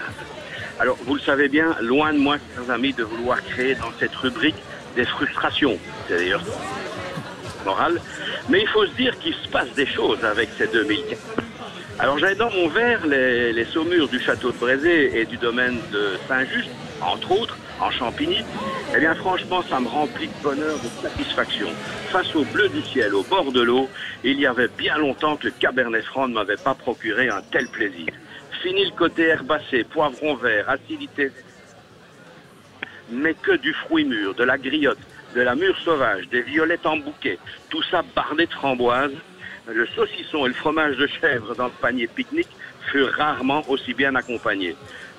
Alors, vous le savez bien, loin de moi, chers amis, de vouloir créer dans cette rubrique des frustrations. C'est d'ailleurs moral. Mais il faut se dire qu'il se passe des choses avec ces 2015. Alors j'avais dans mon verre les, saumures du château de Brézé et du domaine de Saint-Just, entre autres, en Champigny. Eh bien franchement, ça me remplit de bonheur, de satisfaction. Face au bleu du ciel, au bord de l'eau, il y avait bien longtemps que Cabernet Franc ne m'avait pas procuré un tel plaisir. Fini le côté herbacé, poivron vert, acidité, mais que du fruit mûr, de la griotte, de la mûre sauvage, des violettes en bouquet, tout ça bardé de framboises. Le saucisson et le fromage de chèvre dans le panier pique-nique furent rarement aussi bien accompagnés.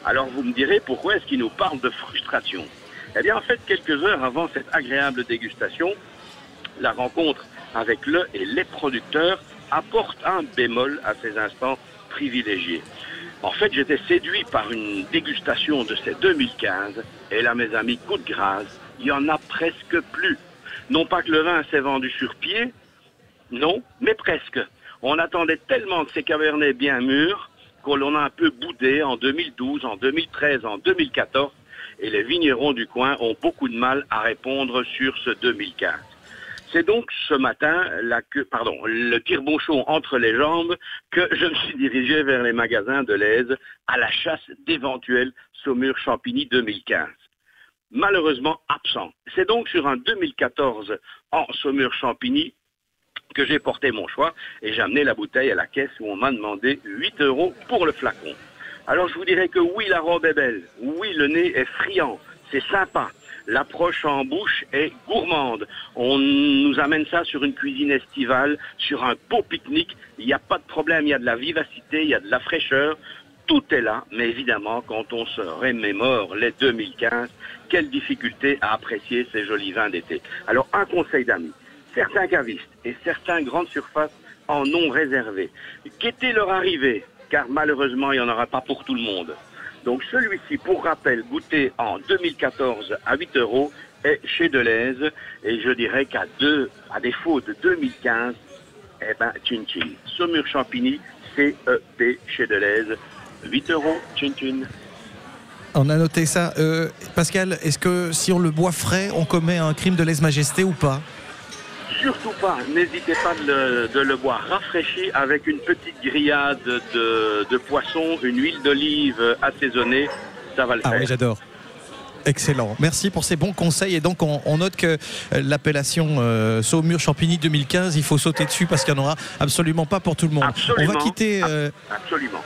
Alors vous me direz pourquoi est-ce qu'il nous parle de frustration? Eh bien en fait, quelques heures avant cette agréable dégustation, la rencontre avec le et les producteurs apporte un bémol à ces instants privilégiés. En fait, j'étais séduit par une dégustation de ces 2015, et là, mes amis, coup de grâce, il y en a presque plus. Non pas que le vin s'est vendu sur pied, non, mais presque. On attendait tellement de ces cabernets bien mûrs qu'on a un peu boudé en 2012, en 2013, en 2014, et les vignerons du coin ont beaucoup de mal à répondre sur ce 2015. C'est donc ce matin, le tire-bouchon entre les jambes, que je me suis dirigé vers les magasins de l'Aise à la chasse d'éventuels Saumur Champigny 2015. Malheureusement absent. C'est donc sur un 2014 en Saumur Champigny que j'ai porté mon choix et j'ai amené la bouteille à la caisse où on m'a demandé 8 euros pour le flacon. Alors je vous dirais que oui, la robe est belle, oui, le nez est friand, c'est sympa. L'approche en bouche est gourmande. On nous amène ça sur une cuisine estivale, sur un beau pique-nique. Il n'y a pas de problème, il y a de la vivacité, il y a de la fraîcheur. Tout est là, mais évidemment, quand on se remémore les 2015, quelle difficulté à apprécier ces jolis vins d'été. Alors, un conseil d'amis. Certains cavistes et certains grandes surfaces en ont réservé. Guettez leur arrivée, car malheureusement, il n'y en aura pas pour tout le monde. Donc celui-ci, pour rappel, goûté en 2014 à 8 euros, est chez Deleuze. Et je dirais qu'à deux, à défaut de 2015, eh ben, tchin tchin. Saumur Champigny, CEP chez Deleuze. 8 euros, tchin tchin. On a noté ça. Euh, Pascal, est-ce que si on le boit frais, on commet un crime de lèse-majesté ou pas? Surtout pas, n'hésitez pas de le, de le boire rafraîchi avec une petite grillade de, de poisson, une huile d'olive assaisonnée, ça va le Ah faire. oui, j'adore. Excellent. Merci pour ces bons conseils. Et donc, on, on note que euh, l'appellation euh, Saumur Champigny 2015, il faut sauter dessus parce qu'il n'y en aura absolument pas pour tout le monde. Absolument. On va quitter. euh, Absolument.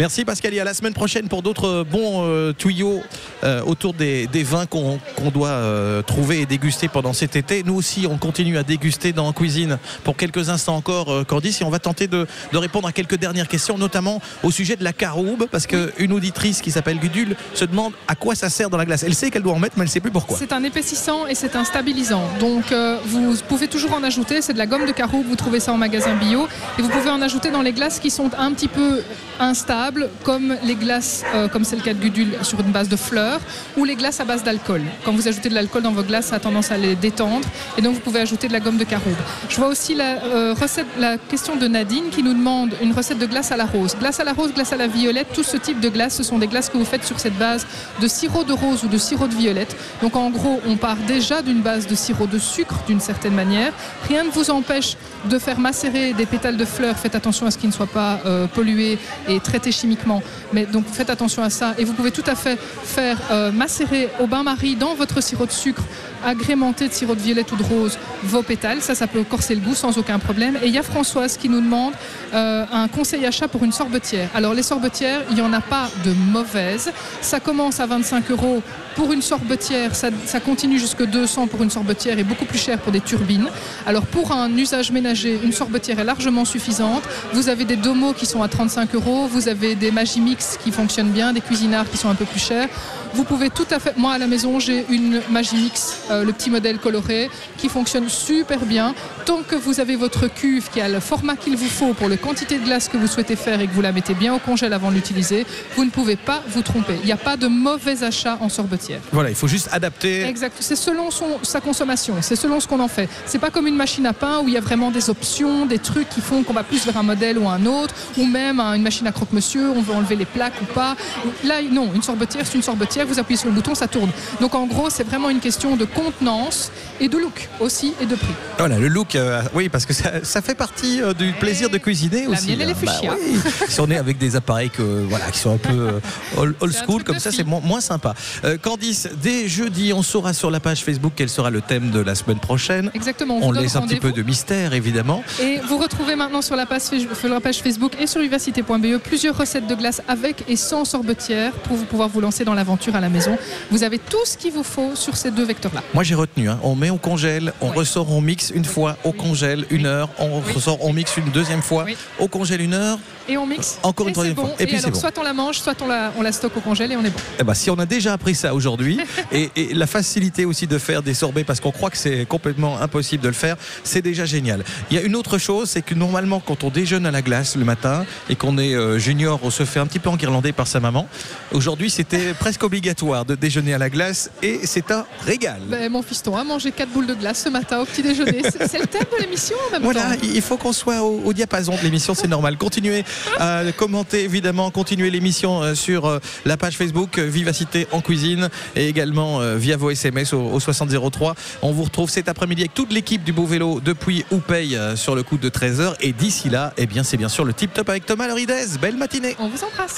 Merci Pascal. Et à la semaine prochaine pour d'autres bons euh, tuyaux euh, autour des, vins qu'on doit euh, trouver et déguster pendant cet été. Nous aussi, on continue à déguster dans Cuisine pour quelques instants encore, euh, Candice, et on va tenter de, répondre à quelques dernières questions, notamment au sujet de la caroube, parce qu'une auditrice qui s'appelle Gudule se demande à quoi ça sert dans la glace. Elle sait qu'elle doit en mettre, mais elle ne sait plus pourquoi. C'est un épaississant et c'est un stabilisant. Donc euh, vous pouvez toujours en ajouter. C'est de la gomme de caroube. Vous trouvez ça en magasin bio. Et vous pouvez en ajouter dans les glaces qui sont un petit peu instables, comme les glaces, euh, comme c'est le cas de Gudule, sur une base de fleurs, ou les glaces à base d'alcool. Quand vous ajoutez de l'alcool dans vos glaces, ça a tendance à les détendre. Et donc vous pouvez ajouter de la gomme de caroube. Je vois aussi la, euh, recette, la question de Nadine qui nous demande une recette de glace à la rose. Glace à la rose, glace à la violette, tout ce type de glace, ce sont des glaces que vous faites sur cette base de sirop de rose ou de sirop de violette. Donc en gros, on part déjà d'une base de sirop de sucre d'une certaine manière. Rien ne vous empêche de faire macérer des pétales de fleurs. Faites attention à ce qu'ils ne soient pas euh, pollués et traités chimiquement. Mais donc faites attention à ça. Et vous pouvez tout à fait faire euh, macérer au bain-marie dans votre sirop de sucre agrémenté de sirop de violette ou de rose vos pétales. Ça, ça peut corser le goût sans aucun problème. Et il y a Françoise qui nous demande euh, un conseil achat pour une sorbetière. Alors les sorbetières, il n'y en a pas de mauvaises. Ça commence à 25 euros pour une sorbetière. Ça, continue jusque 200 pour une sorbetière et beaucoup plus cher pour des turbines. Alors pour un usage ménager, une sorbetière est largement suffisante. Vous avez des domos qui sont à 35 euros. Vous avez des Magimix qui fonctionnent bien, des cuisinards qui sont un peu plus chers. Vous pouvez tout à fait. Moi à la maison, j'ai une Magimix, euh, le petit modèle coloré, qui fonctionne super bien. Tant que vous avez votre cuve qui a le format qu'il vous faut pour la quantité de glace que vous souhaitez faire et que vous la mettez bien au congèle avant de l'utiliser, vous ne pouvez pas vous tromper. Il n'y a pas de mauvais achat en sorbetière. Voilà, il faut juste adapter. Exact. C'est selon son, sa consommation, c'est selon ce qu'on en fait. C'est pas comme une machine à pain où il y a vraiment des options, des trucs qui font qu'on va plus vers un modèle ou un autre, ou même hein, une machine à croque-monsieur, on veut enlever les plaques ou pas. Là, non, une sorbetière, c'est une sorbetière, vous appuyez sur le bouton, ça tourne. Donc en gros, c'est vraiment une question de contenance et de look aussi et de prix. Voilà, le look, euh, oui, parce que ça, ça fait partie euh, du plaisir de cuisiner La aussi. mienne, elle est hein. Bah oui. si on est avec des appareils que, voilà, qui sont un peu euh, old, old school, comme ça, c'est mo- moins sympa. Candice, dès jeudi, on saura sur la page Facebook quel sera le thème de la semaine prochaine. Exactement. On donne laisse un petit peu de mystère, évidemment. Et vous retrouvez maintenant sur la page, sur la page Facebook et sur vivacité.be plusieurs recettes de glace avec et sans sorbetière pour vous pouvoir vous lancer dans l'aventure à la maison. Vous avez tout ce qu'il vous faut sur ces deux vecteurs-là. Moi j'ai retenu, hein. on met, on congèle, on ressort, on mixe une fois, on congèle une heure, on ressort, on mixe une deuxième fois, on congèle une heure, Et on mixe. Encore une troisième bon. fois. Et puis c'est alors, bon. soit on la mange, soit on la, on la stocke au congèle et on est bon. Eh ben, si on a déjà appris ça aujourd'hui et, et la facilité aussi de faire des sorbets parce qu'on croit que c'est complètement impossible de le faire, c'est déjà génial. Il y a une autre chose, c'est que normalement quand on déjeune à la glace le matin et qu'on est euh, junior, on se fait un petit peu enguirlander par sa maman. Aujourd'hui, c'était presque obligatoire de déjeuner à la glace et c'est un régal. Ben, mon fiston a mangé 4 boules de glace ce matin au petit déjeuner. C'est le thème de l'émission en même Voilà, temps. il faut qu'on soit au, au diapason de l'émission, c'est normal. Continuez à commenter évidemment, continuez l'émission euh, sur euh, la page Facebook euh, Vivacité en cuisine et également via vos SMS au, au 6003. On vous retrouve cet après-midi avec toute l'équipe du Beau Vélo depuis Oupey sur le coup de 13h et d'ici là, eh bien c'est bien sûr le tip top avec Thomas Loridez. Belle matinée. On vous embrasse.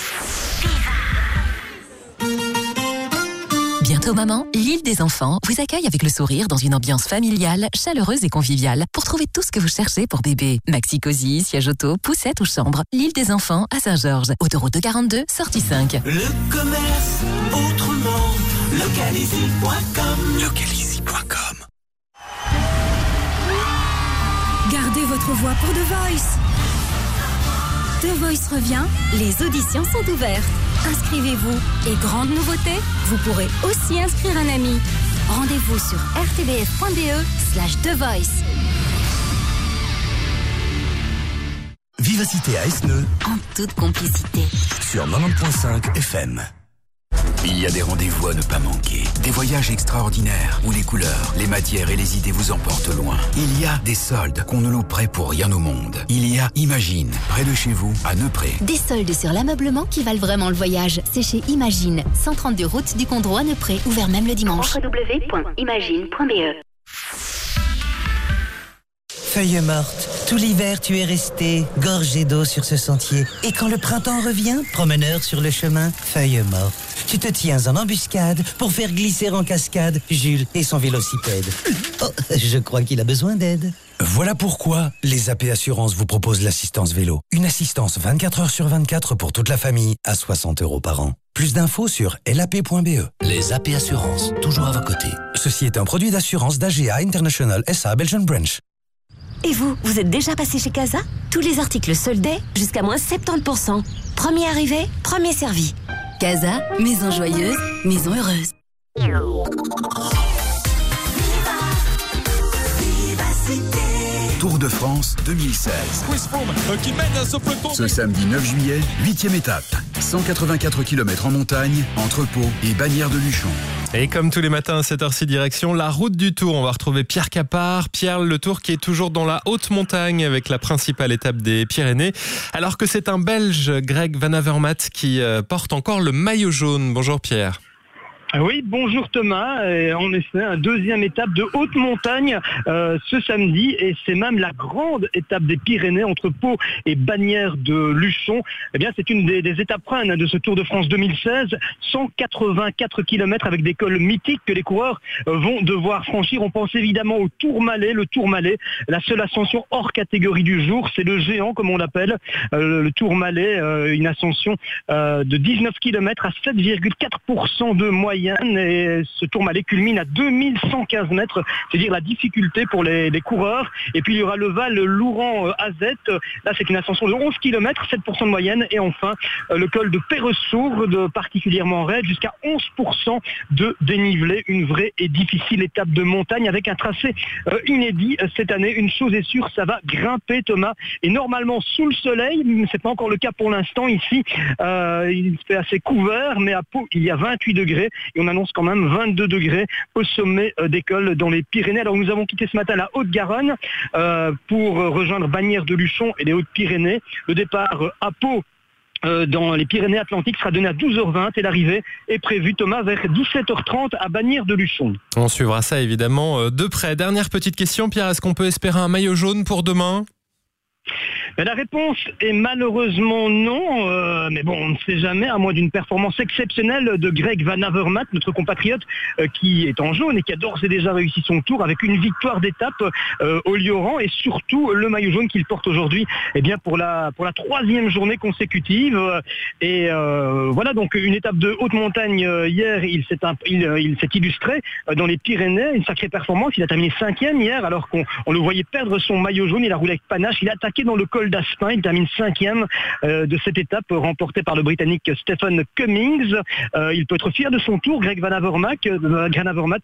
Bientôt maman, l'île des enfants vous accueille avec le sourire dans une ambiance familiale, chaleureuse et conviviale pour trouver tout ce que vous cherchez pour bébé. Maxi cosy, siège auto, poussette ou chambre. L'île des enfants à Saint-Georges. Autoroute de 42, sortie 5. Le commerce autrement. Localizy.com. Localizy.com. Gardez votre voix pour The Voice. The Voice revient, les auditions sont ouvertes. Inscrivez-vous et grande nouveauté, vous pourrez aussi inscrire un ami. Rendez-vous sur rtbf.be slash The Voice. Vivacité à Esneux En toute complicité. sur 90.5 FM. Il y a des rendez-vous à ne pas manquer. Des voyages extraordinaires où les couleurs, les matières et les idées vous emportent loin. Il y a des soldes qu'on ne louperait pour rien au monde. Il y a Imagine, près de chez vous, à Neupré. Des soldes sur l'ameublement qui valent vraiment le voyage. C'est chez Imagine, 132 route du Condroit à Neupré, ouvert même le dimanche. www.imagine.be Feuille morte, tout l'hiver tu es resté gorgé d'eau sur ce sentier. Et quand le printemps revient, promeneur sur le chemin, feuille morte. Tu te tiens en embuscade pour faire glisser en cascade Jules et son vélocipède. Oh, je crois qu'il a besoin d'aide. Voilà pourquoi les AP Assurances vous proposent l'assistance vélo. Une assistance 24 heures sur 24 pour toute la famille à 60 euros par an. Plus d'infos sur lap.be. Les AP Assurances, toujours à vos côtés. Ceci est un produit d'assurance d'AGA International SA Belgian Branch. Et vous, vous êtes déjà passé chez Casa? Tous les articles soldés jusqu'à moins 70%. Premier arrivé, premier servi. Casa, maison joyeuse, maison heureuse. De France 2016. qui mène ce samedi 9 juillet, 8 étape. 184 km en montagne, entre Pau et Bagnères de Luchon. Et comme tous les matins à cette heure-ci direction, la route du Tour. On va retrouver Pierre Capard. Pierre, le Tour qui est toujours dans la haute montagne avec la principale étape des Pyrénées. Alors que c'est un Belge, Greg Van Avermaet, qui euh, porte encore le maillot jaune. Bonjour Pierre. Ah Oui, bonjour Thomas. En effet, un deuxième étape de haute montagne euh, ce samedi et c'est même la grande étape des Pyrénées entre Pau et Bagnères de Luchon. Eh bien, c'est une des, étapes reines de ce Tour de France 2016. 184 km avec des cols mythiques que les coureurs euh, vont devoir franchir. On pense évidemment au Tourmalet. Le Tourmalet, la seule ascension hors catégorie du jour, c'est le géant comme on l'appelle. Euh, le Tourmalet, euh, une ascension de 19 km à 7,4% de moyenne et ce Tourmalet culmine à 2115 mètres, c'est-à-dire la difficulté pour les, coureurs. Et puis il y aura le Val Louran euh, là c'est une ascension de 11 km, 7% de moyenne. Et enfin euh, le col de Perresourde, particulièrement raide, jusqu'à 11% de dénivelé. Une vraie et difficile étape de montagne avec un tracé euh, inédit cette année. Une chose est sûre, ça va grimper Thomas. Et normalement sous le soleil, c'est pas encore le cas pour l'instant ici. il fait assez couvert, mais à Pau il y a 28 degrés et on annonce quand même 22 degrés au sommet euh, des cols dans les Pyrénées. Alors nous avons quitté ce matin la Haute-Garonne euh, pour euh, rejoindre Bagnères de Luchon et les Hautes-Pyrénées. Le départ à Pau dans les Pyrénées-Atlantiques sera donné à 12h20 et l'arrivée est prévue Thomas vers 17h30 à Bagnères de Luchon. On suivra ça évidemment de près. Dernière petite question, Pierre. Est-ce qu'on peut espérer un maillot jaune pour demain? La réponse est malheureusement non, euh, mais bon, on ne sait jamais, à moins d'une performance exceptionnelle de Greg Van Avermaet, notre compatriote euh, qui est en jaune et qui a d'ores et déjà réussi son tour avec une victoire d'étape euh, au Lioran et surtout le maillot jaune qu'il porte aujourd'hui eh pour, la, troisième journée consécutive. Et voilà donc une étape de haute montagne hier, il s'est illustré dans les Pyrénées, une sacrée performance. Il a terminé cinquième hier alors qu'on on le voyait perdre son maillot jaune. Il a roulé avec panache, il a attaqué dans le col d'Aspin, il termine cinquième euh, de cette étape remportée par le Britannique Stephen Cummings. Euh, il peut être fier de son tour. Greg Van Avermaet, euh,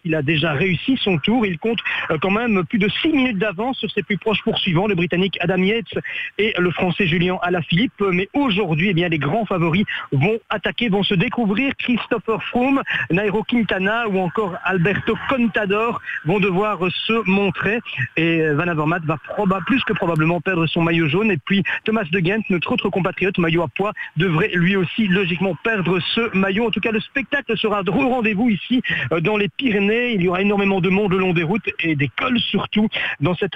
il a déjà réussi son tour. Il compte euh, quand même plus de 6 minutes d'avance sur ses plus proches poursuivants, le Britannique Adam Yates et le Français Julien Alaphilippe. Mais aujourd'hui, eh bien, les grands favoris vont attaquer, vont se découvrir. Christopher Froome, Nairo Quintana ou encore Alberto Contador vont devoir se montrer. Et Van Avermaet va plus que probablement perdre son maillot jaune. Et puis Thomas de Gent, notre autre compatriote, maillot à poids, devrait lui aussi logiquement perdre ce maillot. En tout cas, le spectacle sera de rendez-vous ici euh, dans les Pyrénées. Il y aura énormément de monde le long des routes et des cols surtout dans cette